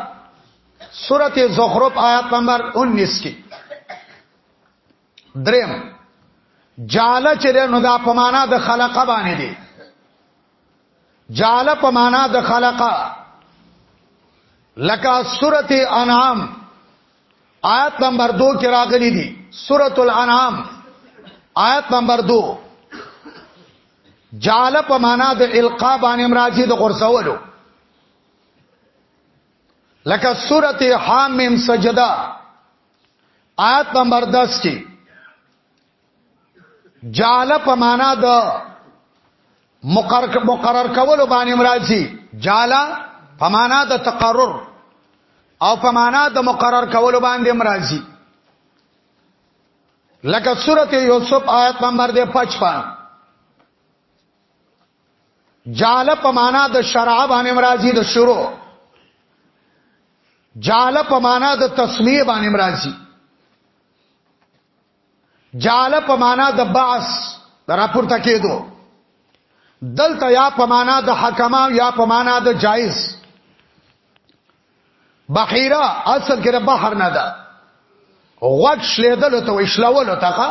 سورته زخرف آیات نمبر 19 کې دریم جاله چې ده نو دا په معنا د خلقه باندې دی جاله په معنا د خلقه لکه سورت انعام آیت نمبر دو کې راغلی دی سورت الانعام آیت نمبر دو جاله په معنا د القا باندې امراجی د غرسولو لکه سورت حامیم سجده آیت نمبر 10 کې جعل په معنا د مقرر مقرر کول باندې مرادي جعل په معنا د تقرر او په معنا د مقرر کول باندې مرادي لکه سورته یوسف آیت نمبر 55 جاله په معنا د شرع باندې مرাজি د شروع جاله په معنا د تسمیه باندې مرাজি جاله په معنا د بعث د راپورته کېدو دلته یا په معنا د حکما یا په معنا د جایز بحیره اصل کې بحر نه ده غوږ شلیدل ته وشلول ته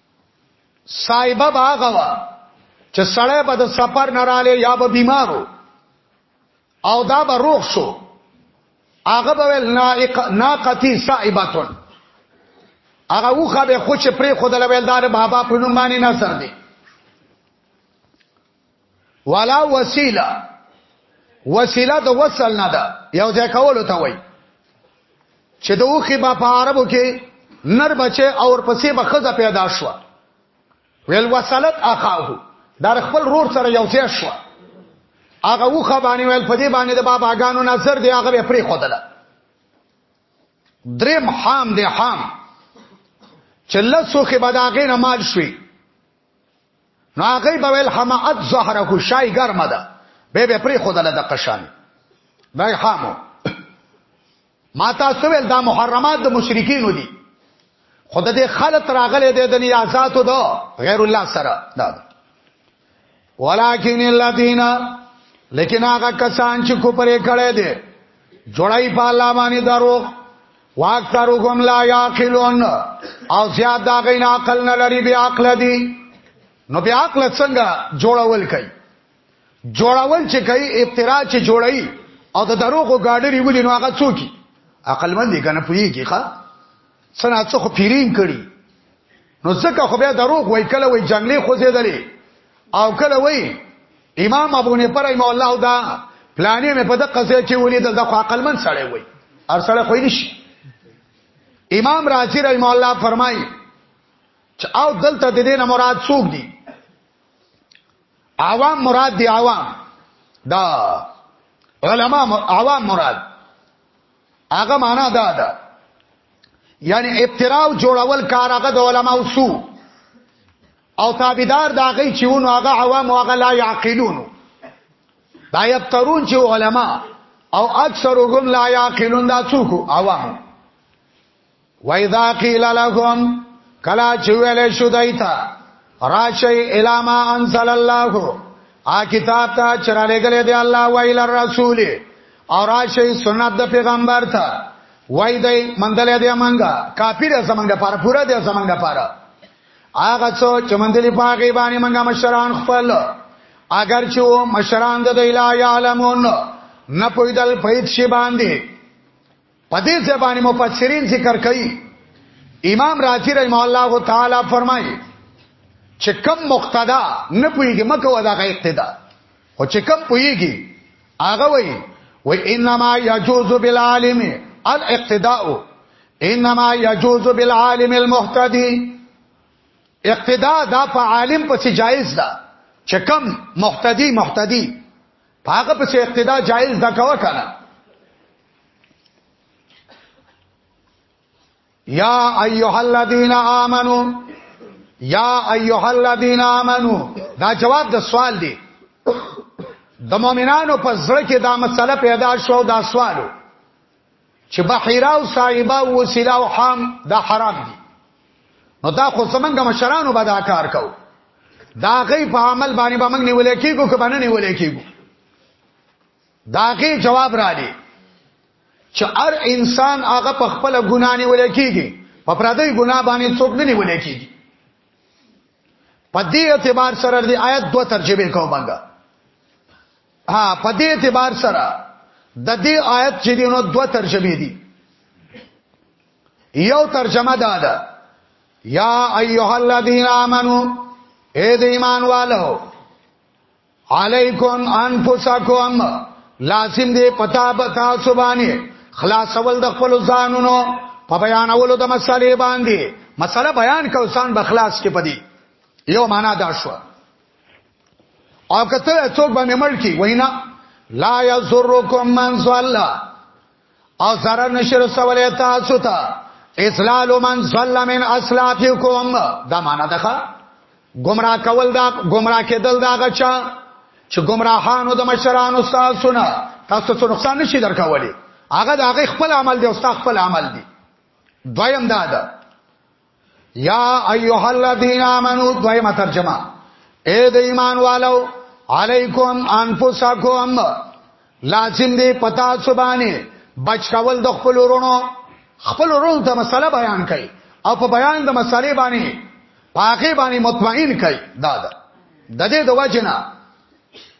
صاحبه باغه وا چې سړی به د سفر نه رااله یا به بیمارو او دا به روغ شو هغه به نائق ناقتی صاحبتون هغه وخه به خو چې پرې خدای ویل دار بابا په نوم باندې نظر دی ولا وسیله وسیله د وصل نه ده یو ځای کول ته وای چې د اوخي با په عربو کې نر بچي او پسې به خزه پیدا شو ویل وصلت اخاه در خپل رور سره یو ځای شو هغه وخه باندې ویل په دې باندې د بابا غانو نظر دی هغه پرې خدله دریم حام دی حام چې لسو کې بداغې نه مال شوي نو هغه به ویل حمات زهره شای ګرمه ده به به پری خدای د قشان بای حامو ما تاسو ول دا محرمات د مشرکین دي خود دې خلط راغله دې د نیازاتو دو غیر الله سره دا ولکن الذین لیکن هغه کسان چې کو پرې کړه دې جوړای په الله باندې دروغ واکثرهم لا یاقلون او زیاد دا غین عقل نه لري بیا عقل دي نو بیا عقل څنګه جوړول کوي جوړول چې کوي ابتراع چې جوړي او د دروغو ګاډري ولې نو هغه څوک عقل مند دي کنه پويږي ښا څنګه څه خو پیرین کړي نو ځکه خو بیا دروغ وای کله وای جنگلی خوځېدلې او کله وای امام ابو نفر رحم الله دا پلانې مې په دقه ځای کې ولید د خو عقل من سره وای ار سره خو نشي امام رازی رحم الله فرمای چې او دلته د دې نه مراد څوک دي عوام مراد دی عوام دا علما عوام مراد هغه معنا دا ده یعنی ابتراء او جوړول کار هغه د علما او سو او تابعدار دا غي چې ونو هغه عوام او هغه لا يعقلون دا یبترون چې علما او اکثرهم لا يعقلون دا څوک عوام وَإِذَا قِيلَ لَهُمْ کلا چې ویل شو دایتا راشي الاما انزل الله ا کتاب ته چرالې غلې دی الله ویل الرسول او راشي سنت د پیغمبر ته وای دی مندلې دی منګه کافر زمنګ لپاره پورا دی زمنګ لپاره هغه څو چې مندلې پاګې باندې منګه مشران خپل اگر چې مشران د لا یعلمون نه پویدل پېد شي باندې په دې ځای باندې مفسرین ذکر کوي امام رازی رحم الله تعالی فرمایي چې کم مقتدا نه پويږي مکه ودا غي اقتدا خو چې کم پويږي هغه وایي و انما يجوز بالعالم الاقتداء انما يجوز بالعالم المهتدي اقتداء دا په عالم پسې جایز ده چې کم مهتدي مهتدي هغه پسې اقتداء جایز ده کوه کنه یا ایها الذین آمنو یا ایها الذین آمنو دا جواب د سوال دی د مؤمنانو په زړه کې دا مسله پیدا شو دا سوالو چې بحیرا او صاحبہ او وسیله او حام دا حرام دي نو دا خو زمونږ مشرانو به دا کار کو دا غي په عمل باندې به موږ نیولې کیږو که باندې نیولې کیږو داغه جواب را دي چې هر انسان هغه په خپل ګنا نه ولې کیږي په پردې ګنا باندې څوک نه ولې کیږي په دې اعتبار سره د آیت دوه ترجمه کوم باندې ها په دې اعتبار سره د دې آیت چې دینو دوه ترجمه دي یو ترجمه دا ده یا ایها الذین آمنو اے د ایمان والو علیکم انفسکم لازم دی پتا به تاسو باندې خلاصول د خپل ځانونو په بیانولو د مسالې باندې مسله بیان کو ځان به خلاص کې پدی یو معنا دا شو او کته څوک باندې مړ کی وینا لا یذرکم من صلی او سره نشر سوالې تاسو ته اسلال من صلی من اسلافکم دا معنا ده گمراه کول دا گمراه کېدل دا غچا چې گمراهانو د مشرانو تاسو نه تاسو څه نقصان نشي درکولي هغه د هغه خپل عمل دی او تاسو خپل عمل دی دویم دا ده یا ایها الذین آمنو دویمه ترجمه اے د ایمان والو علیکم انفسکم لازم دی پتا سبانی بچ کول د خپل ورونو خپل ورونو ته مسله بیان کړي او په بیان د مسلې باندې پاکي باندې مطمئن کړي دا ده د دې د وجنه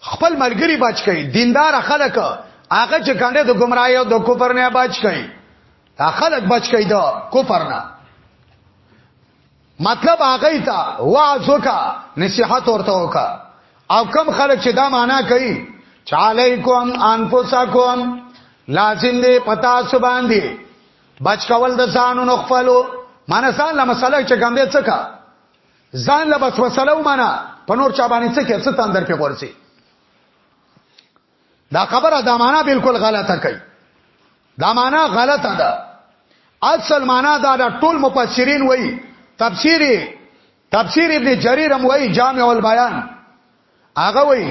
خپل ملګری بچ کړي دیندار خلک هغه چې کنده د گمراهی او د کفر نه بچ کړي دا خلک بچ کړي دا کفر نه مطلب هغه ته واعظ وکا نصيحت ورته وکا او کم خلک چې دا معنا کوي چالیکم انفسکم لازم دی پتا سبان دی بچ کول د ځانونو خپلو مانسان له مسله چې ګم دې څه کا ځان له بس وسله ومنه په نور چا باندې څه کې څه تندر په ورسي دا خبره دا معنا بالکل غلطه کوي دا معنا غلطه ده اصل معنا دا د ټول مفسرین وایي تفسیری تفسیر ابن جریر هم وایي جامع البیان هغه وایي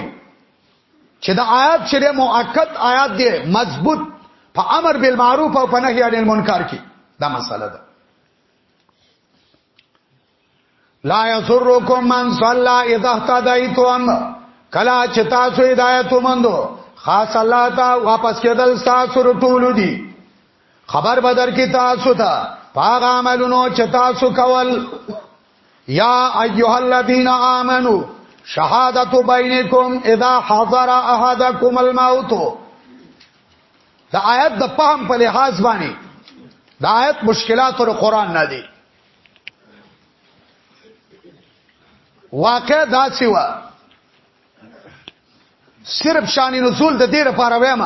چې دا آیات چې د مؤکد آیات دی مضبوط په امر بالمعروف او په نهی عن المنکر کې دا مسله ده لا یسرکم من صلا اذا اهتدیتم کلا چې تاسو هدایت ومندو خاص الله ته واپس کېدل تاسو ټول دي خبر بدر کې تاسو ته پاغ عملونو چې تاسو کول یا ایها الذین آمنو شهادت بینکم اذا حضر احدکم الموت د آیت د فهم په لحاظ باندې د آیت مشکلات او قران نه دي واقع دا سی و صرف شان نزول د دې لپاره وایم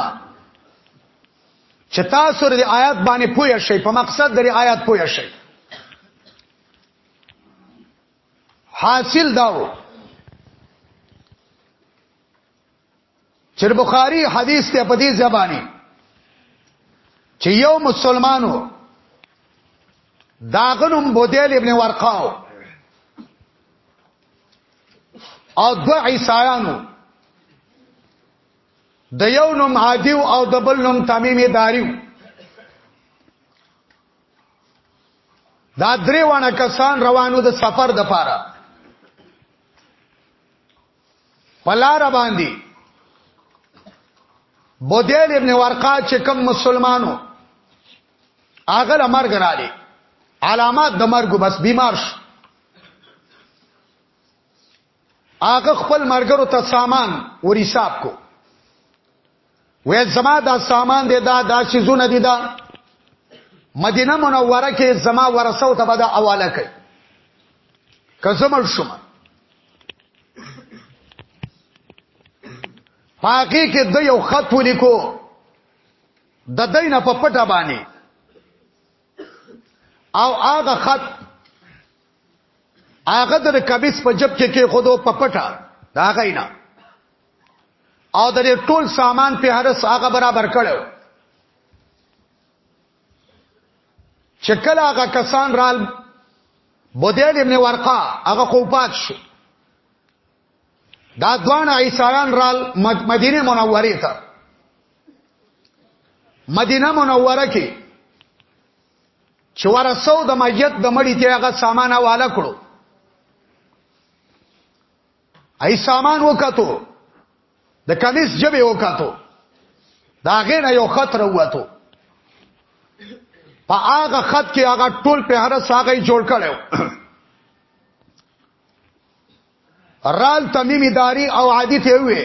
چې تاسو د آیات باندې پوه شئ په مقصد د آیات پوه شئ حاصل داو چې بخاری حدیث ته په دې زبانی چې یو مسلمانو داغنم بودیل ابن ورقاو او دو عیسایانو د یو نوم عادیو او د بل نوم تمیمی داریو دا درې وانه کسان روانو د سفر د پاره پلار باندې بودیل ابن ورقا چې کوم مسلمانو هغه له مرګ رااله علامات د مرګ بس بیمار شو هغه خپل مرګرو ته سامان وري صاحب کو وې زما دا سامان دی دا دا شیزونه دي دا مدینه منوره کې زما ورثه ته به دا حواله کوي کزمل شوم پاکی کې د یو خط ولیکو د دینه په پټه باندې او هغه خط هغه د کمیس په جب کې کې خودو په پټه دا غینا او د ټول سامان په هرس هغه برابر کړو چکل هغه کسان رال بودیل ابن ورقا هغه خو پات شو دا دوان عیسایان رال مدینه منوره ته مدینه منوره کې چې ورسو د میت د مړی ته هغه سامان حواله کړو ای سامان وکاتو د کمیس جبه وکاتو دا غینه یو خط ورواتو په هغه خط کې هغه ټول په هر ساغې جوړ کړو رال تمیمی داری او عادی ته وی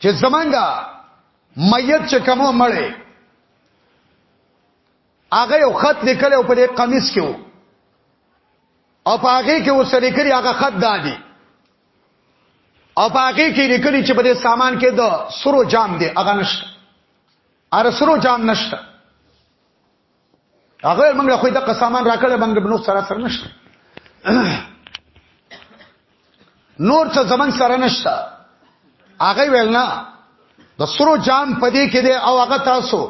چې زمنګا میت چې کومه مړې هغه یو خط لیکل او په دې قمیص کې وو او په هغه کې وسره لیکلي هغه خط دادی او په هغه کې لیکلي چې په دې سامان کې د سرو جام دی هغه نشته ار سرو جام نشته هغه موږ له خو دغه سامان راکړل موږ بنو سره سره نشته نور څه زمون سره نشته هغه ویلنا د سرو جام پدې کې دی او هغه تاسو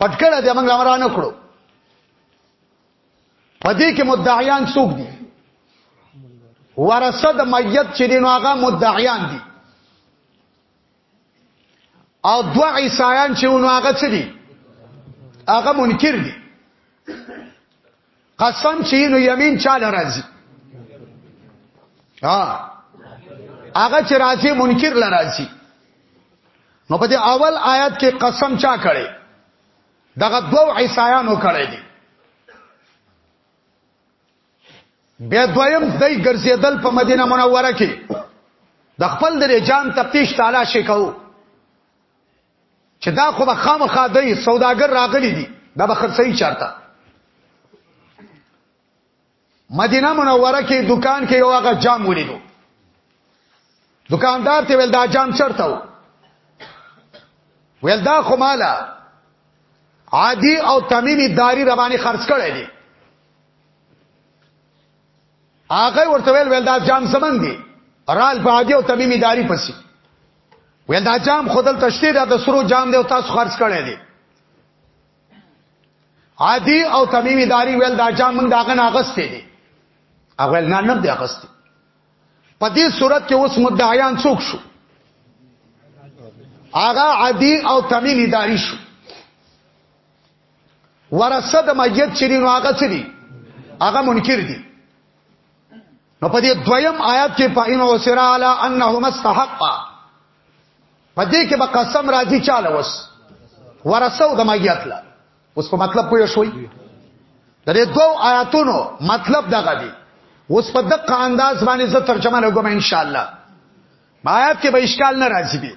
پټکړه د موږ لمرانه کړو پدې کې مدعیان څوک دي ورثه د میت چې دین هغه مدعیان دي او دوا عیسایان چې ونو هغه څه دي هغه منکر دي قسم چې نو یمین چاله راځي ها هغه چې راځي منکر لراځي نو په دې اول آیات کې قسم چا کړي دغه دوو عیسایانو کړي دي بیا دویم دای ګرځیدل په مدینه منوره کې د خپل د جان تفتیش تعالی شي کو چې دا خو به خامخا دی سوداګر راغلي دي دا به خرڅي چارتا مدینه منوره کې دکان کې یو هغه جام ولیدو دکاندار ته ویل دا جام چرته و ویل دا خو مالا عادی او تمیمی داری رواني خرڅ کړی دی هغه ورته ویل ویل دا جام زمنګ دی رال په هغه او تمیم اداري پسی ویل دا جام خودل تشته دا د سرو جام دی او تاسو خرج کړی دی عادی او تمیم اداري ویل دا جام موږ داغه ناغسته دی هغه نه نه دی اغسته په دې صورت کې اوس مدعیان څوک شو هغه عادی او تمیم اداري شو ورثه د میت چې نو هغه څه دي هغه منکر دي نو په دې دویم آیات کې پاین او سرا علی انهما استحقا په دې کې به قسم راځي چاله وس ورثه د میت لا اوس په مطلب پوه شوي د دې دوو آیاتونو مطلب دغه دی اوس په دقه انداز باندې زه ترجمه لګوم ان شاء الله آیات کې به اشکال نه راځي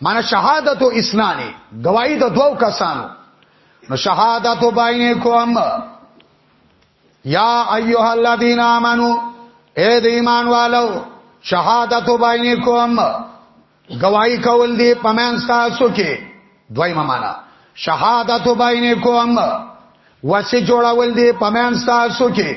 معنی شهادت و اسنان گواہی د دوو کسانو نو شهادت و بینکم یا ایها الذین آمنو اے د ایمان والو شهادت و بینکم گواہی کول دی پمن تاسو کې دویمه معنی شهادت و بینکم وسی جوړول دی پمن تاسو کې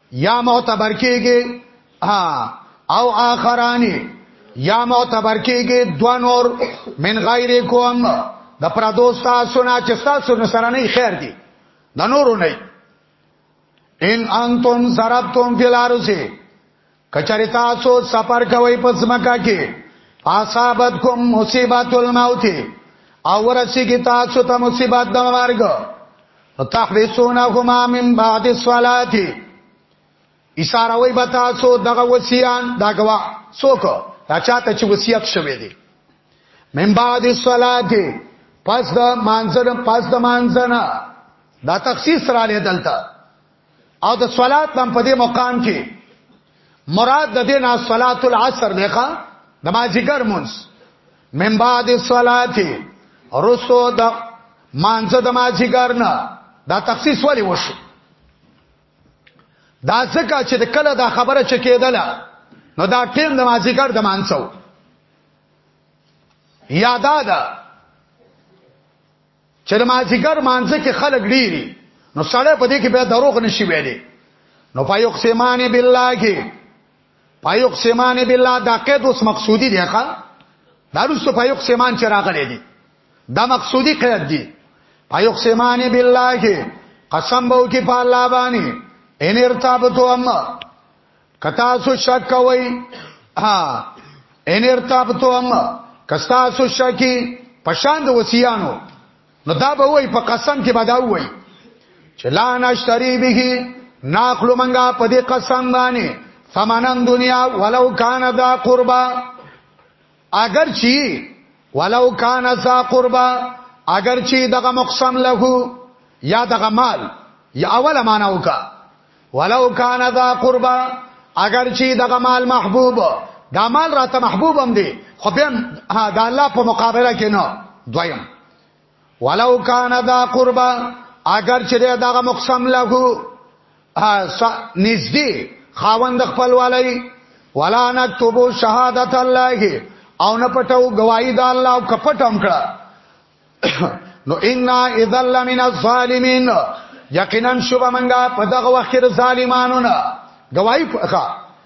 یا معتبر کېږي ها او اخرانی یا معتبر کېږي دو نور من غیر کوم د پردو تاسو نه چې تاسو سره نه خیر دي د نورو نه ان انتم ضربتم فی الارض کچری تاسو سفر کوي په ځمکه کې اصابت کوم مصیبت الموت او ورسیږي تاسو ته مصیبت د مرګ فتحبسونهما من بعد الصلاه اشاره وي بتا سو دغه وصیان دا غوا څوک دا چاته چې وصیت شوی دی من بعد الصلاه پس د مانځنه پس د مانځنه دا تخصیص را لې دلته او د صلات هم په دې مقام کې مراد د دې نه صلات العصر دی ښا د ما ذکر مونږ من بعد الصلاه رسو د مانځ د ما ذکر نه دا تخصیص ولی وشو دا ځکه چې د کله دا خبره چې کېدله نو دا ټیم د ما ذکر د مانځو یادا ده چې د مازیګر مانځه کې خلک ډیری نو سړی په دې کې بیا دروغ نشي ویلي نو پایوق سیمانه بالله کې پایوق سیمانه بالله دا قید اوس مقصودی دی ښا دا رسو پایوق سیمان چې راغلي دي دا مقصودی قید دی پایوق سیمانه بالله کې قسم به وکي په الله باندې ان ارتابتو اما کتا سو شک کوي ها ان ارتابتم کستا سو شکی پشان د وسیانو نو دا به وای په قسم کې بدا وای چې لا نشتری به ناخلو منګه په دې قسم باندې ثمنن دنیا ولو کان دا قربا اگر چی ولو کان ذا قربا اگر چی دغه مقسم له یا دغه مال یا اوله معنا وکا ولو کان ذا قربا اگر چی دغه مال محبوب دا مال راته محبوب هم دی خو بیا دا الله په مقابله کې نه دویم ولو کان ذا قربا اگر چې دغه مقسم له نږدې خاوند خپل ولای ولا نكتب شهادت الله او نه پټو گواہی د الله او کپټم کړه نو ان اذا لمن الظالمين یقینا شوب منګه په دغه وخت کې ظالمانو نه گواہی ښه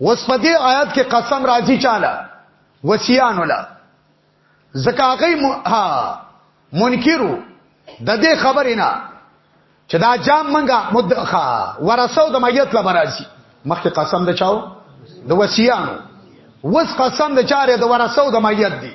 اوس په دې آیات کې قسم راځي چاله وسیان ولا زکه غي ها منکرو د دې خبرې نه چې دا جام منګه مدخا ورسو د میت لا برازي مخکې قسم د چاو د وسیانو وس قسم د چاره د ورسو د میت دی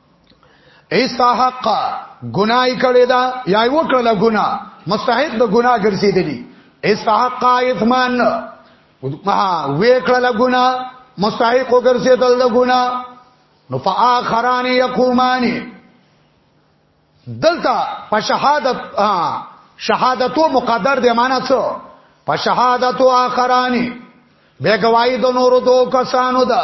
ایسا حق گناہی کړی دا یا وکړه ګنا مستحق د ګنا ګرځیدلی ایسا حق اثمان وکړه ګنا مستحق ګرځیدل د ګنا نو فآخران یقومان دلته په شهادت شهادتو مقدر دی معنا څه په شهادتو آخران به گواہی د نورو دو کسانو ده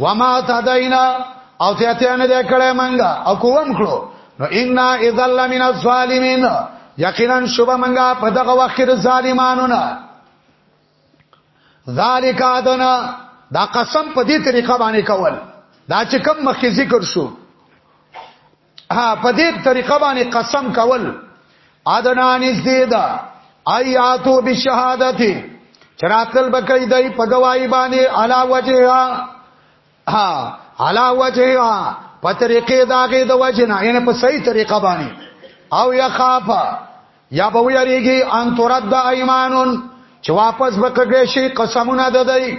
وما تدینا او ته ته نه دې کړه منګه او کوم کړو نو ان اذا لمن الظالمین یقینا شوب منګه په دغه وخت کې ظالمانو نه ذالک ادنا دا قسم په دې طریقه باندې کول دا چې کم مخکې ذکر شو ها په دې طریقه باندې قسم کول ادنا نږدې ده ایاتو بشهادتي چراتل بکای دای په گواہی باندې علا وجهها ها علا وجهها په طریقې داګه د وجنا یعنی په صحیح طریقه باندې او یا خاف یا به ویریږي ان ترد ایمانون چې واپس وکړي شي قسمونه ددای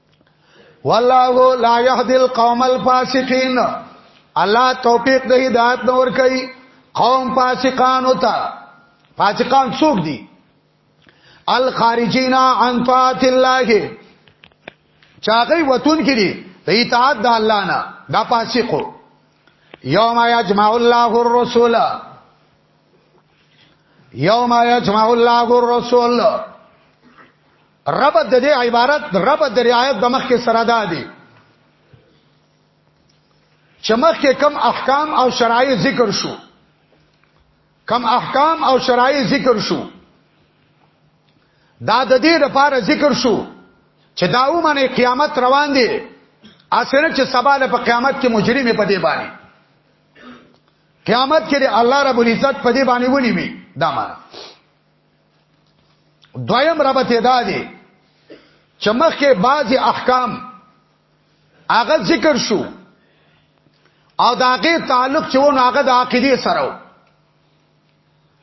والله لا يهدي القوم الفاسقين الله توفیق د هدایت نور کوي قوم فاسقان وتا فاسقان څوک دي الخارجین عن طاعت الله چاغي وتون کړي د اطاعت د الله نه دا فاسقو یوم یجمع الله الرسول یوم یجمع الله الرسول ربط د دې عبارت ربط د رعایت د مخ کې سره ده دي چې مخ کې کم احکام او شرایع ذکر شو کم احکام او شرایع ذکر شو دا د دې لپاره ذکر شو چې دا ومنه قیامت روان دي اسره چې سبا له قیامت کې مجرمه په دې باندې قیامت کې الله رب العزت په دې باندې ونی وي دا معنی دویم ربط ادا دی چې مخکې بعض احکام هغه ذکر شو او دا هغه تعلق چې ونه هغه د عقیده سره و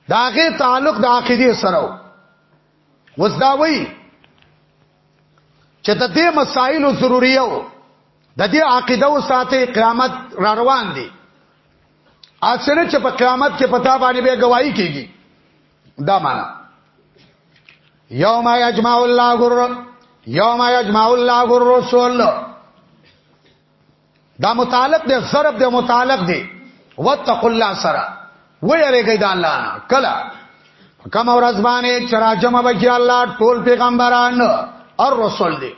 دا هغه تعلق د عقیده سره و وس دا وی چې د دې مسائل ضروري او د دې عقیده او ساته قیامت را روان دي اسنه چې په قیامت کې پتا باندې به گواہی کیږي دا معنا یوم یجمع الله غر یوم یجمع الله غر رسول دا متعلق دی ضرب دی متعلق دی واتقوا الله سره ویریږي دا الله نه کلا کم اور ازبانه چراجم بکی الله ټول پیغمبران او رسول دی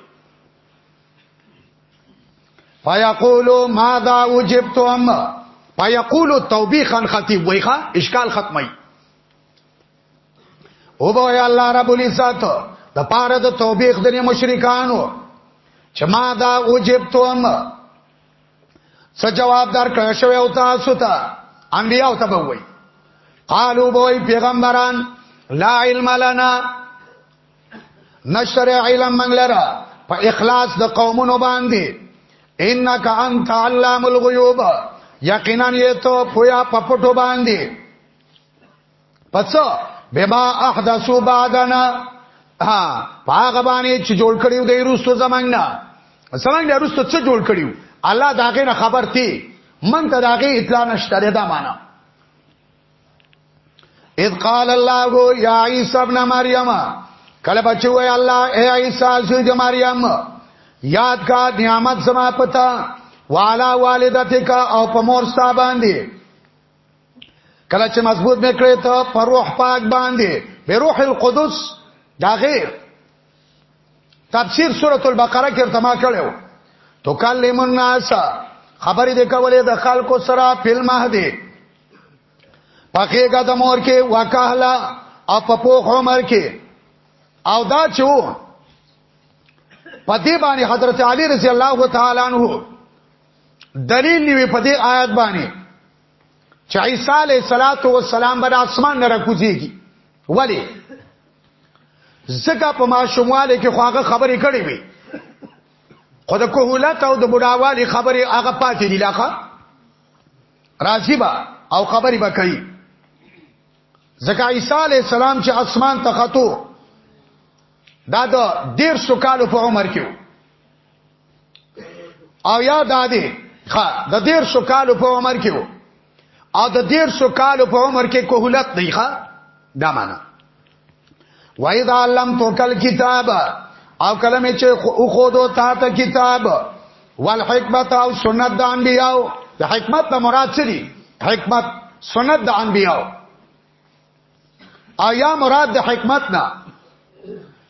فیقولو ماذا وجبتم فیقولو توبیخا خطیب ویخا اشکال ختمی او به یا الله رب العزت د پاره د توبیخ د مشرکانو چې ما دا وجبتم څه جواب در کړ شو او تاسو ته انبیاء ته به وای قالو بوئی پیغمبران لا علم لنا نشر علم منګلرا په اخلاص د قومونو باندې انک انت علام الغیوب یقینا یې ته پویا په پټو باندې پس بما احدثو بعدنا ها پاغه باندې چې جوړ کړیو د روستو زمنګنا زمنګ د روستو څه جوړ کړیو الله داغه نه خبر تی من ته داغه اطلاع نشته دا معنا اذ قال الله یا عیسی ابن مریم کله بچو وی الله اے عیسی زوی د مریم یاد کا نعمت زما پتا والا والدتک او په مور ستا باندې کله چې مضبوط میکړې ته پر روح پاک باندې به روح القدس دا غیر تفسیر سورۃ البقره کې تما کړو تو کلم الناس خبرې د کولې د خلکو سره فلم هدي پخېګه د مور کې وکهلا او په پوخ عمر کې او دا چې وو په دې باندې حضرت علی رضی الله تعالی عنہ دلیل نیوي په دې آیات باندې چې عیسی علیه الصلاۃ والسلام بر اسمان نه راکوزيږي ولی زکه په ماشومواله کې خواغه خبرې کړې وي خو د کوهولت او د بډاوالي خبرې هغه پاتې دي لاخه راضی با او خبرې به کوي ځکه عیسی علی السلام چې اسمان ته خطو دا د ډیر سو کالو په عمر کې او یا دادی ښا د ډیر سو کالو په عمر کې او د ډیر سو کالو په عمر کې کوهلت دی ښا دا معنا وای دا لم تو کل کتاب او کلمې چې او خو دو تا ته کتاب والحکمت او سنت د انبیاء د حکمت نه مراد څه دي حکمت سنت د انبیاء آیا مراد د حکمت نه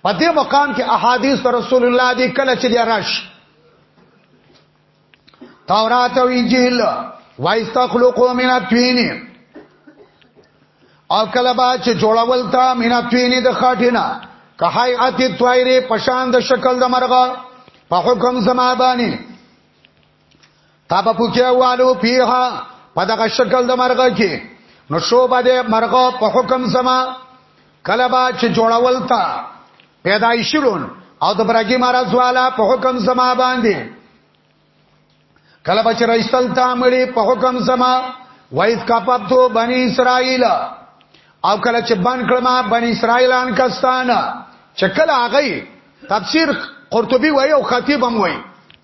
په دې مقام کې احادیث رسول الله دی کله چې راش تورات او انجیل وایستخلقو من الطین او کله با چې جوړول تا من الطین د خاټینا که هيئت الطير پشان د شکل د مرغه په حکم زما باندې تا په پوکه والو پیها په دغه شکل د مرغه کې نو شوبه د مرغه په حکم زما کله با چې جوړول تا پیدایشرون او د برګي مرز والا په حکم زما باندې کله به چې رئیسل تا مړي په حکم زما وایز کپبتو بنی اسرائیل او کله چې بن کړم بنی اسرائیلان کستان چې کله هغه تفسیر قرطبي وایي او خطیب هم وایي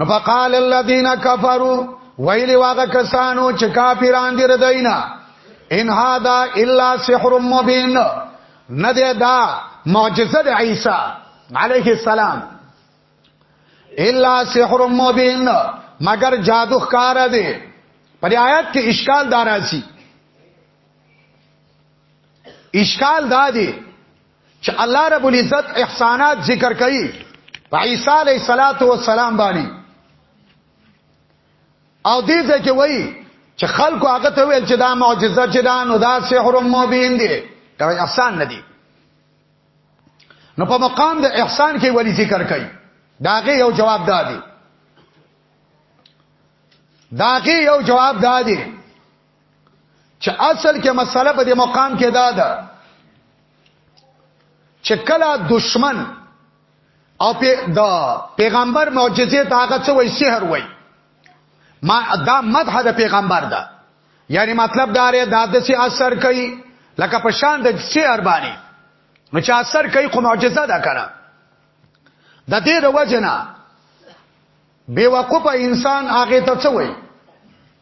نو فقال الذين كفروا ویلی واغه کسانو چې کافران دي ردینا ان هاذا الا سحر مبين نه ده دا معجزه د عیسی علیه السلام الا سحر مبين مگر جادو ښکار دی پر آیات کې اشکال داراسي اشکال دا دی چې الله رب العزت احسانات ذکر کوي په عیسی علیه الصلاۃ والسلام باندې او دې ځکه وایي چې خلکو هغه ته ویل چې دا معجزه چې دا نو دا سحر مبین دی دا احسان نه دی نو په مقام د احسان کې ولی ذکر کوي داغه یو جواب دادی داغه یو جواب دادی چې اصل کې مسله په دې مقام کې دا ده چې کله دشمن او په دا پیغمبر معجزې ته هغه څه وایي سحر وایي ما دا مدح د پیغمبر ده یعنی مطلب دا لري دا د سي اثر کوي لکه په شان د سحر باندې نو چې اثر کوي خو معجزه ده کړه د دې د وجنه بیوقوف انسان هغه ته څه وایي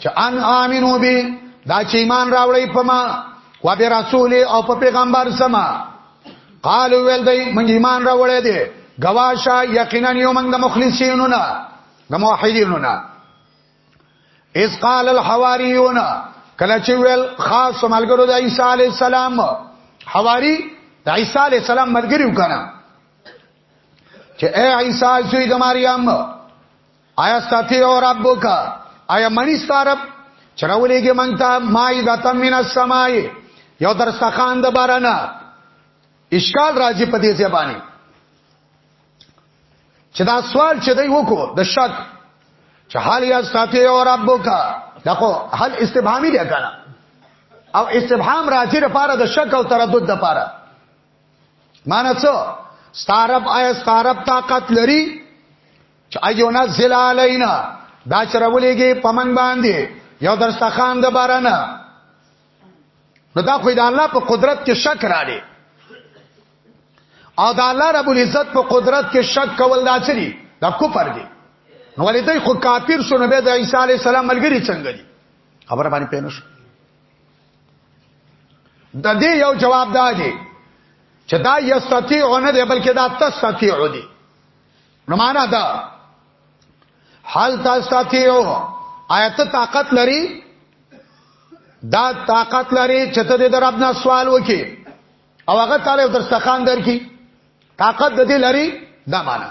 چې ان امنو به دا چې ایمان راوړی په ما و به رسول او په پیغمبر سما قالو ول دی مونږ ایمان راوړی دی گواشه یقینا یو مونږ د مخلصینو نه د موحدینو نه اس قال الحواریون کله چې ویل خاص ملګرو د عیسی علی السلام حواری د عیسی علی السلام ملګری وکړه چې اے عیسی زوی د مریم آیا استاتی او ربک آیا منی ستارب چرولېږي مونږ ته مای د تمن السمای یو درستخان د بارنا اشکال راځي په دې ځبانی چې دا سوال چې دی وکړو د شک چې حال یا ساتي او ربک دغه حل استفهامي دی کنه او استفهام راځي لپاره د شک او تردد لپاره معنی څه ستارب آیا ستارب طاقت لري چې ایونا زل علینا دا چرولېږي پمن باندې یو درستخان د باران نو دا خو د الله په قدرت کې شک راړي او د الله رب العزت په قدرت کې شک کول دا چری دا کفر دی نو ولې دوی خو کافر شو نو به د عیسی علی السلام ملګری څنګه دي خبره باندې پېنه شو د دې یو جواب دا دی چې دا یستطيع نه دی بلکې دا تستطيع دی نو معنا دا حال تاسو تاتیو آیت طاقت لري دا طاقت لري چې ته د رب نه سوال وکې او هغه تعالی در سخان درکې طاقت د دې لري دا معنا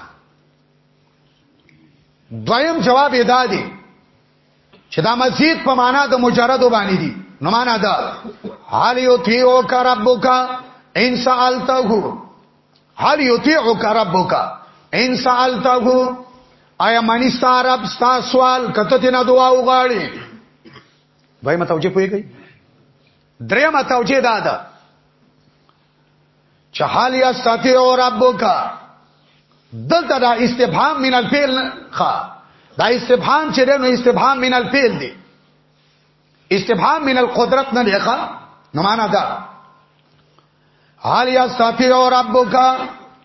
دویم جواب ادا دی چې دا مزید په معنا د مجرد باندې دي نو معنا دا حال یطیعو کا ربک ان سالته حال یطیعو کا ربک ان سالته آیا مانی ستارب ستا سوال کته ته نه دعا وغاړي دوی متوجه کوي دریم توجه دا ده چې حال یا ساتي او ربک دلته دا استفهام من الفعل خا دا استفهام چې نو استفهام من الفعل دی استفهام من القدرت نه دی ښا نو معنا دا حال یا ساتي او ربک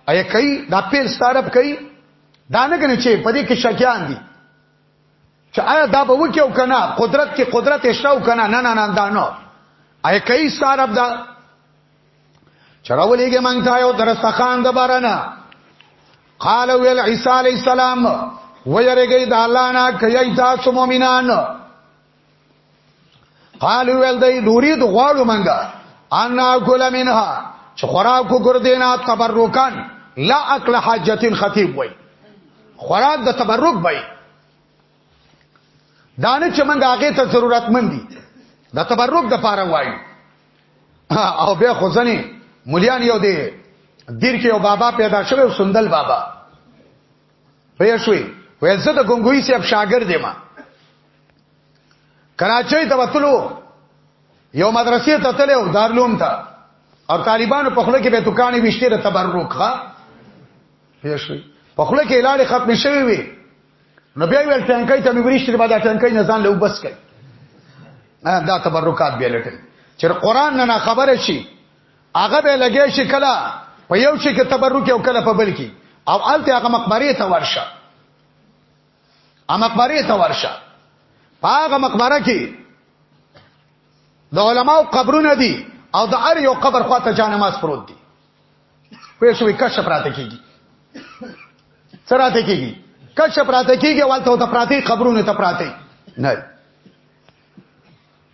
اي کوي دا پیل ستارب کوي دا نه کنه چې په دې کې شکیان دي چې آیا دا به وکیو کنه قدرت کې قدرت اشتاو کنه نه نه نه دا نو آیا کای سارب دا چرولېګه مونږ ته یو درستخان د بارانه قال ویل عیسی علی السلام ویریږي د الله نه کوي تاسو مؤمنان قالو ول دی نورید غواړو منګه ان اکل منها چې خوراک وګردینا تبرکان لا اکل حاجتین خطیب وای خوراک د تبرک وای دانه چې منګه هغه ته ضرورت مندي د تبرک د پاره وای او بیا خزنی مليان یو دی دیر کې یو بابا پیدا شوی سندل بابا پوه شوې وې زه د ګنگوي صاحب شاګرد یم کراچۍ ته وتلو یو مدرسې ته تلو دارلوم ته او طالبانو په خله کې به دکانې وشته د تبرک ها پوه شوې په خله کې لاړې ختم شوی وي نو بیا ویل ټانکۍ ته مې ورشتې بعد ټانکۍ نه ځان له وبس کړ دا تبرکات به لټل چې قران نه خبره شي هغه به لګې شي کله په یو شي کې تبرک او کله په بل کې او الته هغه مقبره ته ورشه ا مقبره ته ورشه هغه مقبره کې د علماو قبرونه دي او د هر یو قبر خواته جانماز پروت دي په شوې کشف راته کیږي سره راته کیږي کشف راته کیږي والته ته پراتی قبرونه ته پراتی نه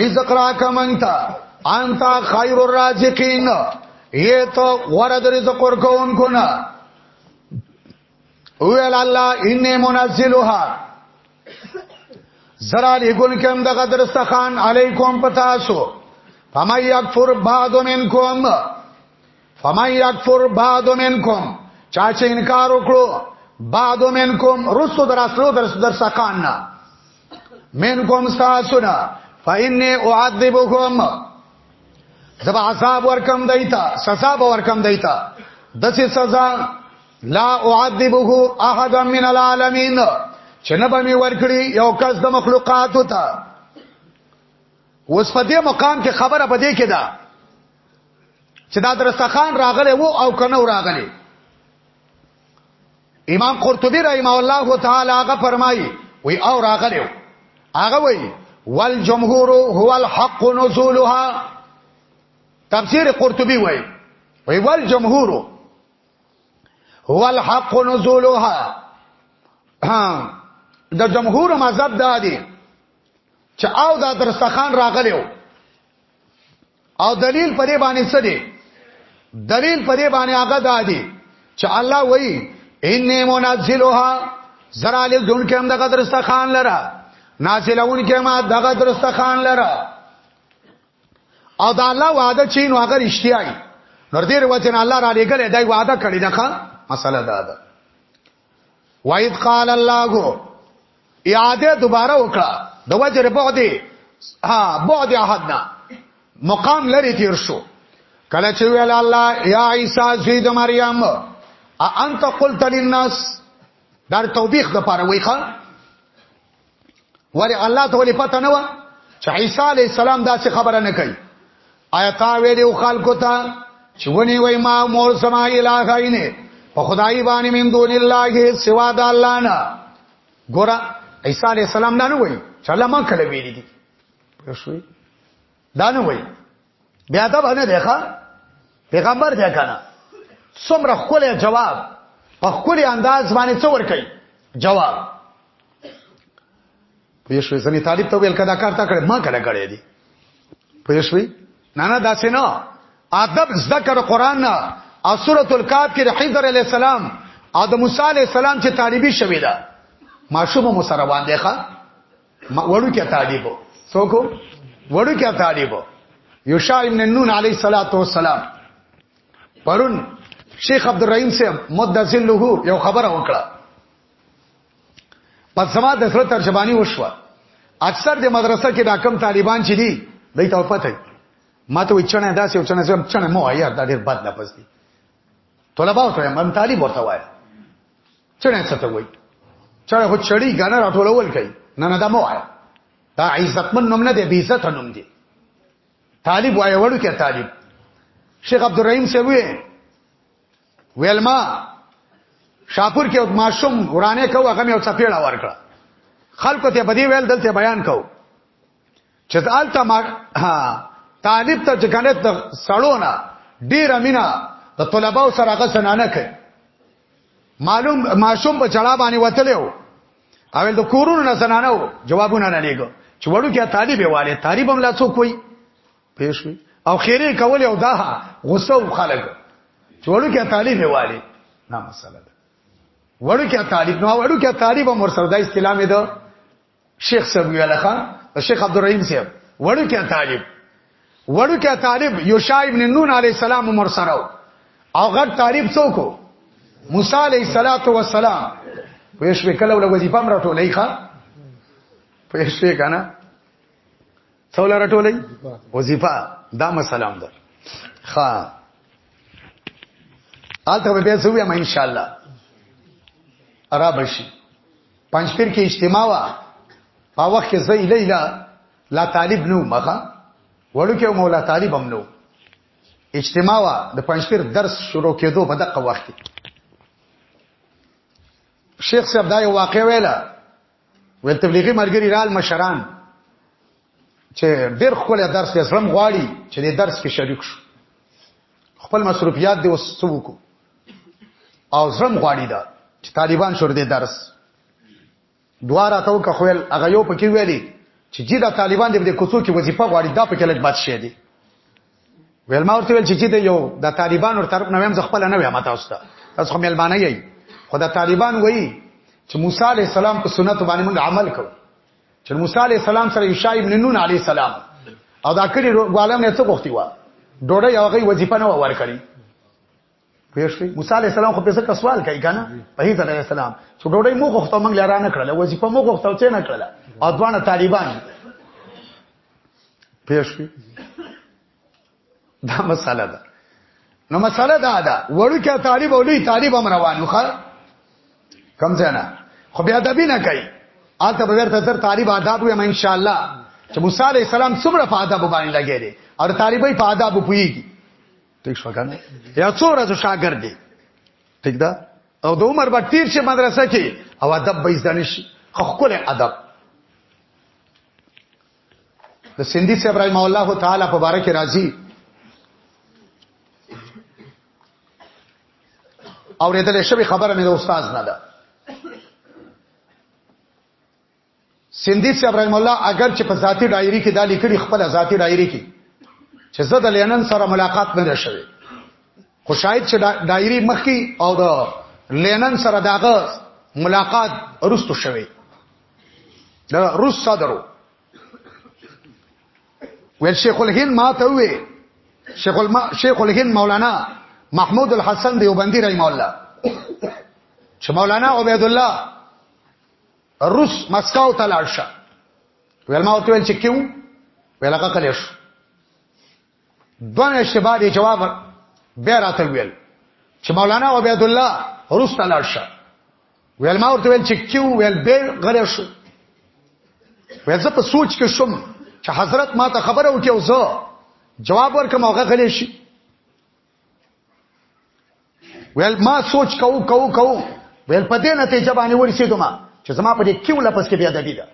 رزق راک مونږ ته انت خیر الرازقین یې ته غوړه د رزق ورکوونکو نه ویل الله انی منزلها زرا لګون کوم د قدر سخان علیکم پتاسو فمن یکفر بعد منکم فمن یکفر بعد منکم چا چې انکار وکړو بعد منکم رسو دراسلو درس در سخان نه من کوم ساسنا فإني أعذبهم زبا عذاب ورکم دیتا سزا به ورکم دیتا دسه سزا لا اعذبه احد من العالمین چې نه به می ورکړي یو کس د مخلوقات ته اوس په دې مقام کې خبره پدې کې ده چې دا درستخان راغله وو او کنه راغله امام قرطبي رحمه الله تعالی هغه فرمایي وی او راغلو هغه وی والجمهور هو الحق نزولها تفسیر قرطبي وی وی والجمهور هو الحق نزولها د جمهور مذهب دا دی چې او دا درستخان راغلو او دلیل په دې باندې څه دی دلیل په دې باندې هغه دا دی چې الله وایي ان منزلها زرا لګون کوم دغه درسته خان لره نازلون کوم دغه درسته خان لره او دا الله وعده چې نو هغه رښتیاي نور دې وروته الله را لګل دی وعده کړی دغه مسله دا ده وایذ قال الله اعاده دوباره وکړه د وجر بعد ها بعد عهدنا مقام لري تیر شو کله چې ویل الله یا عیسی زوی د مریم ا انت قلت للناس در توبیخ د پاره ویخه ولی الله ته ولی پته نه و چې عیسی علی السلام دا څه خبره نه کوي آیا تا ویلو خلکو ته چې ونی وای ما مور سما الہاینه په خدای باندې من دون الله سوا د الله نه ګور عیسی علی السلام نه وای چې الله ما کله ویلي دي پښوی دا نه وای بیا دا باندې دیخه پیغمبر دی کنه څومره خوله جواب په خوله انداز باندې څور کوي جواب پېښوي ځنی طالب ته ویل کدا کار تا کړ ما کړه کړې دي پېښوي نه نه داسې نه ادب ذکر قران نه او سورۃ الکاف کې حضر علی السلام او د موسی علی السلام چې طالبي شوی دا ماشوم مو سره باندې ښا وړو کې طالب څوک وړو کې طالب یوشع ابن نون علی صلوات و سلام پرون شیخ عبد الرحیم سے مدذل له یو خبره وکړه په سما د سره ترجمانی وشو اکثر د مدرسه کې دا کم طالبان چې دي دای ته پته ما ته وچنه داسې وچنه سم چنه مو یار دا ډیر بد لفظ دي طلباء ته من طالب ورته وایي چړې څه ته وای چړې خو چړې غنه راټولول کوي نه نه دا مو وای دا عزتمن نوم نه دی بی عزت نوم دی طالب وای وړو کې طالب شیخ عبدالرحیم سی وی ویلما شاپور کې ماشوم ورانه کو هغه مې او چپیړه ورکړه خلکو ته بدی ویل دلته بیان کو چې دالته ما طالب ته جګنت سړونه ډیر امینا د طلباو سره هغه سنانه کوي معلوم ماشوم په چړا باندې وتلو اول د کورونو نه سنانه وو جوابونه نه لګو چې وړو کې طالب یواله طالب هم لا څوک وي پېښ وي او خیره کول او دا غصه او خلک چې وړو کې طالب یواله نه مسله ده وړو کې طالب نو وړو کې طالب هم ورسره د اسلامي ده شیخ صاحب ویل ښا د شیخ عبدالرحیم صاحب وړو کې طالب وړو کې طالب یوشع ابن نون علی السلام عمر سره او غټ طالب څوک موسی علی صلوات و سلام په شپه کله ول وظیفه مر ټولې ښا په شپه کنه څول رټولې وظیفه دا مسالم ده ښا آلته به بیا سویا ما ان شاء الله را بشي پنځپیر کې اجتماع وا په وخت کې زې لیلا لا طالب نو مخه وړو کې مولا طالب هم نو اجتماع وا د پنځپیر درس شروع کېدو په دغه وخت کې شیخ صاحب دا یو واقع ویلا ول تبلیغي مرګري رال مشران چې ډېر خپل درس یې زرم غواړي چې د درس کې شریک شو خپل مصروفیات دی وسوکو او زرم غواړي دا چې طالبان شور دې درس دواره تو که خویل هغه یو پکې ویلي چې جی دا طالبان دې په کوڅو کې وظیفه غواړي دا پکې لګ بد شي دي ویل ما ورته ویل چې جی دا یو د طالبان ور طرف نه ویم ځخپل نه ویم تاسو ته تاسو هم ملمانه یی خو دا طالبان وایي چې موسی علی السلام په سنت باندې موږ عمل کوو چې موسی علی السلام سره یوشع ابن نون علی السلام او دا کړي غوالم نه څه غوښتي و ډوړې یو غي وظیفه نه ور کړی پېښې موسی عليه السلام خو په څه سوال کوي کنه په هیڅ عليه السلام چې ډوډۍ مو غوښته موږ لاره نه کړل وظیفه مو غوښته چې نه کړل او ځوان طالبان پېښې دا مساله ده نو مساله دا ده وړوکه طالب او لوی طالب هم روانو خا کم ځنه خو بیا د بینه کوي آلته بغیر تر طالب آداب وي ان شاء الله چې موسی عليه السلام څومره په آداب باندې لګېږي او طالبای په آداب پويږي ټیک شو کنه یا څو ورځ شاګرد دی ټیک دا او د عمر به تیر شي مدرسه کې او ادب به زده نشي خپل ادب د سندي صاحب رحم الله تعالی په باره کې راځي او ردل شوی خبره مې د استاد نه ده سندي صاحب رحم الله اگر چې په ذاتی ډایری کې دا لیکلي خپل ذاتی ډایری کې چې زه د لینن سره ملاقات نه شوه خو شاید چې ډایری مخکي او د لینن سره داغه ملاقات ورستو شوه د روس صدرو ویل شیخ الهند ما ته وی شیخ الما شیخ الهند مولانا محمود الحسن دیوبندی رحم الله چې مولانا عبید الله روس مسکو ته لاړ شه ویل ما ورته ویل چې کیو ویل هغه کله شو دونه شبا دی جواب بیا راته ویل چې مولانا عبید الله روس ته لاړ شه ویل ما ورته ویل چې کیو ویل به غره شو ویل زه په سوچ کې شوم چې حضرت ما ته خبره وکړي او زه جواب ورکم هغه غلې شي ویل ما سوچ کو کو کو ویل په دې نتیجه باندې ورسېدم چې زما په دې کیو لپس کې بیا د دې ده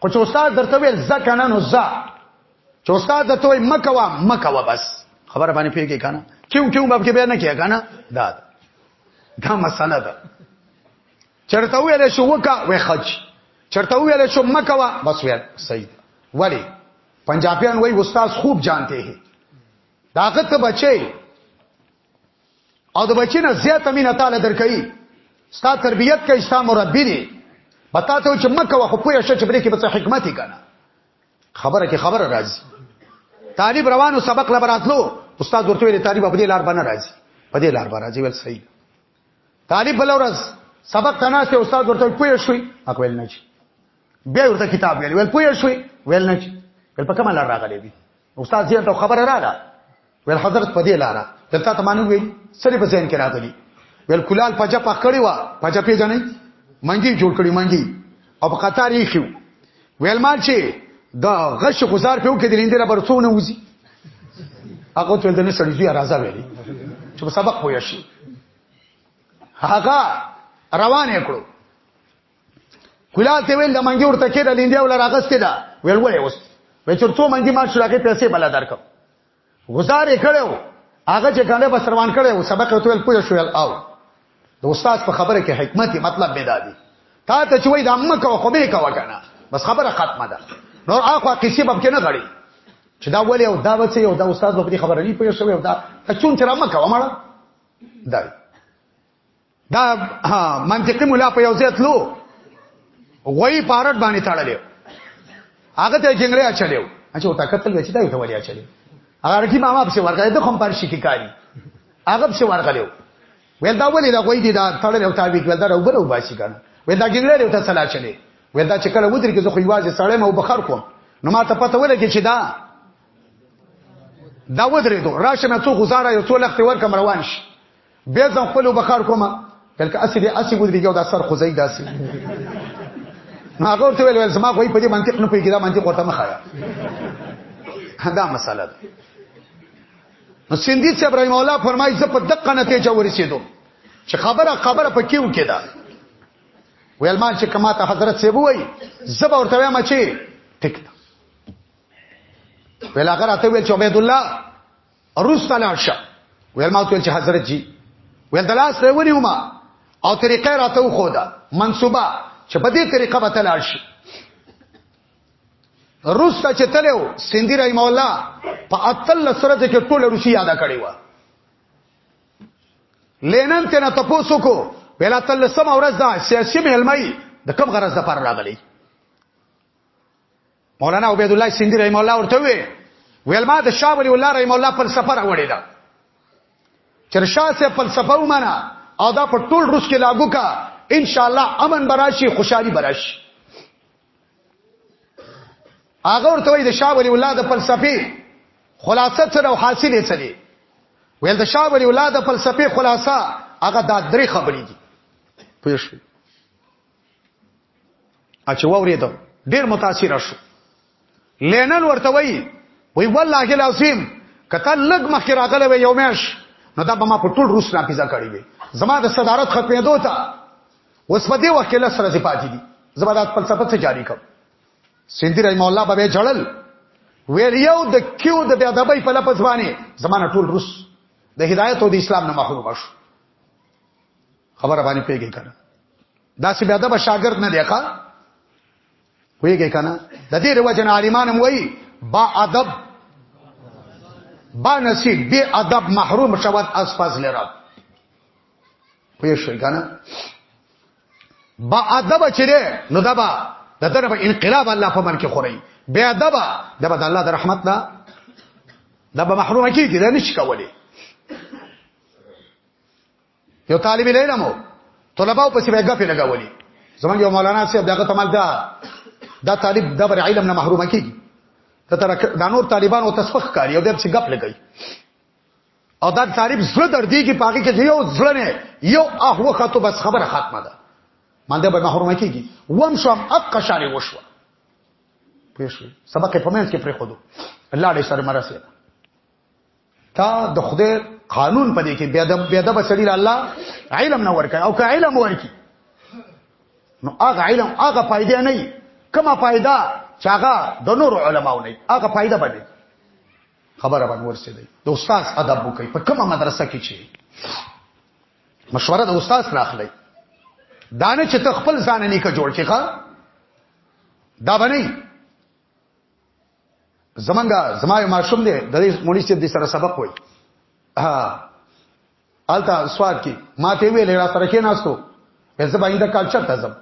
خو چې استاد درته ویل زکه نه نو زا چې استاد درته ویل مکوا مکوا بس خبر باندې پیږي کنه کیو کیو باب کې بیا نه کیږي کنه دا دا مسله ده چرته ویل شو وکا وې خج چرته ویل شو مکوا بس ویل صحیح ولی پنجابیان وای استاد خوب جانتے ہیں داغه ته بچي او د بچی نه زیات امینه تعالی درکې ستا تربیت کې ستا مربی دی بتا ته چې مکه وه خو یې شچ بری کې بس حکمت کنه خبره کې خبره راځي طالب روانو سبق لبراتلو استاد ورته ویل طالب په دې لار باندې راځي په دې لار باندې راځي ول صحیح طالب بل ورځ سبق تناسه استاد ورته پوه شوي اقوال نه چی بیا ورته کتاب ویل ویل پوه شوي ویل نه چی ول په کومه لار راغلی دی استاد زه ته خبره را ده ول حضرت په دې لاره دلته ته مانو ویل سره په ځین کې راغلی ول کولال پجا پخ کړی و پجا پیژنې منګي جوړ کړی منګي او په قطار یې خو ویل ما چې دا غش خزار په کې دلیندره برڅونه وځي هغه ته دنه سړی زی راځه ویلي چې په سبق پوه شي هغه روان کړو کلال ته ویل د منګي ورته کې د لیندیا ول راغستې ده ویل ولې اوس وې چې څو منګي ما شو راکې پیسې بل درک گزار یې کړو هغه چې کنه بس روان کړو سبق ته ویل پوه شو او د استاد په خبره کې حکمت مطلب به دادي تا ته چې وای د امه کو خو به کا وکنه بس خبره ختمه ده نور اخو قصې باب کې نه غړي چې دا ولې او دا وڅې او دا استاد په دې خبره نه پوه شوی او دا ته چون چې رامه کا ومړه دا دا منطقي مولا په یو ځای تلو غوي پارټ باندې تړلې هغه ته جنگره اچلیو اچھا او تکتل وچ دا یو ته ولیا چلی هغه رکی ماما په ورغه د کوم پر شي کې کاری هغه په ورغلیو ویل دا ولې دا غوي دي دا تړلې او تابع ول دا وګره او باسي کنه ویل دا جنگره یو ته سلا چلی ویل دا چې کله ودر کې زه خو یوازې سړی مو بخار کوم نو ما ته پته ولګی چې دا دا ودرې دو راشه نه څو غزاره یو څو لخت ورکم روان شي بیا ځم خپل بخار کوم بلکې اسی دې اسی ودرېږي او دا سر خوځي داسي نو هغه ورته ویل زما خو په دې منطق نه پیګی دا منطق ورته مخایا دا مسله ده نو سیندی چې ابراهیم الله فرمایي زه په دقه نتیجه ورسېدم چې خبره خبره په کیو کې ده ویل ما چې کما ته حضرت سیبو وای زبا ورته وایم چې ټیک ده ویل هغه راته ویل چې عبد الله روس ته لاړ شه ویل ما ته چې حضرت جی ویل دلاس ته ونیو ما او طریقه راته خو دا منسوبه چې په دې طریقه به تلل شي روس ته چې تلو سندی رحم الله په اتل سره چې ټول روسي یاده کړی و لینن ته نه تاسو کو ویلا تل سم اورز دا سیاسي مهلمای د کم غرض د پر راغلی مولانا عبید الله سیندی رحم الله ورته وی ویل ما د شاه ولی الله رحم الله فلسفه راوړی دا چې شاه سه فلسفه ومنه او دا په ټول روس کې لاګو کا ان شاء الله امن براشي خوشحالي براشي هغه ورته وی د شاه ولی الله د فلسفي خلاصه سره او حاصل یې چلی ویل د شاه ولی الله د فلسفي خلاصه هغه دا درې خبرې دي پوه شئ اچ وورید ډیر متاثر شو لینل ورته وی وی والله العظیم کته لګ مخکې راغله وی یو مېش نو دا به ما په ټول روس نه پیزا کړی وی زما د صدارت ختمېدو ته اوس په دې وخت کې لس ورځې پاتې دي زما د فلسفه څخه جاری کوم سیندی رحم الله به جړل ویل یو د کیو د بیا دبی په لپس باندې زمانه ټول روس د هدایت او د اسلام نه محروم شو خبره باندې پیګی کنه دا سی بیا د شاګرد نه دی ښا ویګی کنه د دې روجن عالمان هم وایي با ادب با نصیب بی ادب محروم شود از فضل رب پوه شئ کنه با ادب چیرې نو دا با د طرف انقلاب الله په من کې خوري بی ادب دا به د الله د رحمت نه دا به محروم کیږي دا نشي کولی یو طالب علم وو طلباو پسې به غفې لګولې زمونږ یو مولانا صاحب دغه تمال دا دا طالب دبر علم نه محروم کیږي ته تر دا نور طالبان او تسبخ کوي او د څه غپ لګي او دا طالب زړه در دی کې پاګه کې یو زړه نه یو اه وخت ته بس خبره ختمه ده مانده به محروم کیږي وم شو اب قشاري وشو پېښ سبق په منځ کې پرې خودو الله دې سره مرسته تا د خدای قانون پدې کې بیا د بیا د بسړي الله علم نه ورکړي او که علم ورکړي نو هغه علم هغه فائدې نه وي کومه فائدہ چې هغه د نور علماو نه هغه فائدہ باندې خبره باندې ورسېږي د استاد ادب وکړي په کومه مدرسه کې چې مشوره د استاد راخلي دانه چې ته خپل ځان نه کې جوړ کې ښا دا باندې زمنګا زما یو ماشوم دی د دې مونږ چې د سره سبق وای ها التا سواد کی ما ته ویل را سره کې ناستو زه باید کال چرته زم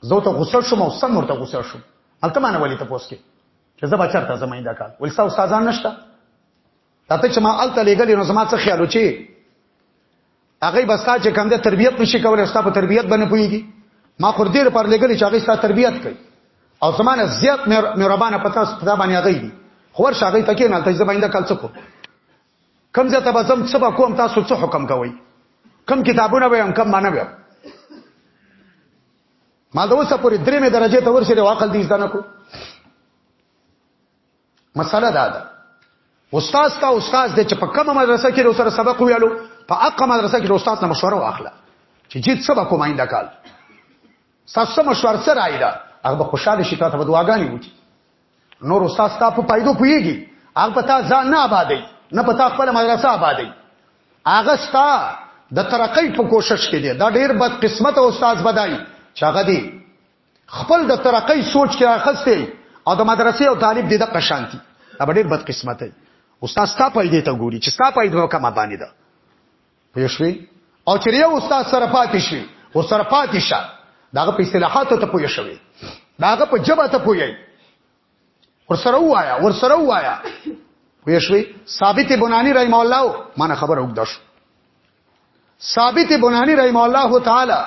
زه ته غوسه شوم او سم ورته غوسه شوم الته ما نه ولې ته پوس کې چې زه به چرته زم ایندا کال ولسا استادان نشته ته چې ما الته لګلې نو زما څه خیال و چې هغه بستا چې کم ده تربيت نشي کولای ستا په تربيت باندې پويږي ما خور دې پر لګلې چې هغه ستا تربيت کوي او زمانه زیات مهربانه پتا ستا باندې هغه دي خور شاګې تکې نه تاسو باندې کال څه کو کم زه ته بزم څه کوم تاسو څه حکم کوي کم کتابونه به هم کم معنی به ما دا اوسه پوری درې مې درجه ته ورسېره واقل دي ځنه کو مسله دا ده استاد تا استاد د چې په کومه مدرسه کې سره سبق ویلو په هغه مدرسه کې استاد نه مشوره واخله چې جید سبق کوم آینده کال تاسو مشوره سره ایدا هغه خوشاله شي تاسو په دعاګانې وکړي نور استاد تا په پایدو پويږي هغه پتا ځان نه آبادې نه پتا خپل مدرسه آبادې هغه ستا د ترقۍ په کوشش کې دی دا ډیر بد قسمت او استاد بدای چې هغه دی خپل د ترقۍ سوچ کې راخسته او د مدرسې او طالب دې د قشانتي دا ډېر بد قسمت دی استاد ستا پیدا ته ګوري چې ستا پیدا نو کما باندې ده پوه شوې او چې یو استاد سره پاتې شي او سره پاتې شه داغه په اصطلاحاتو ته پوه شوې داغه په جبه ته پوه ورسره وایا ورسره وایا وې شوې ثابت بنانی رحم الله مانه خبر وګدښ ثابت بنانی رحم الله تعالی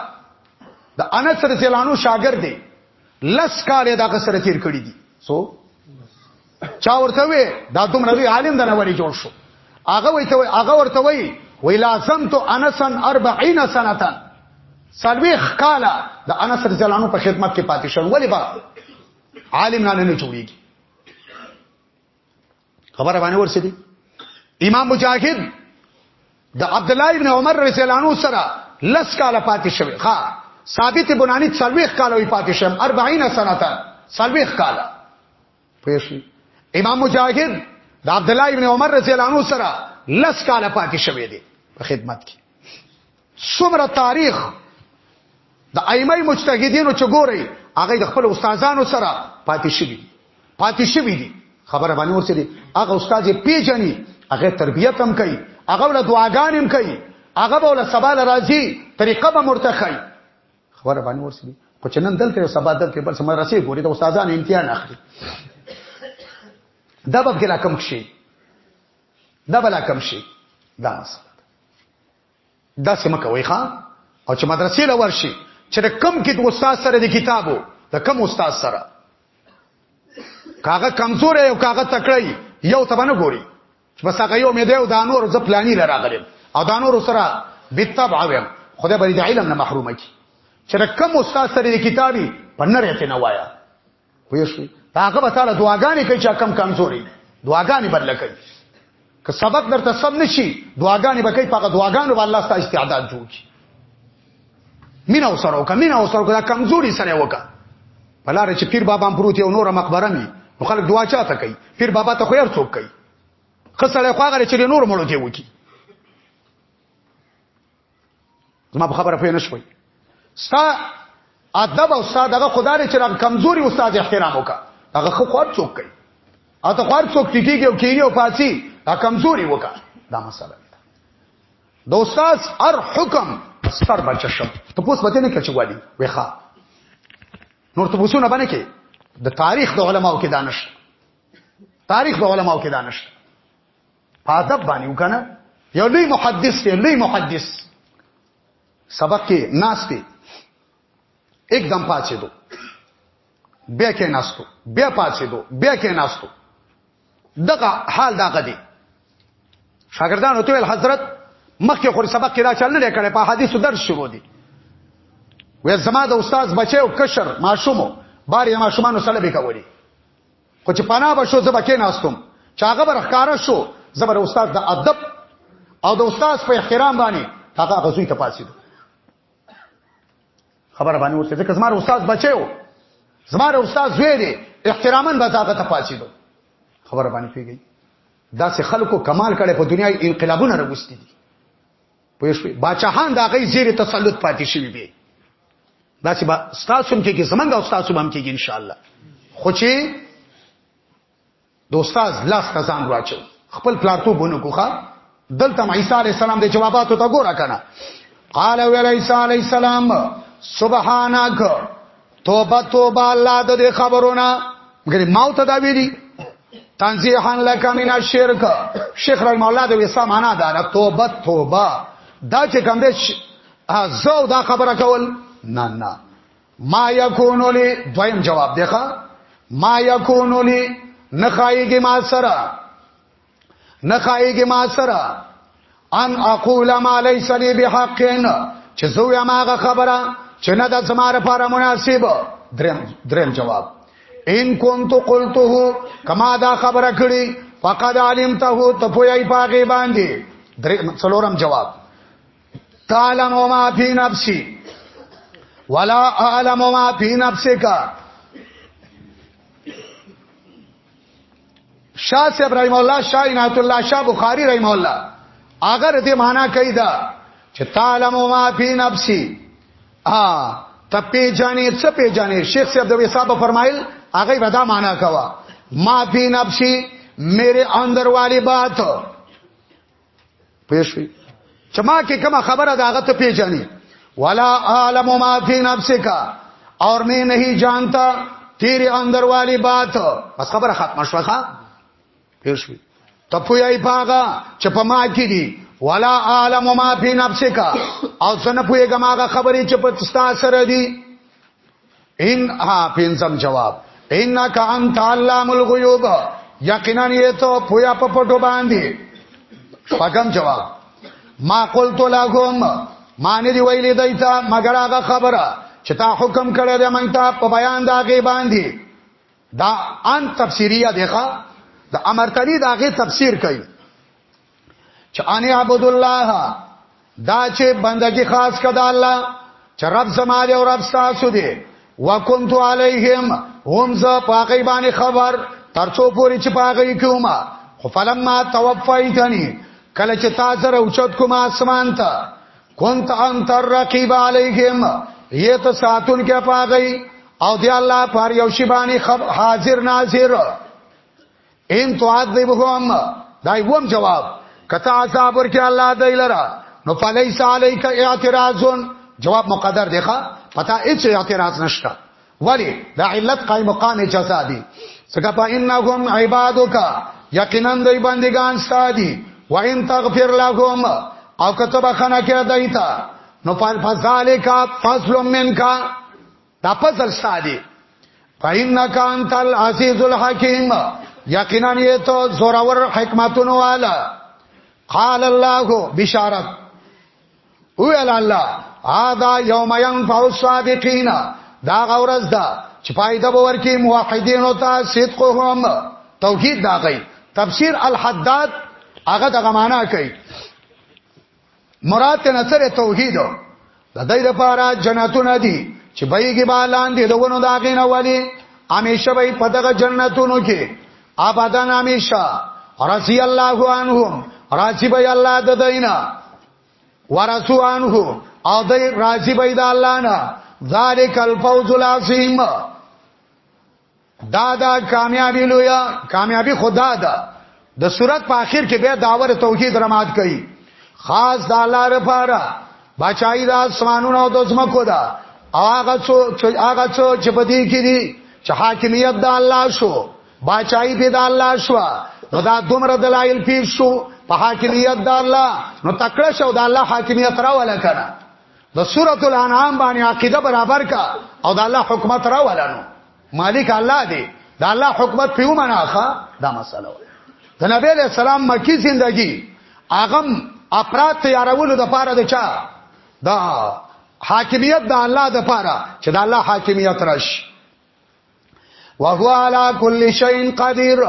د انس رضی الله عنه شاګرد دی لس کال دا کسر تیر کړی دي سو چا ورته وې دا دوم نبی عالم د نوړي جوړ شو هغه وې ته هغه ورته وې وی لازم تو انسن 40 سنتن سلويخ کالا د انس رضی الله عنه په خدمت کې پاتې شول ولی با عالم نه نه جوړيږي خبره باندې ورسېدي امام مجاهد د عبد الله ابن عمر رضی الله عنه سره لس کاله پاتې شوی ها ثابت بنانی څلويخ کاله وی پاتې شم 40 سنه تا څلويخ کاله پېښې امام مجاهد د عبد الله ابن عمر رضی الله عنه سره لس کاله پاتې شوی دی په خدمت کې څومره تاریخ د ائمه مجتهدینو چې ګوري هغه د خپل استادانو سره پاتې شوی پاتې شوی دي خبره باندې ورسېدي هغه استاد پیژني هغه تربیت هم کوي هغه له دعاګان هم کوي هغه به له سبا راځي طریقه به مرتخی خبره باندې ورسېدي خو چې نن دلته سبا دلته بل سم راسي ګوري د استادانو امتحان اخلي دا به کله کم شي دا بلا کم شي دا مسله دا سم کوي ښا او چې مدرسې له ورشي چې د کم کې د استاد سره د کتابو د کم استاد سره کاغه کمزور یو کاغه تکړی یو ته باندې ګوري چې بس هغه یو مې دی او دا نور ز پلاني لراغلم او دا نور سره بالطبع ویم خدای بری د علم نه محرومه کی چې د کم استاد سره د کتابي پنر ته نه وایا پوه شئ هغه به تعالی دعاګانې کوي چې کم کمزوري دعاګانې بدل کوي که سبق درته سم نشي دعاګانې به کوي په دعاګانو به الله ستاسو استعداد جوړ کړي مینا وسره وکړه مینا وسره وکړه کمزوري سره وکړه بلاره چې پیر بابا پروت یو نور مقبره می نو خلک دعا چاته کوي پیر بابا ته خو یې څوک کوي خسړې خواغره چې نور مړو کې وکی زما په خبره پوه نه شوي ستا ادب او ستا دغه خدای چې راغ کمزوري استاد احترام وکا هغه خو خور څوک کوي او ته خور څوک ټیټیږي او کینی او پاڅي دا کمزوري وکا دا مسله ده د استاد هر حکم سر بچ شو ته پوس پته نه کچ والی وخا نور ته پوسونه باندې کې د تاریخ د علماو کې دانش تاریخ د علماو کې دانش پادب باندې وکنه یو لوی محدث دی لوی محدث سبق کې ناس دی एकदम پاتې دو بیا کې ناستو بیا پاتې دو بیا کې ناستو دغه حال دغه دی شاګردان وته ول حضرت مخکې خور سبق کې دا چل نه کړي په حدیثو درس شروع دي وې زما د استاد بچو کشر ماشومو بار یې ماشومان سره به کوي خو چې پناه بشو زبا کې ناستم چاغه برخکاره شو زبر استاد د ادب او د استاد په احترام باندې هغه غزوی ته پاسید خبر باندې ورته ځکه زماره استاد بچو زماره استاد زوی دی احتراما به هغه ته پاسید خبر باندې پیږي دا سه خلکو کمال کړي په دنیا انقلابونه راوستي دي پوه شوي باچاهان د هغه زیر تسلط پاتې شوی به دا چې با ستاسو کې زمنګ او ستاسو هم کې ان شاء الله خو چې د استاد لاس ته ځان راچو خپل پلارتو بونو کوخه دلته عیسی علی السلام د جوابات ته ګوره کنه قال ویل عیسی علی السلام سبحانك توبه توبه الله د دې خبرونه مګر ماو ته دا ویلي تنزیحا لک من الشرک شیخ رحم الله د وسا معنا دا توبه توبه دا چې کوم دې زو دا خبره کول نه نه ما یکون لی دویم جواب دیخوا ما یکون لی نخایگی ما سره نه خایګه ما سره ان اقول ما ليس لي بحق چې زو یا ماغه خبره چې نه د زماره لپاره مناسب درم درم جواب ان كنت قلته کما دا خبره کړي فقد علمته ته پوي پاګې باندې درم څلورم جواب تعلم ما في نفسي ولا اعلم ما في نفسك شاه صاحب رحم الله شاه عنایت الله شاه بخاری رحم الله اگر دې معنا کوي دا چې تعلم ما فی نفسی ا ته پیجانې څه پیجانې شیخ صاحب د حساب فرمایل هغه ودا معنا کوا ما فی نفسی میرے اندر والی بات پېښوي چې ما کې کومه خبره ده هغه ته پیژنې ولا عالم ما فی نفسک اور میں نہیں جانتا تیرے اندر والی بات بس خبره ختمه شوه ښا پېښوي ته پوهیږي پاګه چې په ما کې دي ولا عالم ما فی نفسک او څنګه پوهیږم هغه خبرې چې په تاسو سره دي ان ها پنځم جواب انک انت علام الغیوب یقینا یې ته پویا په پټو باندې شپږم جواب ما قلت لهم ما نه دی ویلې دایته مگر هغه خبره چې تا حکم کړی دی مونږ ته په بیان دا غي باندې دا ان تفسیریه دیخه د امر تلی دا غي تفسیر کوي چې ان عبد الله دا چې بندگی خاص کده الله چې رب زما دی او رب تاسو دی وکنت علیهم هم ز پاګی باندې خبر ترڅو پوری چې پاګی کوما خو فلما توفیتنی کله چې تاسو راوچت کوم اسمان ته كنت انت الرقيب عليهم یہ ته ساتون کې پاغي او دی الله پر یو شی باندې حاضر ناظر ان تعذبهم دا یوم جواب کته عذاب ورکړي الله دای لرا نو فلیس علیک اعتراض جواب مقدر دی ښا پتا هیڅ اعتراض نشته ولی دا علت قائم مقام جزا دی څنګه په انهم عبادک یقینا دوی بندگان سادي وان تغفر لهم او کتب خنا کې دایتا نو فذالک فضل منک دا فضل ساده فإنك أنت العزيز الحكيم یقینا یې ته زورور حکمتونو والا قال الله بشارت او الله هذا يوم ينفع الصادقين دا غورز دا چې فائدہ به ورکې موحدین او ته صدقهم توحید دا غي تفسیر الحداد هغه دغه معنا کوي مراد نه سره توحید د دې لپاره جنتونه دي چې بېګي بالان دي دغونو دا غینه والی همیشه به په دغه جنتونو کې آبادان همیشه رضی الله عنهم راضی به الله د دینا ورسو عنه او د راضی به د الله نه ذالک الفوز العظیم دا دا کامیابی لویا کامیابی خدا دا د صورت په اخر کې به داور توحید رمات کړي خاص د الله لپاره بچای د اسمانونو او د زمکو دا هغه څو هغه څو چې په دې کې دي چې حاکمیت د الله شو بچای به د الله شو نو دا دومره دلایل پیښ شو په حاکمیت د الله نو تکړه شو د الله حاکمیت راول کړه د سورۃ الانعام باندې عقیده برابر کا او د الله حکومت راول نو مالک الله دی دا الله حکومت په ومنه ښا دا مسله وه د نبی له سلام مکی زندگی اغم افراد تیارولو د پاره د چا دا حاکمیت د الله د پاره چې د الله حاکمیت راش وهو علی کل شیء قدیر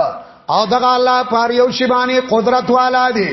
او دغه الله پر یو شی باندې قدرت والا دی